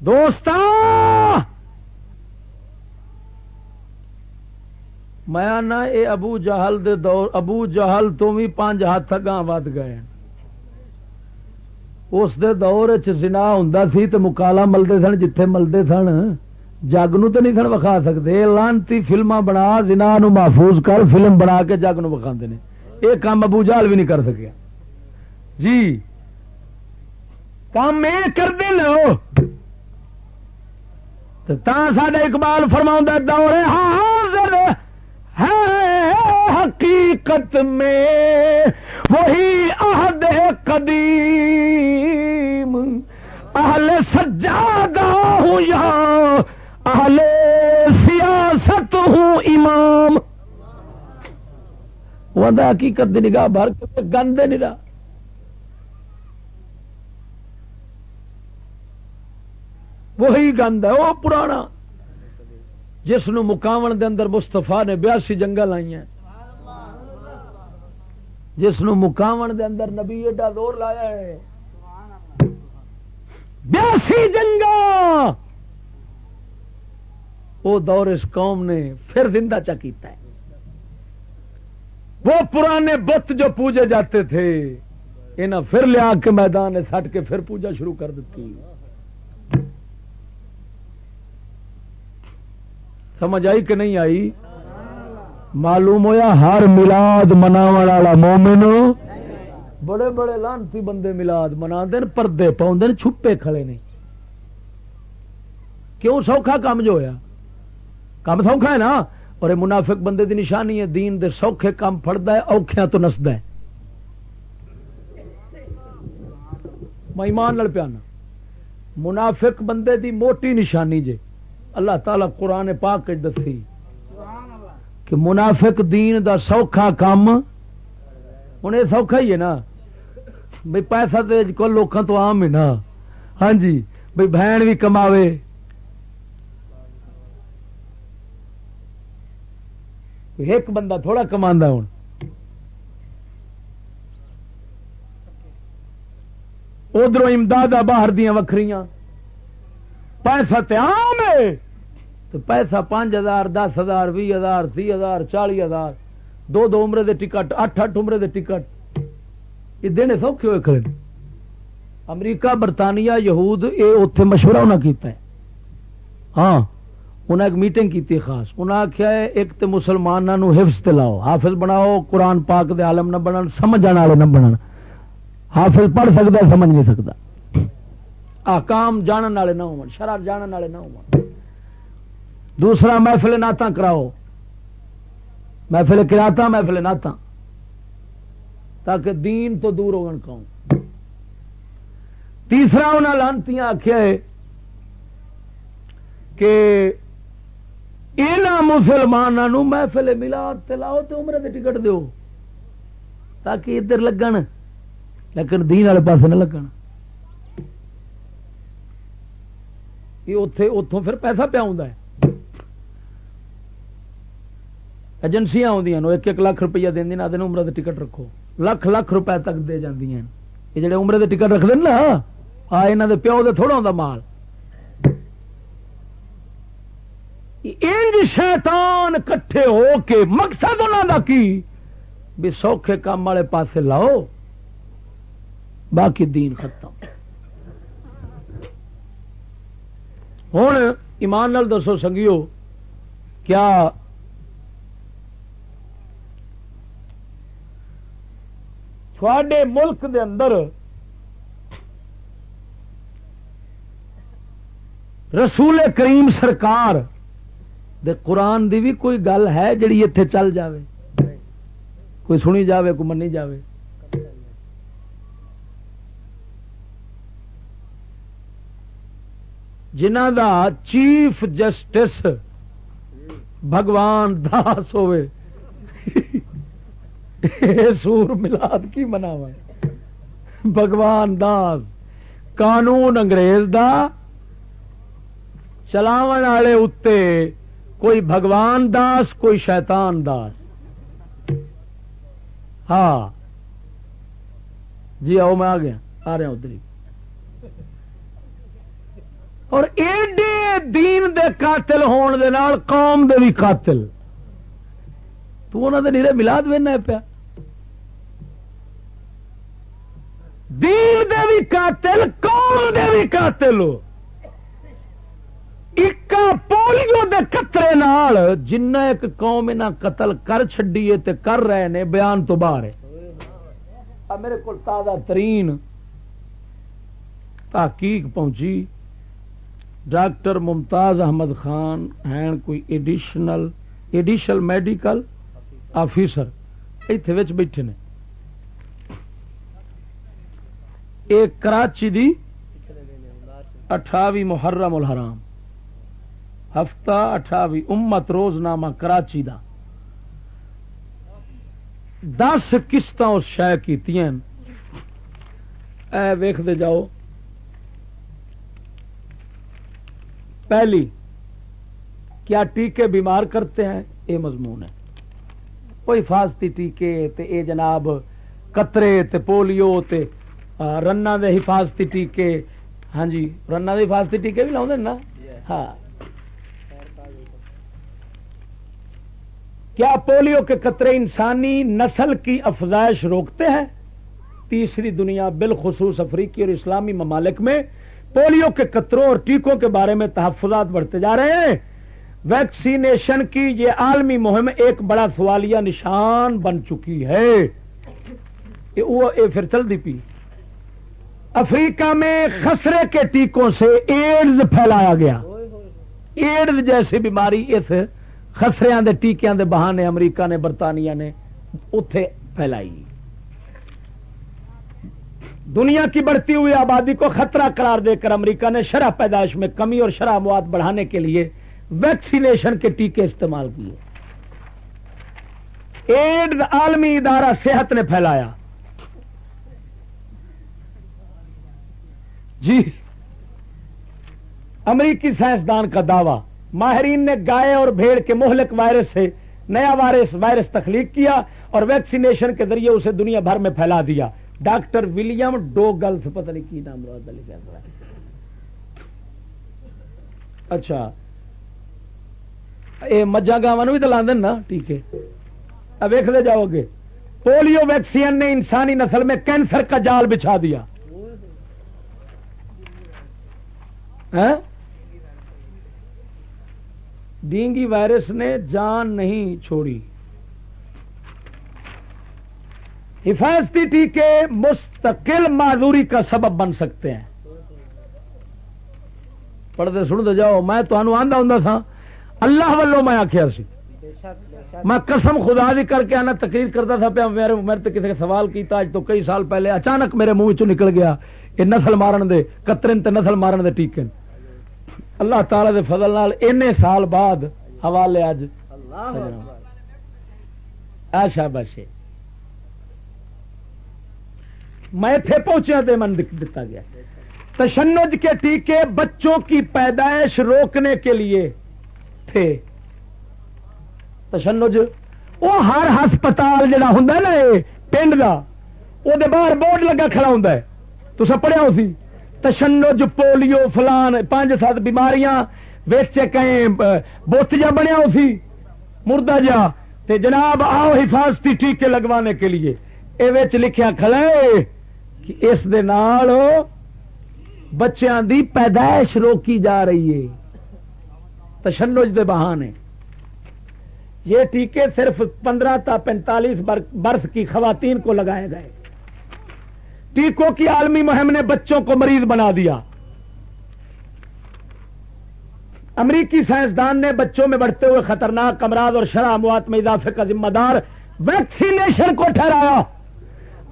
دوست میں آنا اے ابو جہل دے دور ابو جہل تو بھی پانچ ہاتھ اگاں ود گئے اس دے دور چنا ہوں سی تو مکالا ملتے سن جتھے ملتے سن۔ جگ نو تو نہیں سن وکھا سکتے لانتی فلما بنا جنا نو محفوظ کر فلم بنا کے جگ نو وکھا یہ کام ابو جہل بھی نہیں کر سکیا۔ جی۔ کام میں کر دے لو سڈا اقبال فرما دور حاضر ہے حقیقت میں، وہی عہد قدیم۔ اہل سجادہ ہوں یا اہل سیاست ہوں امام۔ وہ حقیقت نگاہ بھر کے، گندے نہیں وہی گند ہے، وہ پرانا۔ جس نو مکاون دے اندر مستفا نے بیاسی جنگل لائی ہیں جس نو مکاون دے اندر نبی ایڈا دور لایا ہے۔ بیاسی جنگا وہ دور اس قوم نے پھر زندہ چا کیتا ہے۔ وہ پرانے بت جو پوجے جاتے تھے انہیں پھر لیا کے میدان سٹ کے پھر پوجا شروع کر دیتی۔ سمجھ آئی کہ نہیں آئی؟ معلوم ہویا ہر ملاد منا مومن بڑے بڑے لانتی بندے ملاد منا پردے پاؤ چھپے کھڑے نہیں کیوں سوکھا کام جو ہوا کام سوکھا ہے نا؟ اور منافق بندے دی نشانی ہے، دین دے سوکھے کام فڑتا ہے اوکھیا تو نسد ہے۔ میں ایمان پیانا۔ منافق بندے دی موٹی نشانی جے۔ اللہ تعالی قرآن پاک دسی کہ منافق دین دا سوکھا کام ہوں یہ سوکھا ہی ہے نا۔ بھائی پیسہ تو کو لوگوں تو آم ہے نا۔ ہاں جی بھائی بہن بھی کماوے۔ ایک بندہ تھوڑا کما ہوں ادھر امداد باہر دیا وکری پیسہ تم ہے۔ تو پیسہ پانچ ہزار، دس ہزار بھی ہزار، سی ہزار، چالی ہزار۔ دو دو عمرے دے ٹکٹ، اٹھ اٹھ عمرے دے ٹکٹ۔ یہ دینے سوکھے ہوئے کھڑے امریکہ، برطانیہ، یہود یہ اتے مشورہ انہیں کیتا ہے۔ ہاں انہیں ایک میٹنگ کی خاص۔ انہیں آخیا ہے، ایک تو مسلمانوں حفظ تے لاؤ۔ حافظ بناؤ، قرآن پاک دے عالم نہ بنن سمجھ والے نہ بنن۔ حافظ پڑھ سکتا سمجھ نہیں سکتا آکام جانن والے نہ ہو شرار جانن والے نہ ہو دوسرا، محفل نعت کراؤ۔ محفل کراتا، محفل نعت تاکہ دین تو دور ہو کہوں۔ تیسرا انہیں لانتی آخیا ہے کہ یہاں مسلمانوں محفل ملاد لاؤ تو عمر دے ٹکٹ دو تاکہ ادھر لگن، لیکن دین والے پاس نہ لگن۔ یہ اتوں پھر پیسہ پیا ہوں ایجنسیاں آدی ایک ایک لاکھ روپیہ دین آدھے عمر دے ٹکٹ رکھو۔ لکھ لاکھ روپے تک دے جی یہ جڑے عمر دے ٹکٹ رکھ رکھتے نا، آ یہاں دے پیو دے تھوڑا ہوتا مال۔ انج شیطان کٹھے ہو کے مقصد انہوں کا کی؟ بھی سوکھے کام والے پاسے لاؤ، باقی دین ختم۔ ہوں ایمان نال دسو سنگیو، کیا تھوڑے ملک دے اندر رسول کریم سرکار دے قرآن دی بھی کوئی گل ہے جڑی اتے چل جاوے؟ کوئی سنی جاوے، کوئی منی جاوے؟ جنہ دا چیف جسٹس بھگوان داس ہوئے۔ سور ملاد کی مناو بھگوان داس، قانون انگریز دا۔ چلاو والے اتے کوئی بھگوان داس، کوئی شیطان داس۔ ہاں۔ جی آؤ، میں آ گیا۔ آ رہا ادھر اور ایڈے دین دے قاتل ہون دے نال قوم دے بھی قاتل. تو انہوں دے نیرے ملاد وینا پیا. دین دے بھی قاتل، قوم دے بھی قاتل. اکا پولیو دے قطرے نال جنہ ایک قوم انہاں قتل کر چھڈیے تے کر رہے نے، بیان تو باہر ہے. میرے کو تازہ ترین تحقیق پہنچی۔ ڈاکٹر ممتاز احمد خان ہیں کوئی ایڈیشنل ایڈیشنل میڈیکل آفیسر اتنے بیٹھے نے۔ ایک کراچی دی اٹھاوی محرم الحرام۔ ہفتہ اٹھاوی امت روز نامہ کراچی دا۔ دس قسط اس شہ کی ویخ دے جاؤ۔ پہلی، کیا ٹیکے بیمار کرتے ہیں؟ یہ مضمون ہے۔ کوئی حفاظتی ٹیکے تے اے جناب قطرے تے پولیو تے رنا دے حفاظتی ٹیکے۔ ہاں جی رنا دے حفاظتی ٹیکے بھی لاؤ نا؟ ہاں۔ کیا پولیو کے قطرے انسانی نسل کی افزائش روکتے ہیں؟ تیسری دنیا بالخصوص افریقی اور اسلامی ممالک میں پولیو کے قطروں اور ٹیکوں کے بارے میں تحفظات بڑھتے جا رہے ہیں۔ ویکسینیشن کی یہ عالمی مہم ایک بڑا سوالیہ نشان بن چکی ہے۔ پھر چل دی پی۔ افریقہ میں خسرے کے ٹیکوں سے ایڈز پھیلایا گیا۔ ایڈز جیسی بیماری اس خسریا کے ٹیکیا کے بہانے امریکہ نے، برطانیہ نے اتے پھیلائی۔ دنیا کی بڑھتی ہوئی آبادی کو خطرہ قرار دے کر امریکہ نے شرح پیدائش میں کمی اور شرح مواد بڑھانے کے لیے ویکسینیشن کے ٹیکے استعمال کیے۔ ایڈز عالمی ادارہ صحت نے پھیلایا۔ جی امریکی سائنسدان کا دعوی۔ ماہرین نے گائے اور بھیڑ کے مہلک وائرس سے نیا وائرس وائرس تخلیق کیا اور ویکسینیشن کے ذریعے اسے دنیا بھر میں پھیلا دیا۔ ڈاکٹر ولیم ڈو گلف پتہ نہیں کی نام لکھا اچھا۔ یہ مجھا گاوا بھی تو لا نا، ٹھیک ہے۔ اب جاؤ گے پولیو ویکسین نے انسانی نسل میں کینسر کا جال بچھا دیا۔ ہاں؟ ڈینگی وائرس نے جان نہیں چھوڑی۔ حفاظتی ٹیکے مستقل معذوری کا سبب بن سکتے ہیں۔ پڑھتے سنتے جاؤ میں تو آدھا ہوں تھا اللہ ولو میں آخیا سی۔ میں قسم خدا بھی کر کے آنا تقریر کرتا تھا پیا میرے میرے تو کسی نے سوال کیتا آج تو کئی سال پہلے اچانک میرے منہ چ نکل گیا۔ کہ نسل مارن دے قطرن تے نسل مارن دے ٹیکن اللہ تعالی دے فضل نال اینے سال بعد حوالے اج۔ ایسا بشے میں تھے پہنچیا تو من دتا گیا۔ تشنج کے ٹیکے بچوں کی پیدائش روکنے کے لیے تھے۔ تشنج، وہ ہر ہسپتال جڑا ہوں نا پنڈ کا وہ باہر بورڈ لگا کھڑا ہوں تو سب پڑھیا اسی تشنج، پولیو، فلان، پانچ سات بیماریاں ویچ کہیں بوت جا بنیا اسی مردہ جا۔ تے جناب، آؤ حفاظتی ٹیکے لگوانے کے لیے۔ یہ لکھیا کھڑا کہ اس بچیاں دی پیدائش روکی جا رہی ہے۔ تشنج دے بہانے۔ یہ ٹیکے صرف پندرہ تا پینتالیس برس کی خواتین کو لگائے گئے۔ ٹیکوں کی عالمی مہم نے بچوں کو مریض بنا دیا۔ امریکی سائنسدان نے بچوں میں بڑھتے ہوئے خطرناک امراض اور شرح موات میں اضافے کا ذمہ دار ویکسینیشن کو ٹھہرایا۔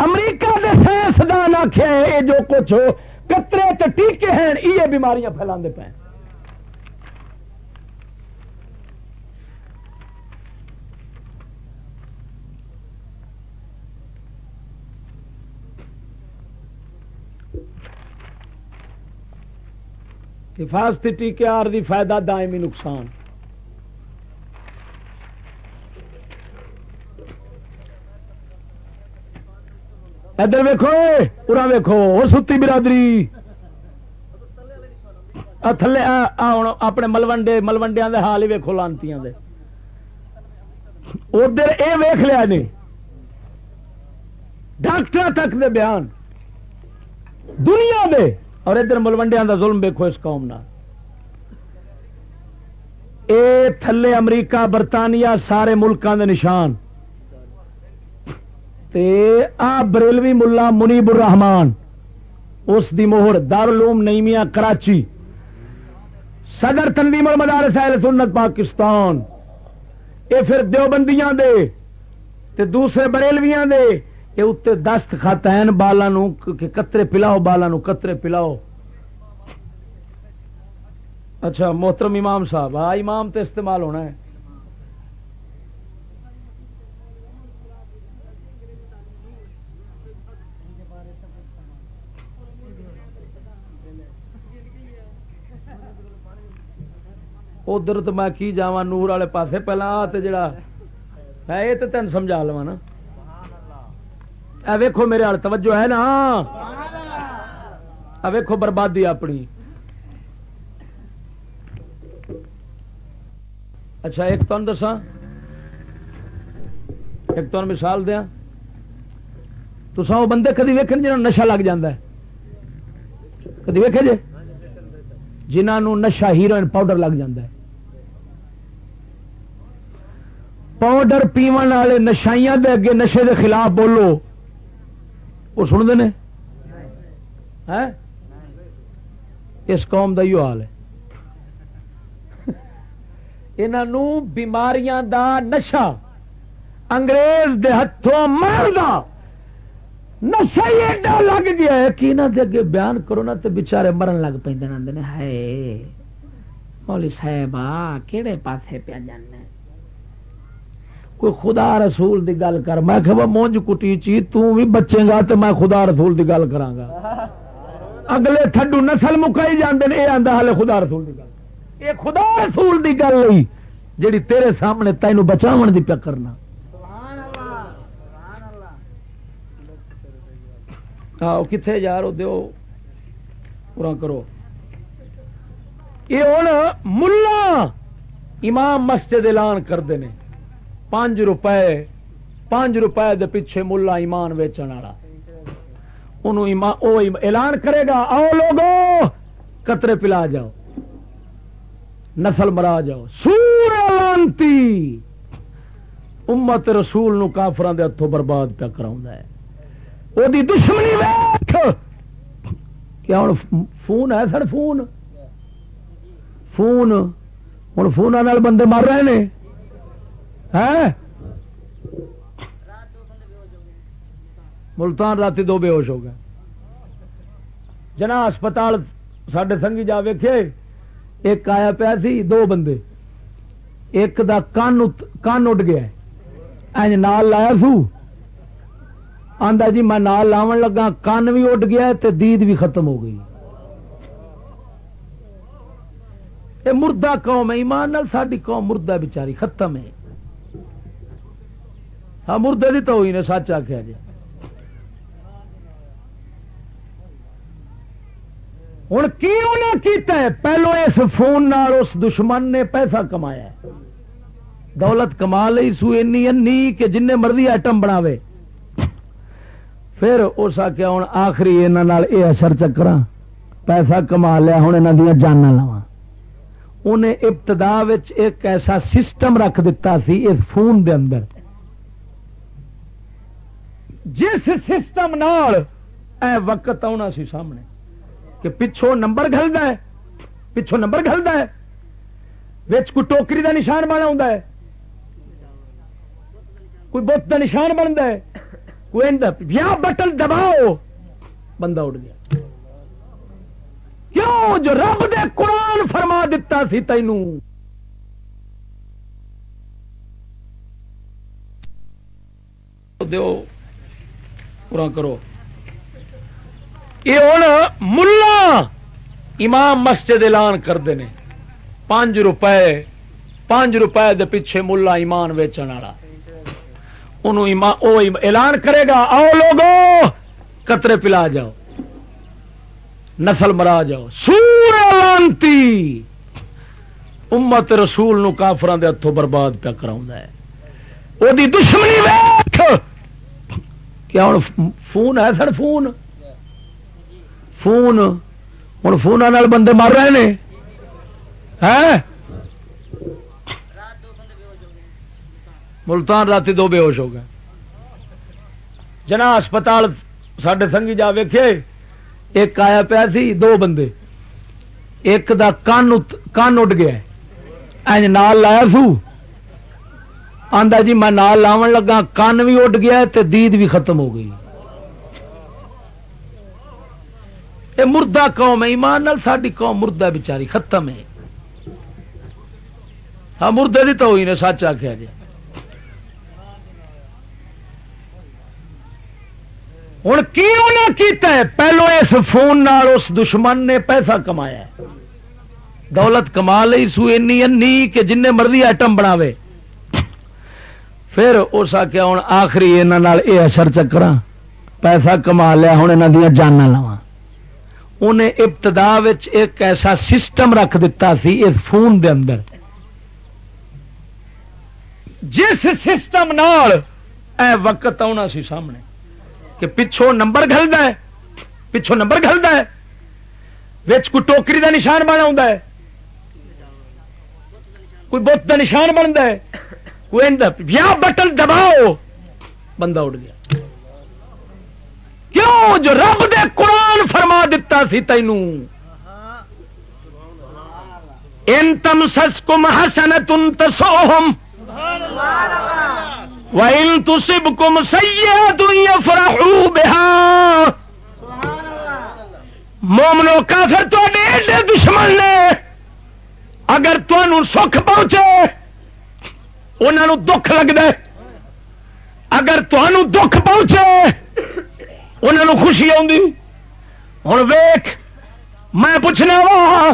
امریکہ کے سائنسدان آخیا یہ جو کچھ کترے تو ٹیکے ہیں یہ بیماریاں پھیلا پے حفاظتی ٹیکے آرزی فائدہ دائمی نقصان۔ ادھر ویکو پورا ویکو وہ ستی برادری۔ تھلے اپنے ملوڈے ملوڈیا کے حال ہی ویکو لانتی ادھر یہ ویخ لیا نے ڈاکٹر تک دے بیان۔ دنیا دے، اور ادھر ملوڈیا کا ظلم ویکو اس قوم اے تھلے امریکہ، برطانیہ، سارے ملکوں دے نشان۔ تے آ بریلوی ملا منیب الرحمان اس دی مہر دارالعلوم نئیمیا کراچی، صدر تنظیم المدارس اہل سنت پاکستان، اے پھر دیوبندیاں دے تے دوسرے بریلویاں دے یہ اتنے دست خاتین بالا نو کترے پلاؤ بالا نو کترے پلاؤ۔ اچھا محترم امام صاحب ہاں امام تو استعمال ہونا ہے۔ ادھر تو میں کی جا نور والے پاسے پہلا جڑا ہے یہ تو تین سمجھا لوا نا۔ ویکو میرے ہال توجہ ہے نا؟ ویکو بربادی اپنی۔ اچھا ایک تن دسا ایک تن مثال دیا تو سو بندے کدی ویک جنہوں نشا لگ جا کدی ویکے جی جنہوں نشا ہیروئن پاؤڈر لگ جا پاؤڈر پیو والے نشائیاں دے اگے نشے دے خلاف بولو۔ وہ سنتے ہیں؟ اس قوم کا یہ حال ہے۔ انہوں بیماریاں دا نشا انگریز دے ہاتھوں مرد نشا ہی ایڈا لگ گیا ہے کہ انہوں دے اگے بیان کرو نا تو بچارے مرن لگ پہ آدھے ہے مولی صاحب کہڑے پاسے پیا جانا کوئی خدا رسول دی گل کر۔ میں کہ مونج کٹی چی بھی بچے گا تو میں خدا رسول دی گل کرا اگلے تھڈو نسل مکائی جاندے یہ آتا ہلے خدا رسول دی گل۔ یہ خدا رسول دی گل نہیں جیڑی تیرے سامنے تینوں بچاؤ دی پیا کرنا۔ آؤ کتنے یار دو پورا کرو۔ یہ ہوں ملا امام مسجد اعلان کرتے ہیں پانچ روپے پانچ روپے دے پیچھے ملا ایمان ویچن والا۔ اعلان کرے گا، آؤ لوگو، قطرے پلا جاؤ، نسل مرا جاؤ۔ سور لانتی امت رسول نو کافران دے ہاتھوں برباد پیا کرا ہے۔ وہ دشمنی ویخ کیا ہوں فون ہے سر فون؟ فون ہوں فون بندے مر رہے ہیں ملتان رات دو بے ہوش ہو گئے۔ جنا ہسپتال سڈے سنگھی جا ویکھے، ایک آیا پیا سی، دو بندے۔ ایک دا کان کان اڈ گیا اج نال لایا سو۔ آندا جی میں نال لاون لگا، کان بھی اڈ گیا تے دید بھی ختم ہو گئی۔ اے مردہ قوم ہے، ایمان نال ساری قوم مردہ بچاری ختم ہے۔ ہاں مردے دی تو ہوئی نے سچ آخیا جی۔ ہوں کی انہیں کیتا ہے؟ پہلو اس فون نال اس دشمن نے پیسہ کمایا دولت کما لی سو اینی کہ جن مرضی آئٹم بناوے۔ پھر اس آخیا ہوں آخری یہاں یہ اثر چکر پیسہ کما لیا ہوں یہاں دیا جانا لوا انہیں ابتدا ایک ایسا سسٹم رکھ دیتا سی اس فون دے اندر۔ جس سسٹم نال اے وقت آنا سی سامنے، کہ پچھوں نمبر گلتا ہے، پچھوں نمبر گلتا ہے بچ کوئی ٹوکری دا نشان بنا ہے، کوئی بت کا نشان بنتا ہے یا بٹن دباؤ، بندہ اڑ گیا۔ کیوں جو رب دے قرآن فرما دیتا سی تینوں دیو پورا کرو۔ یہ ہوں ملا امام مسجد اعلان کرتے ہیں پانچ روپے پانچ روپے دے پیچھے ملا ایمان ویچن والا۔ اعلان کرے گا، آؤ لوگو، قطرے پلا جاؤ۔ نسل مرا جاؤ۔ سور لانتی امت رسول نو کافران دے ہاتھوں برباد پیا کرا ہے۔ وہ دشمنی کیا ہوں فون ہے سر فون؟ فون۔ ہوں فون بندے مر رہے ہیں؟ ملتان رات دو بے ہوش ہو گئے۔ جنا ہسپتال سڈے سنگھی جا ویکھے، ایک آیا پیا سی، دو بندے۔ ایک دا کان کان اڈ گیا۔ اج نال لایا سو۔ آندا جی میں نال لاون لگا کان بھی اڈ گیا تے دید بھی ختم ہو گئی۔ اے مردہ قوم ہے، ایمان نال ساری قوم مردہ بچاری ختم ہے۔ ہاں مردے دی تو ہوئی نے، سچ آخیا جی ہوں کی انہیں کیتا ہے؟ پہلو اس فون نال اس دشمن نے پیسہ کمایا ہے۔ دولت کما لی سو اینی کہ جن مرضی آئٹم بناوے۔ پھر اس آخیا ہوں آخری یہاں یہ اثر چکر پیسہ کما لیا ہوں یہاں دیا جانا لوا انہیں ابتدا ایک ایسا سسٹم رکھ دیتا سی اس فون دے اندر۔ جس سسٹم نال اے وقت آنا سی سامنے کہ پچھوں نمبر گلتا ہے پچھوں نمبر گلتا ہے کوئی ٹوکری دا نشان بنا ہے، کوئی بت کا نشان بنتا ہے۔ یا بٹن دباؤ بندہ اڑ گیا کیوں جو رب دے قرآن فرما دیتا سی تینوں ان تم سس کم ہسن تم تسو وَإِن تُصِبْكُمْ سَيِّئَةٌ يَفْرَحُوا بِهَا مومنو کافر تو ایڈے دشمن نے اگر تمہوں سکھ پہنچے انہوں دکھ لگتا ہے۔ اگر تمہوں دکھ پہنچے، انہوں خوشی آئی ہوں ویخ میں پوچھنا وا،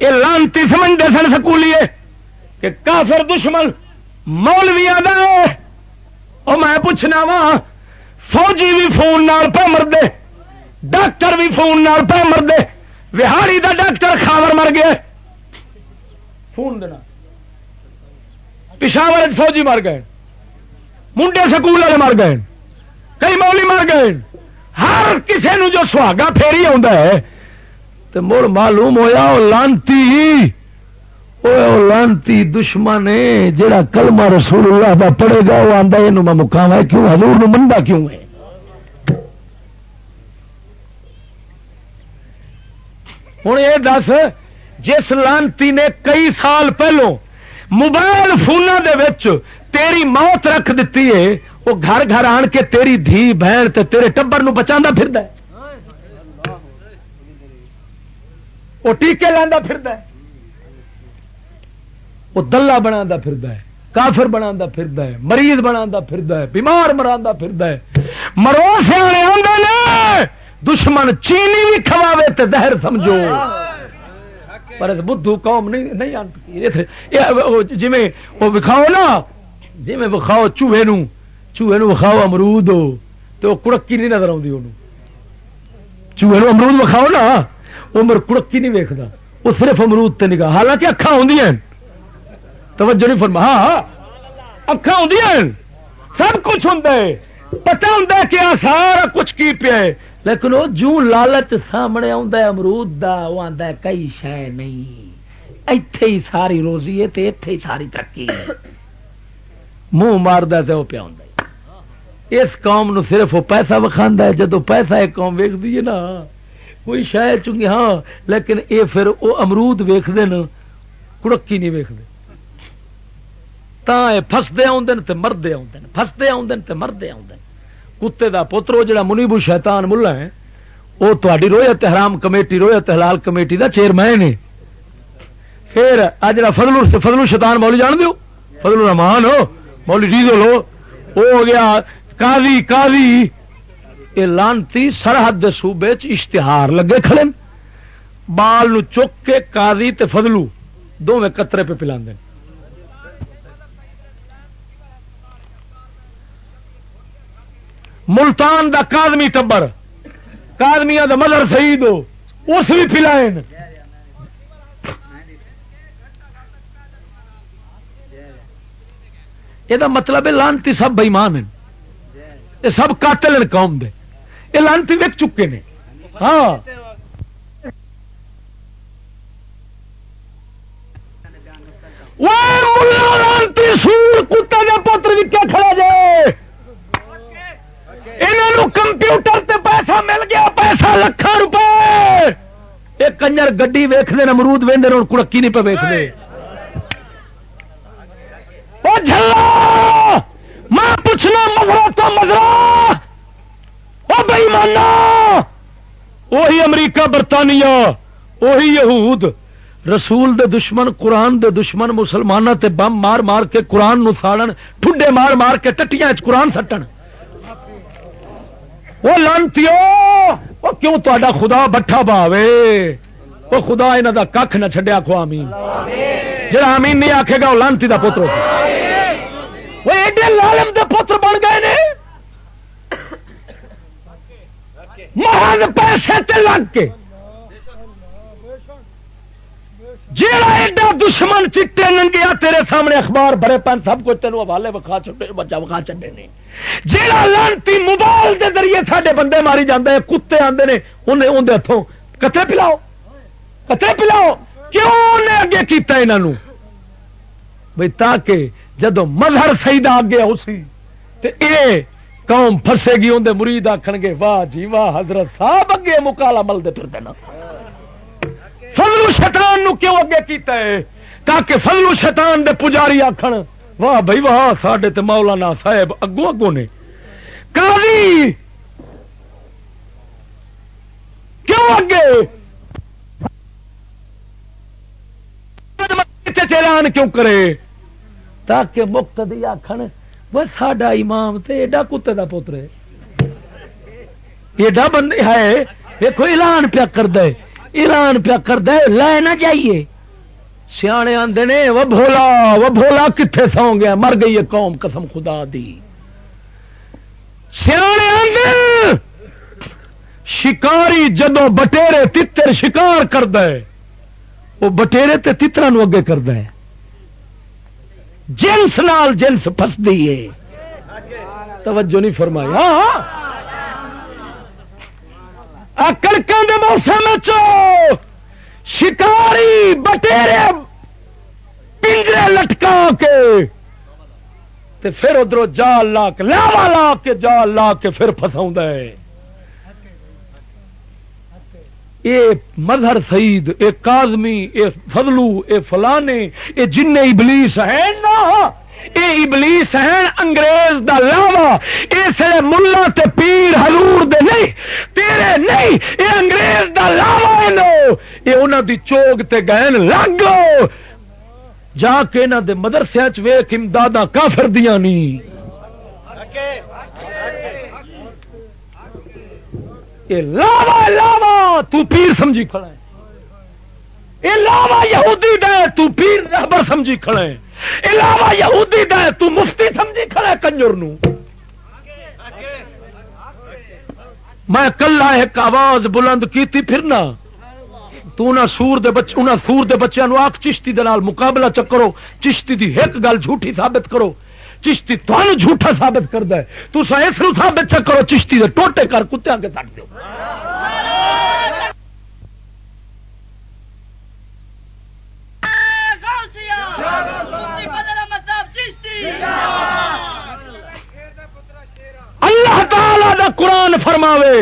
یہ لانتی سمجھتے سن سکولی کہ کافر دشمن مولوی آدھا وہ میں پوچھنا وا، فوجی بھی فون نال پہ مردے، ڈاکٹر بھی فون نال پہ مردے، وہاڑی دا ڈاکٹر خاور مر گیا۔ فون دینا۔ پشاور فوجی مر گئے، منڈے سکول والے مر گئے، کئی مولی مر گئے، ہر کسی نو جو سہاگا فیری ہے تو مڑ معلوم ہوا وہ لانتی لانتی دشمن ہے جہاں کلمہ رسول اللہ دا پڑے گا وہ آتا یہ میں مقام ہے، کیوں؟ حضور نو مندا کیوں ہے؟ ہوں یہ دس، جس لانتی نے کئی سال پہلو موبائل فون تیری موت رکھ دیتی ہے، وہ گھر گھر آن کے تیری دھی بہن تے تیرے ٹبر نو بچا پھر وہ ٹیکے لینا پھر وہ دلہ بنا پھر کافر بنا پھر مریض بنا پھر بیمار مرا پھر مرو سیانے دشمن چینی بھی کھواوے تے دہر سمجھو۔ پر بدھو قوم نہیں جی وہ وکھاؤ نا جی وکھاؤ چوہے نو چوہے نو وکھاؤ امرود۔ تو کڑکی نہیں نظر آتی وہ چوہے نو امرود وکھاؤ نا وہ عمر کڑکی نہیں ویکتا وہ صرف امرود تے نگاہ حالانکہ اکھا آدی توجہ نہیں فرما ہاں, ہاں۔ اکھا آدی سب کچھ ہوں پتا ہوں کہ سارا کچھ کی پیا لیکن وہ جو لالچ سامنے امرود دا وہ آتا کئی شہ نہیں۔ اتے ہی ساری روزی ہے اتے ہی ساری ترقی منہ مارد وہ پیا اس قوم نو صرف وہ پیسہ وکھا ہے، جدو پیسہ ایک قوم ویکتی ہے نا، کوئی شہ چونگی ہاں لیکن اے پھر وہ امرود ویختے نا، کڑکی نہیں ویختے فستے آدھے مردے آدھے فستے آدھے مردے آدھے کتے دا پتر وہ جڑا منیبو شیطان ملا ہے وہ تاری رویت حرام کمیٹی، رویت حلال کمیٹی دا چیئرمین ہے۔ پھر، آ جڑا فضل فضل شیطان مولی جان دیو؟ فضل الرحمان، ہو مولی جی لو۔ وہ ہو گیا قاضی قاضی۔ یہ لانتی سرحد صوبے اشتہار لگے کھڑے۔ بال نو چک کے قاضی تے فضلو دو میں قطرے پہ پلا دیں ملتان دا کادمی ٹبر، کادمیا دا مدر شہید ہو اس بھی پلائے یہ مطلب ہے لانتی سب بئیمان ہیں۔ یہ سب قاتل ہیں قوم دے۔ یہ لانتی وک چکے نے۔ ہاں۔ لانتی سور کتا کا پتر وکیا کھڑا جائے انہوں کمپیوٹر تے پیسہ مل گیا، پیسہ لکھان روپے۔ یہ کنجر گڈی ویختے امرود وہدے ہوں کڑکی نہیں پہ ویختے میں پوچھنا مزرا تو مزرا وہ مانا وہی امریکہ، برطانیہ وہی یہود۔ رسول دے دشمن، قرآن دے دشمن مسلمانوں تے بم مار مار کے قرآن نو ساڑن، ٹھڈے مار مار کے ٹٹیاں قرآن سٹن۔ وہ لانتی وہ کیوں تا خدا بٹھا باوے؟ وہ خدا یہاں کا کھ نہ چڈیا کھو امین جا امین نہیں آخے گا وہ لانتی کا پتر۔ وہ ایڈے لالم دے پتر بن گئے نے۔ محض پیسے تے لگ کے۔ جیڑا ایڈا دشمن چٹے ننگیا تیرے سامنے اخبار بھرے پن، سب کچھ تینوں حوالے وکھا چڈے بچہ وکھا چڈے نے۔ جیڑا لانتی موبائل دے ذریعے سارے بندے ماری جاندے ہیں کتے آندے نے، انہیں اندر ہاتھوں کتے پلاؤ۔ کتے پلاؤ۔ کیوں نے اگے کیتا انہوں بھائی تاکہ جدو مظہر سہی آ گیا اسی تے اے قوم فسے گی اندر مرید آخ گے، واہ جی واہ، حضرت صاحب اگے مکالا ملتے پھر دینا۔ فضل شیطان نو کیوں اگے کیتا ہے؟ تاکہ فضل شیطان دے پجاری آخر واہ بھائی، واہ، ساڈے تے مولانا صاحب اگوں اگوں نے۔ قاضی کیوں اگے؟ چلان کیوں کرے؟ تاکہ مقتدی آخر وہ ساڈا امام تے ایڈا کتے دا پوتر ہے۔ ایڈا بندے ہے دیکھو اعلان پیا کر دے اعلان پیا کر دے لے نہ جائیے۔ سیانے آندے نے وہ بھولا وہ بھولا کتنے سو گیا مر گئی ہے قوم قسم خدا دی۔ سیانے آندے شکاری جدو بٹیرے تتر شکار کر دے وہ بٹیرے تے تترا نو اگے کر دے جنس نال جنس فسدی ہے۔ توجہ نہیں فرمائی۔ ہاں, ہاں۔ ہاں۔ کڑکوں کے موسم شکاری بٹیرے پنجرے لٹکا کے تے پھر ادھر جال لا کے، لاوا لا کے، جال لا کے پھر فساؤں یہ مظہر سعید، اے کازمی اے فضلو، اے فلانے، اے جن ابلیس ہے نا اے ابلیس ہیں، انگریز دا لاوا اس ملا تے پیر حضور دے نہیں، تیرے نہیں، اے انگریز دا لاوا لو اے انہاں دی چوگ تے گہن لگ لو۔ جا کے انہاں دے مدرسے چ ویکھ امداداں کافر دیاں نہیں اے لاوا لاوا، تو پیر سمجھی کھڑا ہے۔ اے لاوا یہودی دے، تو پیر رہبر سمجھی کھڑا ہے۔ علاوہ یہودی دے، تو مفتی سمجھی کھڑا کنجر نو۔ میں کلا ایک آواز بلند کیتی پھرنا تو نہ سور دے بچے انہاں سور دے بچیاں نو آپ چشتی دے نال مقابلہ چکرو چشتی دی ایک گل جھوٹی ثابت کرو۔ چشتی تھانو جھوٹا ثابت کردا ہے۔ تو سا اس نو ثابت چکرو چشتی دے ٹوٹے کر کتےاں کے تک دیو۔ اللہ تعالی دا قرآن فرماوے۔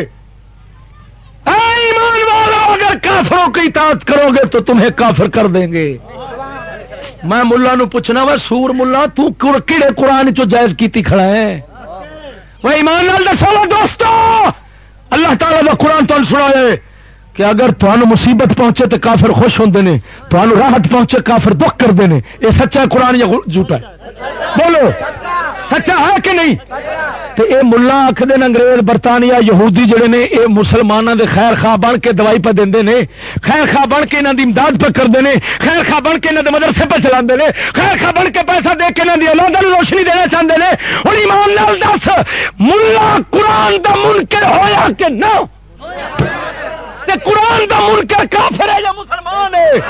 اے ایمان والا، اگر کافروں کی اطاعت کرو گے تو تمہیں کافر کر دیں گے۔ میں ملا نو پوچھنا وا، سور ملا تیڑے قرآن چو جائز کیتی کھڑا ہے؟ وہ ایمان لال دسو دوستو، اللہ تعالی دا قرآن تمہیں سنا کہ اگر تمہیں مصیبت پہنچے تو کافر خوش ہوتے ہیں تمہیں راحت پہنچے کافر دکھ کرتے ہیں یہ سچا قرآن یا جھوٹا ہے؟ بولو۔ سچا ہے کہ نہیں؟ تو اے ملا آخر انگریز، برطانیہ، یہودی جڑے نے اے مسلمانوں دے خیر خواہ بن کے دوائی پہ دے نے، خیر خواہ بن کے انہوں کی امداد پہ کرتے ہیں خیر خواہ بن کے انہوں مدرسے پہ چلا ہیں خیر خواہ بن کے پیسہ دے کے انہوں کی اولاد روشنی دینا چاہتے ہیں اور ایمان لال دس، ملا قرآن دا منکر ہویا کہ نہ؟ قرآن دا منکر کافر ہے یا مسلمان ہے؟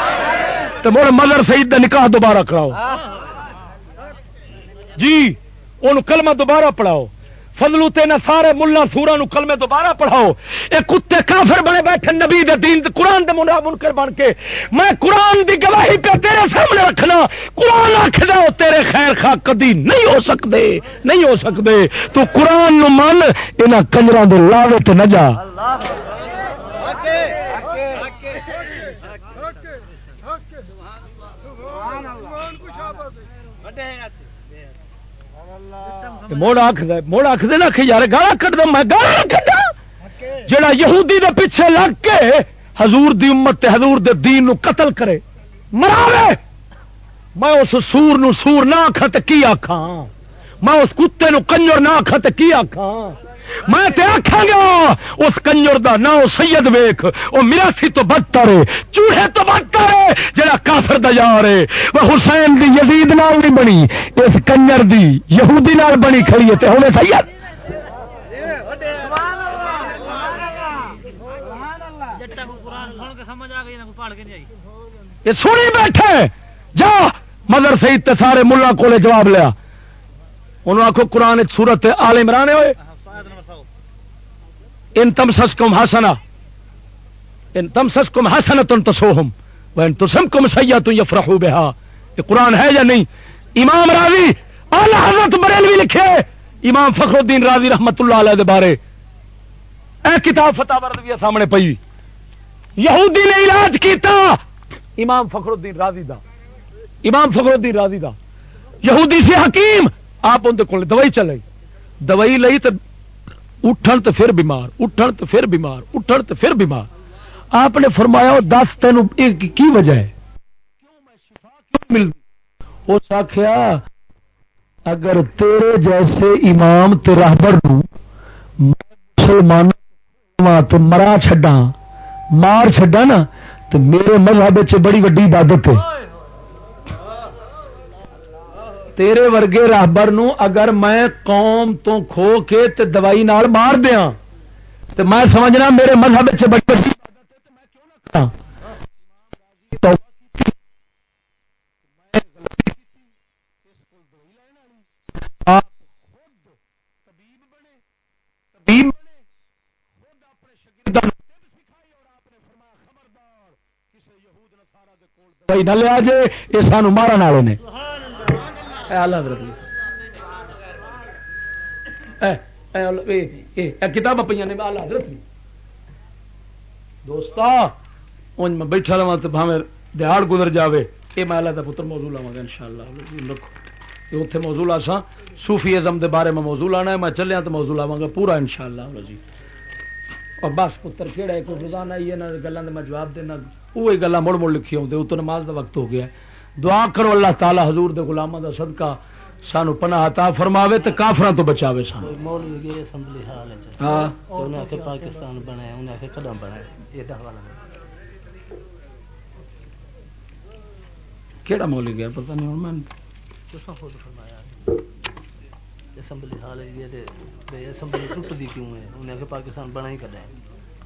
تو مڑ مدر سعید دا نکاح دوبارہ کراؤ۔ جی۔ ان کلمہ دوبارہ پڑھاؤ۔ فضلو تین سارے ملا سورا نو کلمے دوبارہ پڑھاؤ۔ یہ کتے کافر بنے بیٹھے نبی دے دین دے قرآن دے منہ منکر بن کے۔ میں قرآن دی گواہی پہ تیرے سامنے رکھنا۔ قرآن آخ دو تیرے خیر خواہ کدی نہیں ہو سکتے نہیں ہو سکتے تو قرآن نو من یہاں کنجر دے لاوے تے نہ جا۔ موڑ آخ موڑ آخ دے نا یار گالا کٹ دو میں گالا کٹا جڑا یہودی دے پیچھے لگ کے حضور دی امت تے حضور دے دین نو قتل کرے مراوے۔ میں اس سور نو سور نہ آخا تے کی آخا میں اس کتے نو کنجر نہ آخا تے کی آخا میں تے آخا گا، اس کنجر دا نہ سید ویخ وہ میراسی تو بدتر ہے چوہے تو بدتر ہے جڑا کافر دا یار ہے۔ وہ حسین دی یزید نال نہیں بنی، اس کنجر دی یہودی نال بنی کھڑی ہے، تے ہونے سید۔ یہ سنی بیٹھے، جا مدر سعید تے سارے ملا کولے جواب لیا۔ انہوں آخو قرآن سورت آل عمران ہوئے ان تم سس کم ہاسنا ان تم سس کم ہاسنا تم تو سوہم وہ تسم کم سیا تو یہ فرحو بہا یہ قرآن ہے یا نہیں؟ امام راضی اعلی حضرت بریلوی لکھے۔ امام فخر الدین راضی رحمت اللہ علیہ دے بارے۔ اے کتاب فتح بردوی سامنے پئی۔ یہودی نے علاج کیتا۔ امام فخر الدین راضی دا۔ امام فخر الدین راضی دا۔ یہودی سے حکیم، آپ اندر کو دوائی چلے۔ دوائی لئی تو اٹھن تو پھر بیمار، اٹھن تو پھر بیمار، اٹھن تو پھر بیمار۔ آپ نے فرمایا دس تین کی وجہ ہے؟ اس آخیا اگر تیرے جیسے امام راہبر مسلمان تو مرا چڈا مار چڈا نا، تو میرے مذہب بڑی وڈی عبادت ہے۔ تیرے ورگے راہبر نو اگر میں قوم تو کھو کے تے دوائی نال مار دیا تو میں سمجھنا میرے مذہب بڑی وڈی عبادت ہے نہ لیا جے یہ سانو مارن والے نے کتاب پہ حضرت دوست میں بیٹھا رہا تو بھاوے دیہڑ گزر جاوے۔ یہ میں اللہ کا پتر موضوع لوا گا ان شاء اللہ جی، رکھو۔ اتنے موضوع آ سا سوفی ازم کے بارے میں موضوع لانا ہے، میں چلیا تو موضوع لاوا گا پورا ان شاء اللہ جی۔ اور بس پتر کہڑا ہے، کوئی روزانہ آئی ہے گلوں کا میں جواب دینا۔ وہی گلا مڑ مڑ لکھی آتے اتنے نماز کا وقت ہو گیا ہے۔ دعا کرو اللہ تعالی حضور دے غلاموں کا صدقہ سانو پناہ عطا فرماوے تے کافراں تو بچاوے سان ہاں۔ پاکستان بنایا انہاں کہ قدم بنایا یہ دعوانا کیڑا مولوی گیا پتہ نہیں ہن میں۔ تساں خود فرمایا۔ اسمبلی تے اسمبلی ٹوٹ دی کیوں ہے؟ انہاں کہ پاکستان بنا ہی کڈا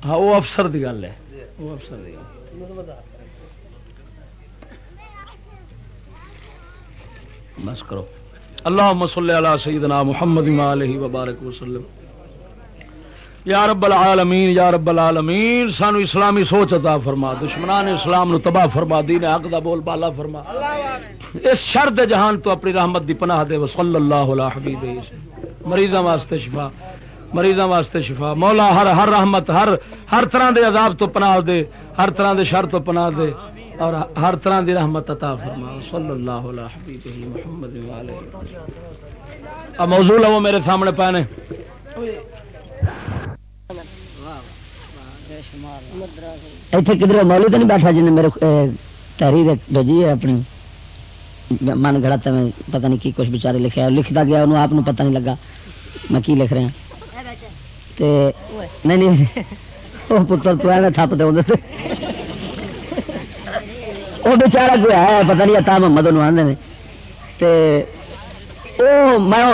ہاں وہ افسر دی گل ہے۔ وہ افسر دی گل۔ بس کرو۔ اللہ صلی علی سیدنا محمد علیہ وبارک وسلم۔ یا رب العالمین، یا رب العالمین، سانو اسلامی سوچ عطا فرما، دشمنان اسلام نو تباہ فرما، دین حق دا بول بالا فرما۔ اس شرد جہان تو اپنی رحمت دی پناہ دے صلی اللہ علیہ حبیب مریضاں واسطے شفا، مریضاں واسطے شفا۔ مولا ہر ہر رحمت، ہر ہر طرح دے عذاب تو پناہ دے، ہر طرح دے شر تو پناہ دے۔ اور ہر طرح دی رحمت عطا فرما صلی اللہ علیہ حبیب محمد اب موضوع ہے وہ میرے سامنے پانے اتنے کدھر مولو تو نہیں بیٹھا جن میرے تحریر بھیجی ہے اپنی۔ من گڑا میں پتہ نہیں کی کچھ بچارے لکھا لکھتا گیا، انہوں آپ پتہ نہیں لگا میں کی لکھ رہا نہیں نہیں وہ پتر، تو تھپ دے وہ بچارا کوئی ہے پتا نہیں تا محمد آدھے وہ میں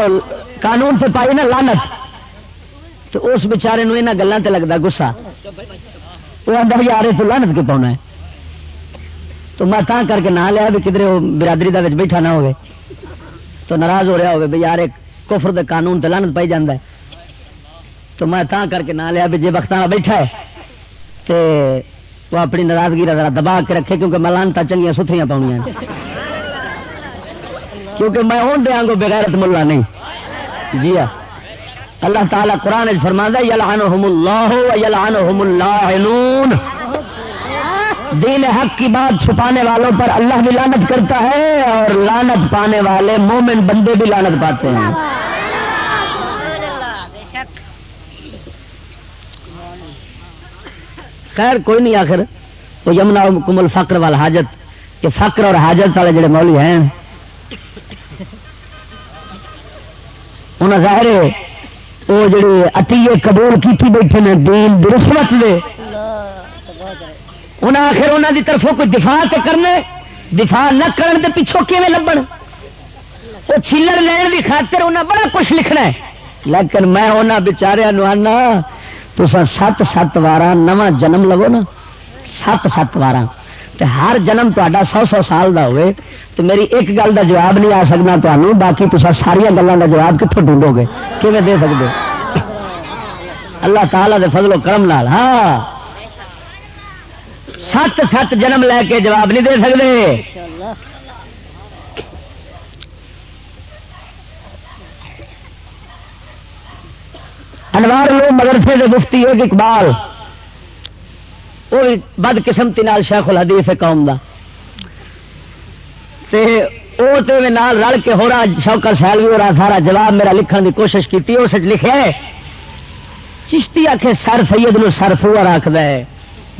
قانون سے پائی نا لانت تو اس بچارے یہاں گلوں سے لگتا گسا وہ آدھا بھی یار تو لانت کے پاؤنا ہے تو میں تا کر کے نہ لیا بھی کدھر وہ برادری کا بیٹھا نہ ہوئے تو ناراض ہو رہا ہوگا بھی یار کفر دے قانون تے لانت پائی جانا ہے تو میں تا کر کے نہ لیا بھی جی وقت بیٹھا ہے تو وہ اپنی ناراضگی ذرا دبا کے رکھے کیونکہ میں لانتا چنگیا ستھریاں پاؤنیا کیونکہ میں ہوں دیا گو بغیرت ملا نہیں۔ جی ہاں۔ اللہ تعالیٰ قرآن فرما یلعنہم اللہ یلعنہم اللہ دین حق کی بات چھپانے والوں پر اللہ بھی لانت کرتا ہے اور لانت پانے والے مومن بندے بھی لانت پاتے ہیں۔ خیر کوئی نہیں آخر۔ وہ یمنا کمل فقر والا حاجت یہ فقر اور حاجت والے جڑے مولی ہیں انہیں ظاہر وہ جڑے اٹیے قبول کی بیٹھے نے دین رشوت دے۔ انہیں آخر انہوں کی طرفوں کوئی دفاع سے کرنے، دفاع نہ کرن دے پیچھوں کیون لبن؟ وہ چھلر لین کی خاطر انہیں بڑا کچھ لکھنا ہے۔ لیکن میں انہوں بچاریا نوانا تو سات سات وار نواں جنم لو نا؟ سات سات وار ہر جنم تا سو سو سال کا ہوئے تو میری ایک گل کا جواب نہیں آ سکنا تمہیں باقی تو ساریا گلوں کا جواب کتوں ڈھونڈو گے کیون دے سکتے اللہ تعالی دے فضل و کرم نال۔ ہاں۔ سات سات جنم لے کے جواب نہیں دے سکتے انوار لو مدرسے کے مفتی ایک اقبال۔ وہ بد قسمتی شیخ الحدیث قوم دا۔ تے وہ تو نال رل کے ہو رہا شوکر سیل بھی ہو رہا سارا جواب میرا لکھن کی کوشش کی اس لکھے چشتی آخ سر سید نو سر فور آخد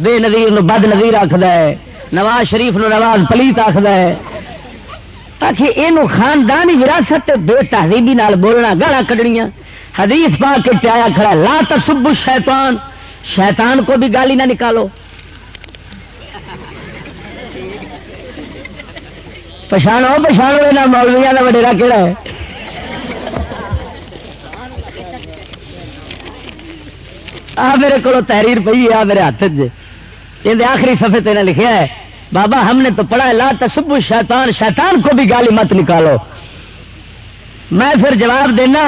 بے نظیر نو بد نظیر آخد نواز شریف نو نواز پلیت آخد تاکہ یہ خاندانی وراثت بے تہذیبی نال بولنا گالا کڈنیاں۔ حدیث پا کے چایا کھڑا لا تصب شیطان شیطان کو بھی گالی نہ نکالو۔ پچھاڑو پچھاڑو یہاں مولویا کا وڈیرا کہڑا ہے۔ آ میرے کو تحریر پی آ میرے ہاتھ یہ آخری سفے تین لکھا ہے، بابا ہم نے تو پڑھا ہے، لا تصب شیطان شیطان کو بھی گالی مت نکالو۔ میں پھر جواب دینا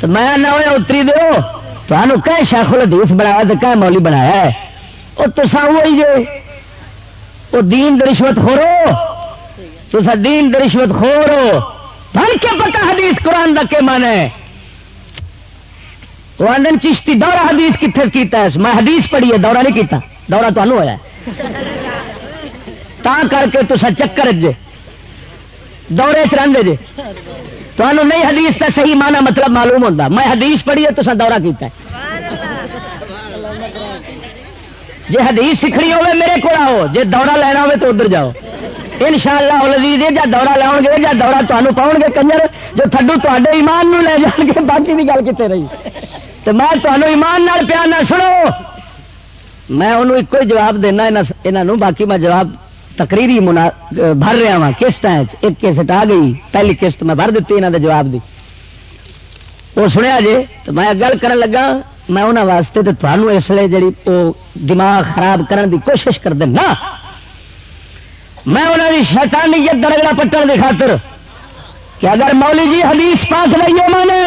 تو میں نہ ہوا اتری دو تو کہ شیخ الحدیث بنایا تو کہ مولی بنایا ہے۔ وہ تو سا وہی جے وہ دین رشوت خورو تو سا دین رشوت خورو بھر کے پتا حدیث قرآن کا کے من ہے۔ وہ آدھن چشتی، دورہ حدیث کتنے کیتا ہے؟ میں حدیث پڑھی ہے، دورہ نہیں کیتا۔ دورہ تو ہوا ہے۔ تا کر کے تو سا چکر جے دورے چ رہے جے جی۔ تمہوں نہیں حدیث کا صحیح مانا مطلب معلوم ہوتا میں حدیث پڑھی ہے تو دورہ کیتا ہے۔ جی حدیث سیکھنی ہوے میرے کو آؤ۔ جی دورہ لینا ہو تو ادھر جاؤ۔ ان شاء اللہ جا دورہ لاؤ گے یا دورہ تمہیں پاؤ گے کنجر۔ جو تھڈو تے ایمان نو لے جان گے، باقی بھی گل کتنے رہی۔ تو میں تمہیں ایمان نال پیار نہ سنو۔ میں انہوں ایک جواب دینا یہاں باقی میں جواب تقریری منا بھر رہا وا قسط ایک قسط آ گئی، پہلی قسط میں بھر دیتی یہاں جواب دی۔ وہ سنیا جی تو میں گل کر لگا، میں انہوں واسطے تو تمہوں اس لیے جی وہ دماغ خراب کرنے دی کوشش کر دینا میں انہوں کی شیطانیت درگڑا پٹن کی خاطر کہ اگر مولی جی حدیث پاس لئیے میں نے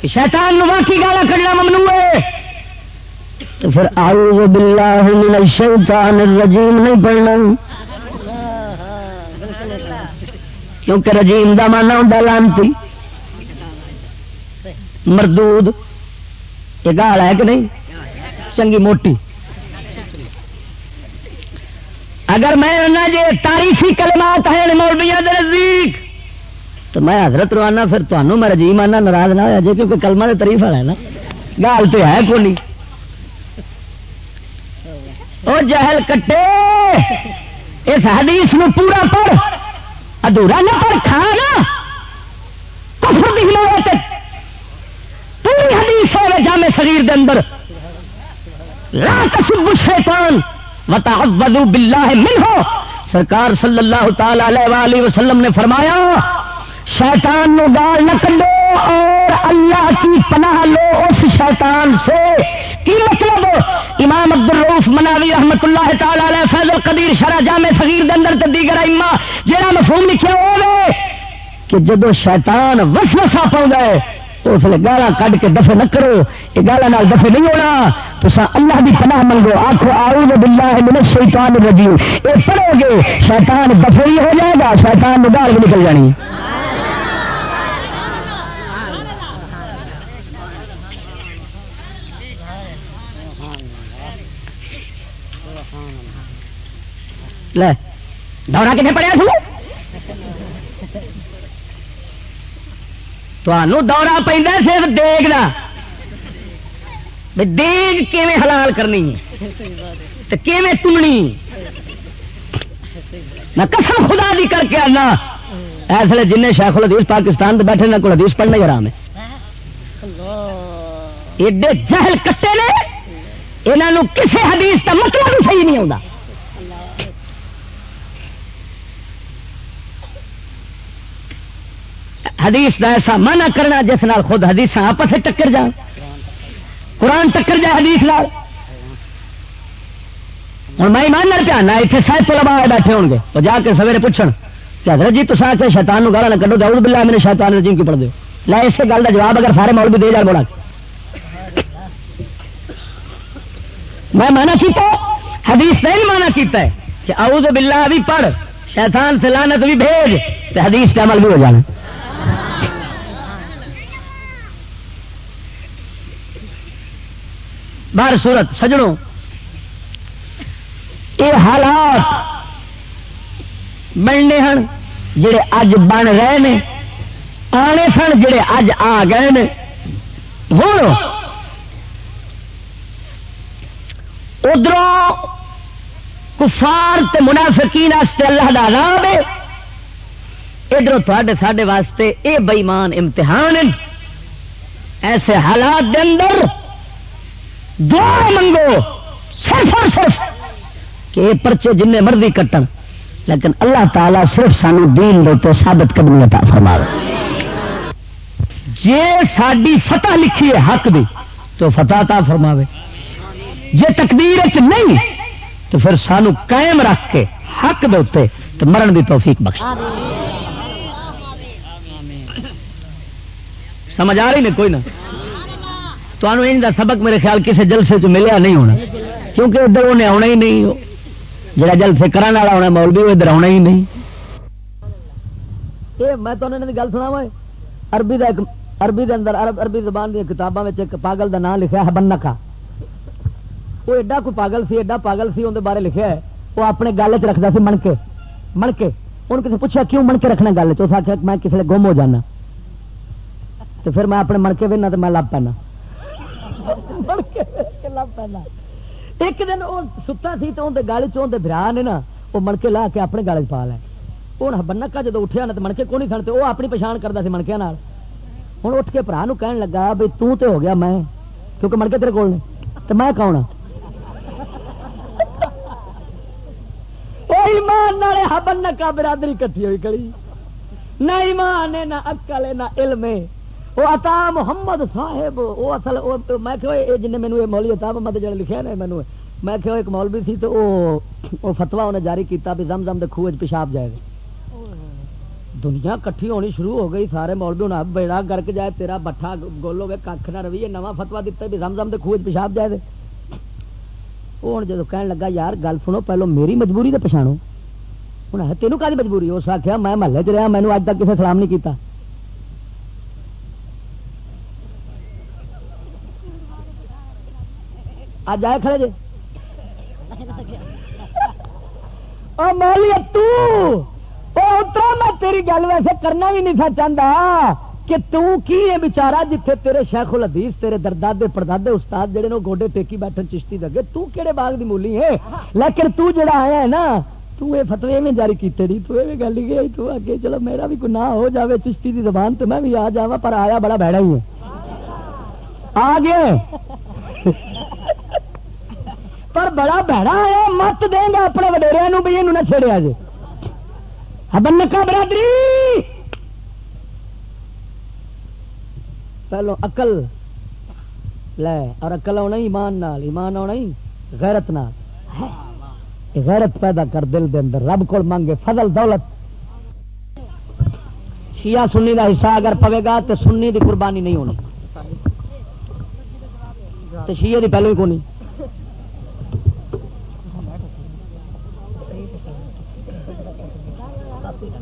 کہ شیطان واقعی گالا کرنا ممنوع ہے۔ تو پھر اعوذ باللہ من الشیطان الرجیم نہیں پڑھنا۔ کیونکہ رجیم دا مانا ہوں لانتی۔ مردود۔ یہ گال ہے کہ نہیں؟ چنگی موٹی۔ اگر میں جی تاریخی کلمات ہیں مولبیا نزدیک، تو میں حضرت روانہ، پھر تمہوں میں رجیم آنا ناراض نہ ہوا جی کیونکہ کلمہ کے تاریف والا ہے نا۔ گال تو ہے کونی۔ او جہل کٹے۔ اس حدیث نو پورا پڑھ۔ ادھورا نہ پڑھ، کھا نا۔ کفر دی حمایت پوری حدیث ہے جامع شریر دے اندر۔ لا تسب الشیطان وتعوذوا باللہ منہ۔ سرکار صلی اللہ تعالی علیہ وآلہ وسلم نے فرمایا، شیطان نو گال نہ کڈو اور اللہ کی پناہ لو اس شیطان سے۔ کی مطلب؟ امام عبد الروف مناوی رحمت اللہ تعالی علیہ فیض القدیر شرح جامع صغیر دے اندر تے دیگر ائمہ جڑا مفہوم لکھیا ہوے کہ جدو شیطان وسوسہ پاوندا ہے، تو اس لیے گالا کڈ کے دفے نہ کرو، یہ گالا نال دفے نہیں ہونا۔ تو اللہ بھی پناہ منگو آخو اعوذ باللہ من الشیطان الرجیم۔ اے پڑھو گے، شیطان دفے ہی ہو جائے گا، شیطان گال بھی نکل جانی۔ لے، دورہ کتنے پڑیا تمہوں دورہ پہ صرف دیگ کا دیگ کیون حلال کرنی؟ کیون تمنی میں قسم خدا دی کر کے آنا۔ ایسے جن شیخ الحدیث پاکستان بیٹھے نہ کو حدیث پڑھنا ہی آرام ہے۔ ایڈے جہل کٹے نے یہاں کسی حدیث کا مطلب بھی صحیح نہیں آتا حدیث کا ایسا منع کرنا جس نال خود حدیث آپس ٹکر جان۔ قرآن ٹکر جائے حدیث لال ہوں میں ایمان نال پیانا اتنے سائد تو لبا بیٹھے ہو گے۔ تو جا کے سویرے پوچھن، کہ حضرت جی تو کے شیطان نو گالا نہ کڈو داؤد بلا میرے شیطان رجیم کی پڑھ دو لے اسی گل کا جواب اگر سارے مول بھی دے جا بولا۔ میں مانا کیتا حدیث نہیں مانا کیتا ہے، کہ اعوذ باللہ بھی پڑھ، شیطان سے لانت بھی بھیج تو حدیث کا عمل بھی ہو جانا۔ بار سورت سجڑوں یہ حالات بننے ہیں جڑے اج بن رہے نے، آنے سن، جڑے اج آ گئے نے۔ ہوں ادھر کفار تے منافقین واسطے اللہ کا رام ہے۔ ادھر تھوڑے ساڈے واسطے اے بئیمان امتحان ایسے حالات دے اندر دعا منگو، صرف اور صرف کہ یہ پرچے جن مرضی کٹن، لیکن اللہ تعالیٰ صرف سانو دین دے ثابت قدمی عطا فرما جی ساری فتح لکھی ہے حق دی، تو فتح عطا فرماوے۔ جی تقدیر چ نہیں، تو پھر سانو قائم رکھ کے حق دے تو مرن دی توفیق بخش۔ سمجھ آ رہی نے کوئی نہ۔ تو ان کا سبق میرے خیال کسی جلسے چ ملیا نہیں ہونا۔ کیونکہ ادھر انہیں آنا ہی نہیں جڑا جلسے کرنے والا ہونا مولوی، وہ ادھر آنا ہی نہیں۔ یہ میں تو گل سنا وا عربی دا ایک، عربی دے اندر، عرب، عربی زبان دی کتاباں وچ ایک پاگل دا نام لکھا ہے بنکا وہ ایڈا کوئی پاگل سی، ایڈا پاگل سی اندر بارے لکھا ہے۔ وہ اپنے گل چ رکھتا سی من کے من کے ان کسی پوچھا کیوں من کے رکھنا گل چ آخیا میں کسی گم ہو جانا۔ تو پھر میں اپنے من کے بھی تو میں لب پینا ایک دن وہ ستا سی تو اندر گل چ برا نے نا، وہ منکے لا کے اپنے گل چ پا لے۔ ہوں بنکا جب اٹھیا نا تو منکے کو نہیں سن وہ اپنی پچھان کرتا سی منکیا ہوں اٹھ کے برا کہن لگا بھی تو تے ہو گیا میں، کیونکہ منکے تیرے کول نے۔ تو میں کون ہاں؟ ایمان بنکا برادری کٹھی ہوئی کڑی نہ ایمان ہے، نہ اکل ہے، نہ علم ہے۔ وہ عطا محمد صاحب، وہ اصل میں کہ جن مینو یہ مولی عطا محمد جڑے لکھے نا مینو میں کہ ایک مولوی سی تو وہ فتوا انہیں جاری کیتا بھی زم زم دے خوہ پیشاب جائے گا۔ دنیا کٹھی ہونی شروع ہو گئی، سارے مولوی ہونا بیڑا گرک جائے، تیرا بٹھا گول ہوگی کھ نہ روی نواں فتوا دیتا بھی زم زم دے خوہ پیشاب جائے دے وہ ہوں جب کہنے لگا، یار گل سنو، پہلو میری مجبوری تو پچھاڑو ہوں تینوں کا مجبوری؟ اس آخیا میں محلے چ رہا مینو اج تک کسی سلام نہیں کیتا۔ اج آئے کھڑے جی میں تیری گل ویسے کرنا بھی نہیں تھا چاہتا کہ کی ہے بچارا جتھے تیرے شیخ الحدیث، تیرے دردادے پردادے استاد جڑے نو گوڈے ٹیکی بیٹھن چشتی دگے تو کہڑے باغ دی مولی ہے لیکن تو جڑا آیا ہے نا، تو یہ فتوی میں جاری کیتے نہیں، تو یہ گل گئی تو اگے چلو میرا بھی کوئی نہ ہو جاوے چشتی دی زبان، تو میں بھی آ جاوا پر آیا بڑا بہڑا ہی ہے۔ آ گیا۔ پر بڑا بہڑا ہے مت دیں گا اپنے وڈیریا بھی یہ نہ چھڑیا جی۔ بنکا برادری! پہلو اقل لے، اور اقل آنا ایمان نال، ایمان آنا ہی غیرت نال۔ غیرت پیدا کر دل دے اندر، رب کو منگے فضل، دولت۔ شیعہ سنی دا حصہ اگر پوے گا تو سنی دی قربانی نہیں ہونی۔ تو شیعہ دی پہلو ہی کونی۔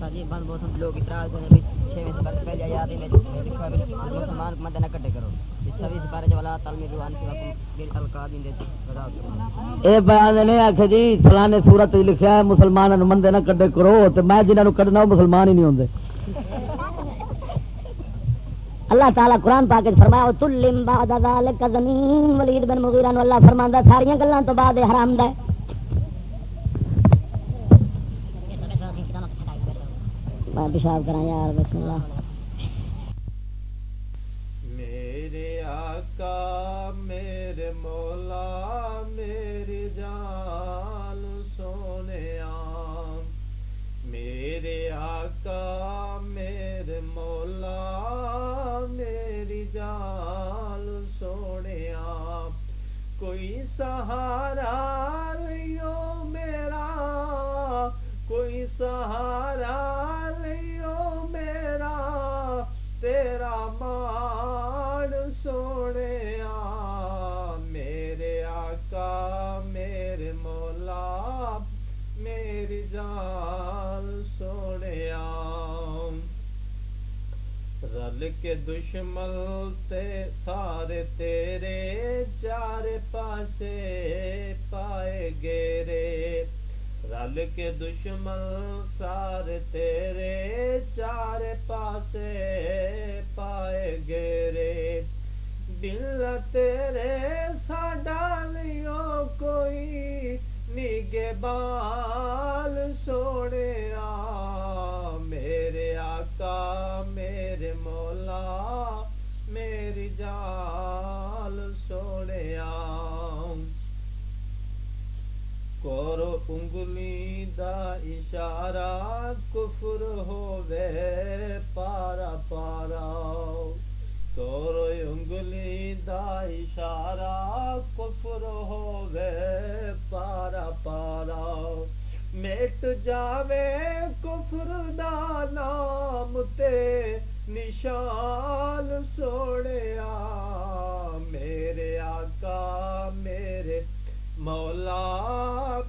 لوگ مسلمان مد نہ کٹے کرو۔ آخ جی فلانے سورت لکھا ہے مسلمان مندے نہ کڈے کرو تو میں جنہوں کڈنا وہ مسلمان ہی نہیں ہوتے اللہ تعالیٰ قرآن پاک فرمایا تلم بعد ذلك زمین ولید بن مغیرہ نو اللہ فرماندا ساری گلاں تو بعد حرام دا میں پیشاب کراں یار، بسم اللہ۔ میرے آقا، میرے مولا، میری جان سونے میرے آقا، میرے مولا، میری جان سونے کوئی سہارا لیو میرا کوئی سہارا لیو میرا، تیرا ماڑ سونے میرے آقا، میرے مولا، میری جان سونے رل کے دشمن تے، سارے تیرے چار پاسے پائے گیرے۔ رل کے دشمن سارے تیرے چار پاسے پائے گیرے۔ دل تیرے ساڈا لیو کوئی نگے بال سونے میرے آقا، میرے مولا، میری جال سونے کرو انگلی دا اشارہ کفر ہووے، پارا پارا۔ کرو انگلی دا اشارہ کفر ہووے، پارا پارا۔ میٹ جاوے کفر دا نام تے نشال سوڑے میرے آقا، میرے مولا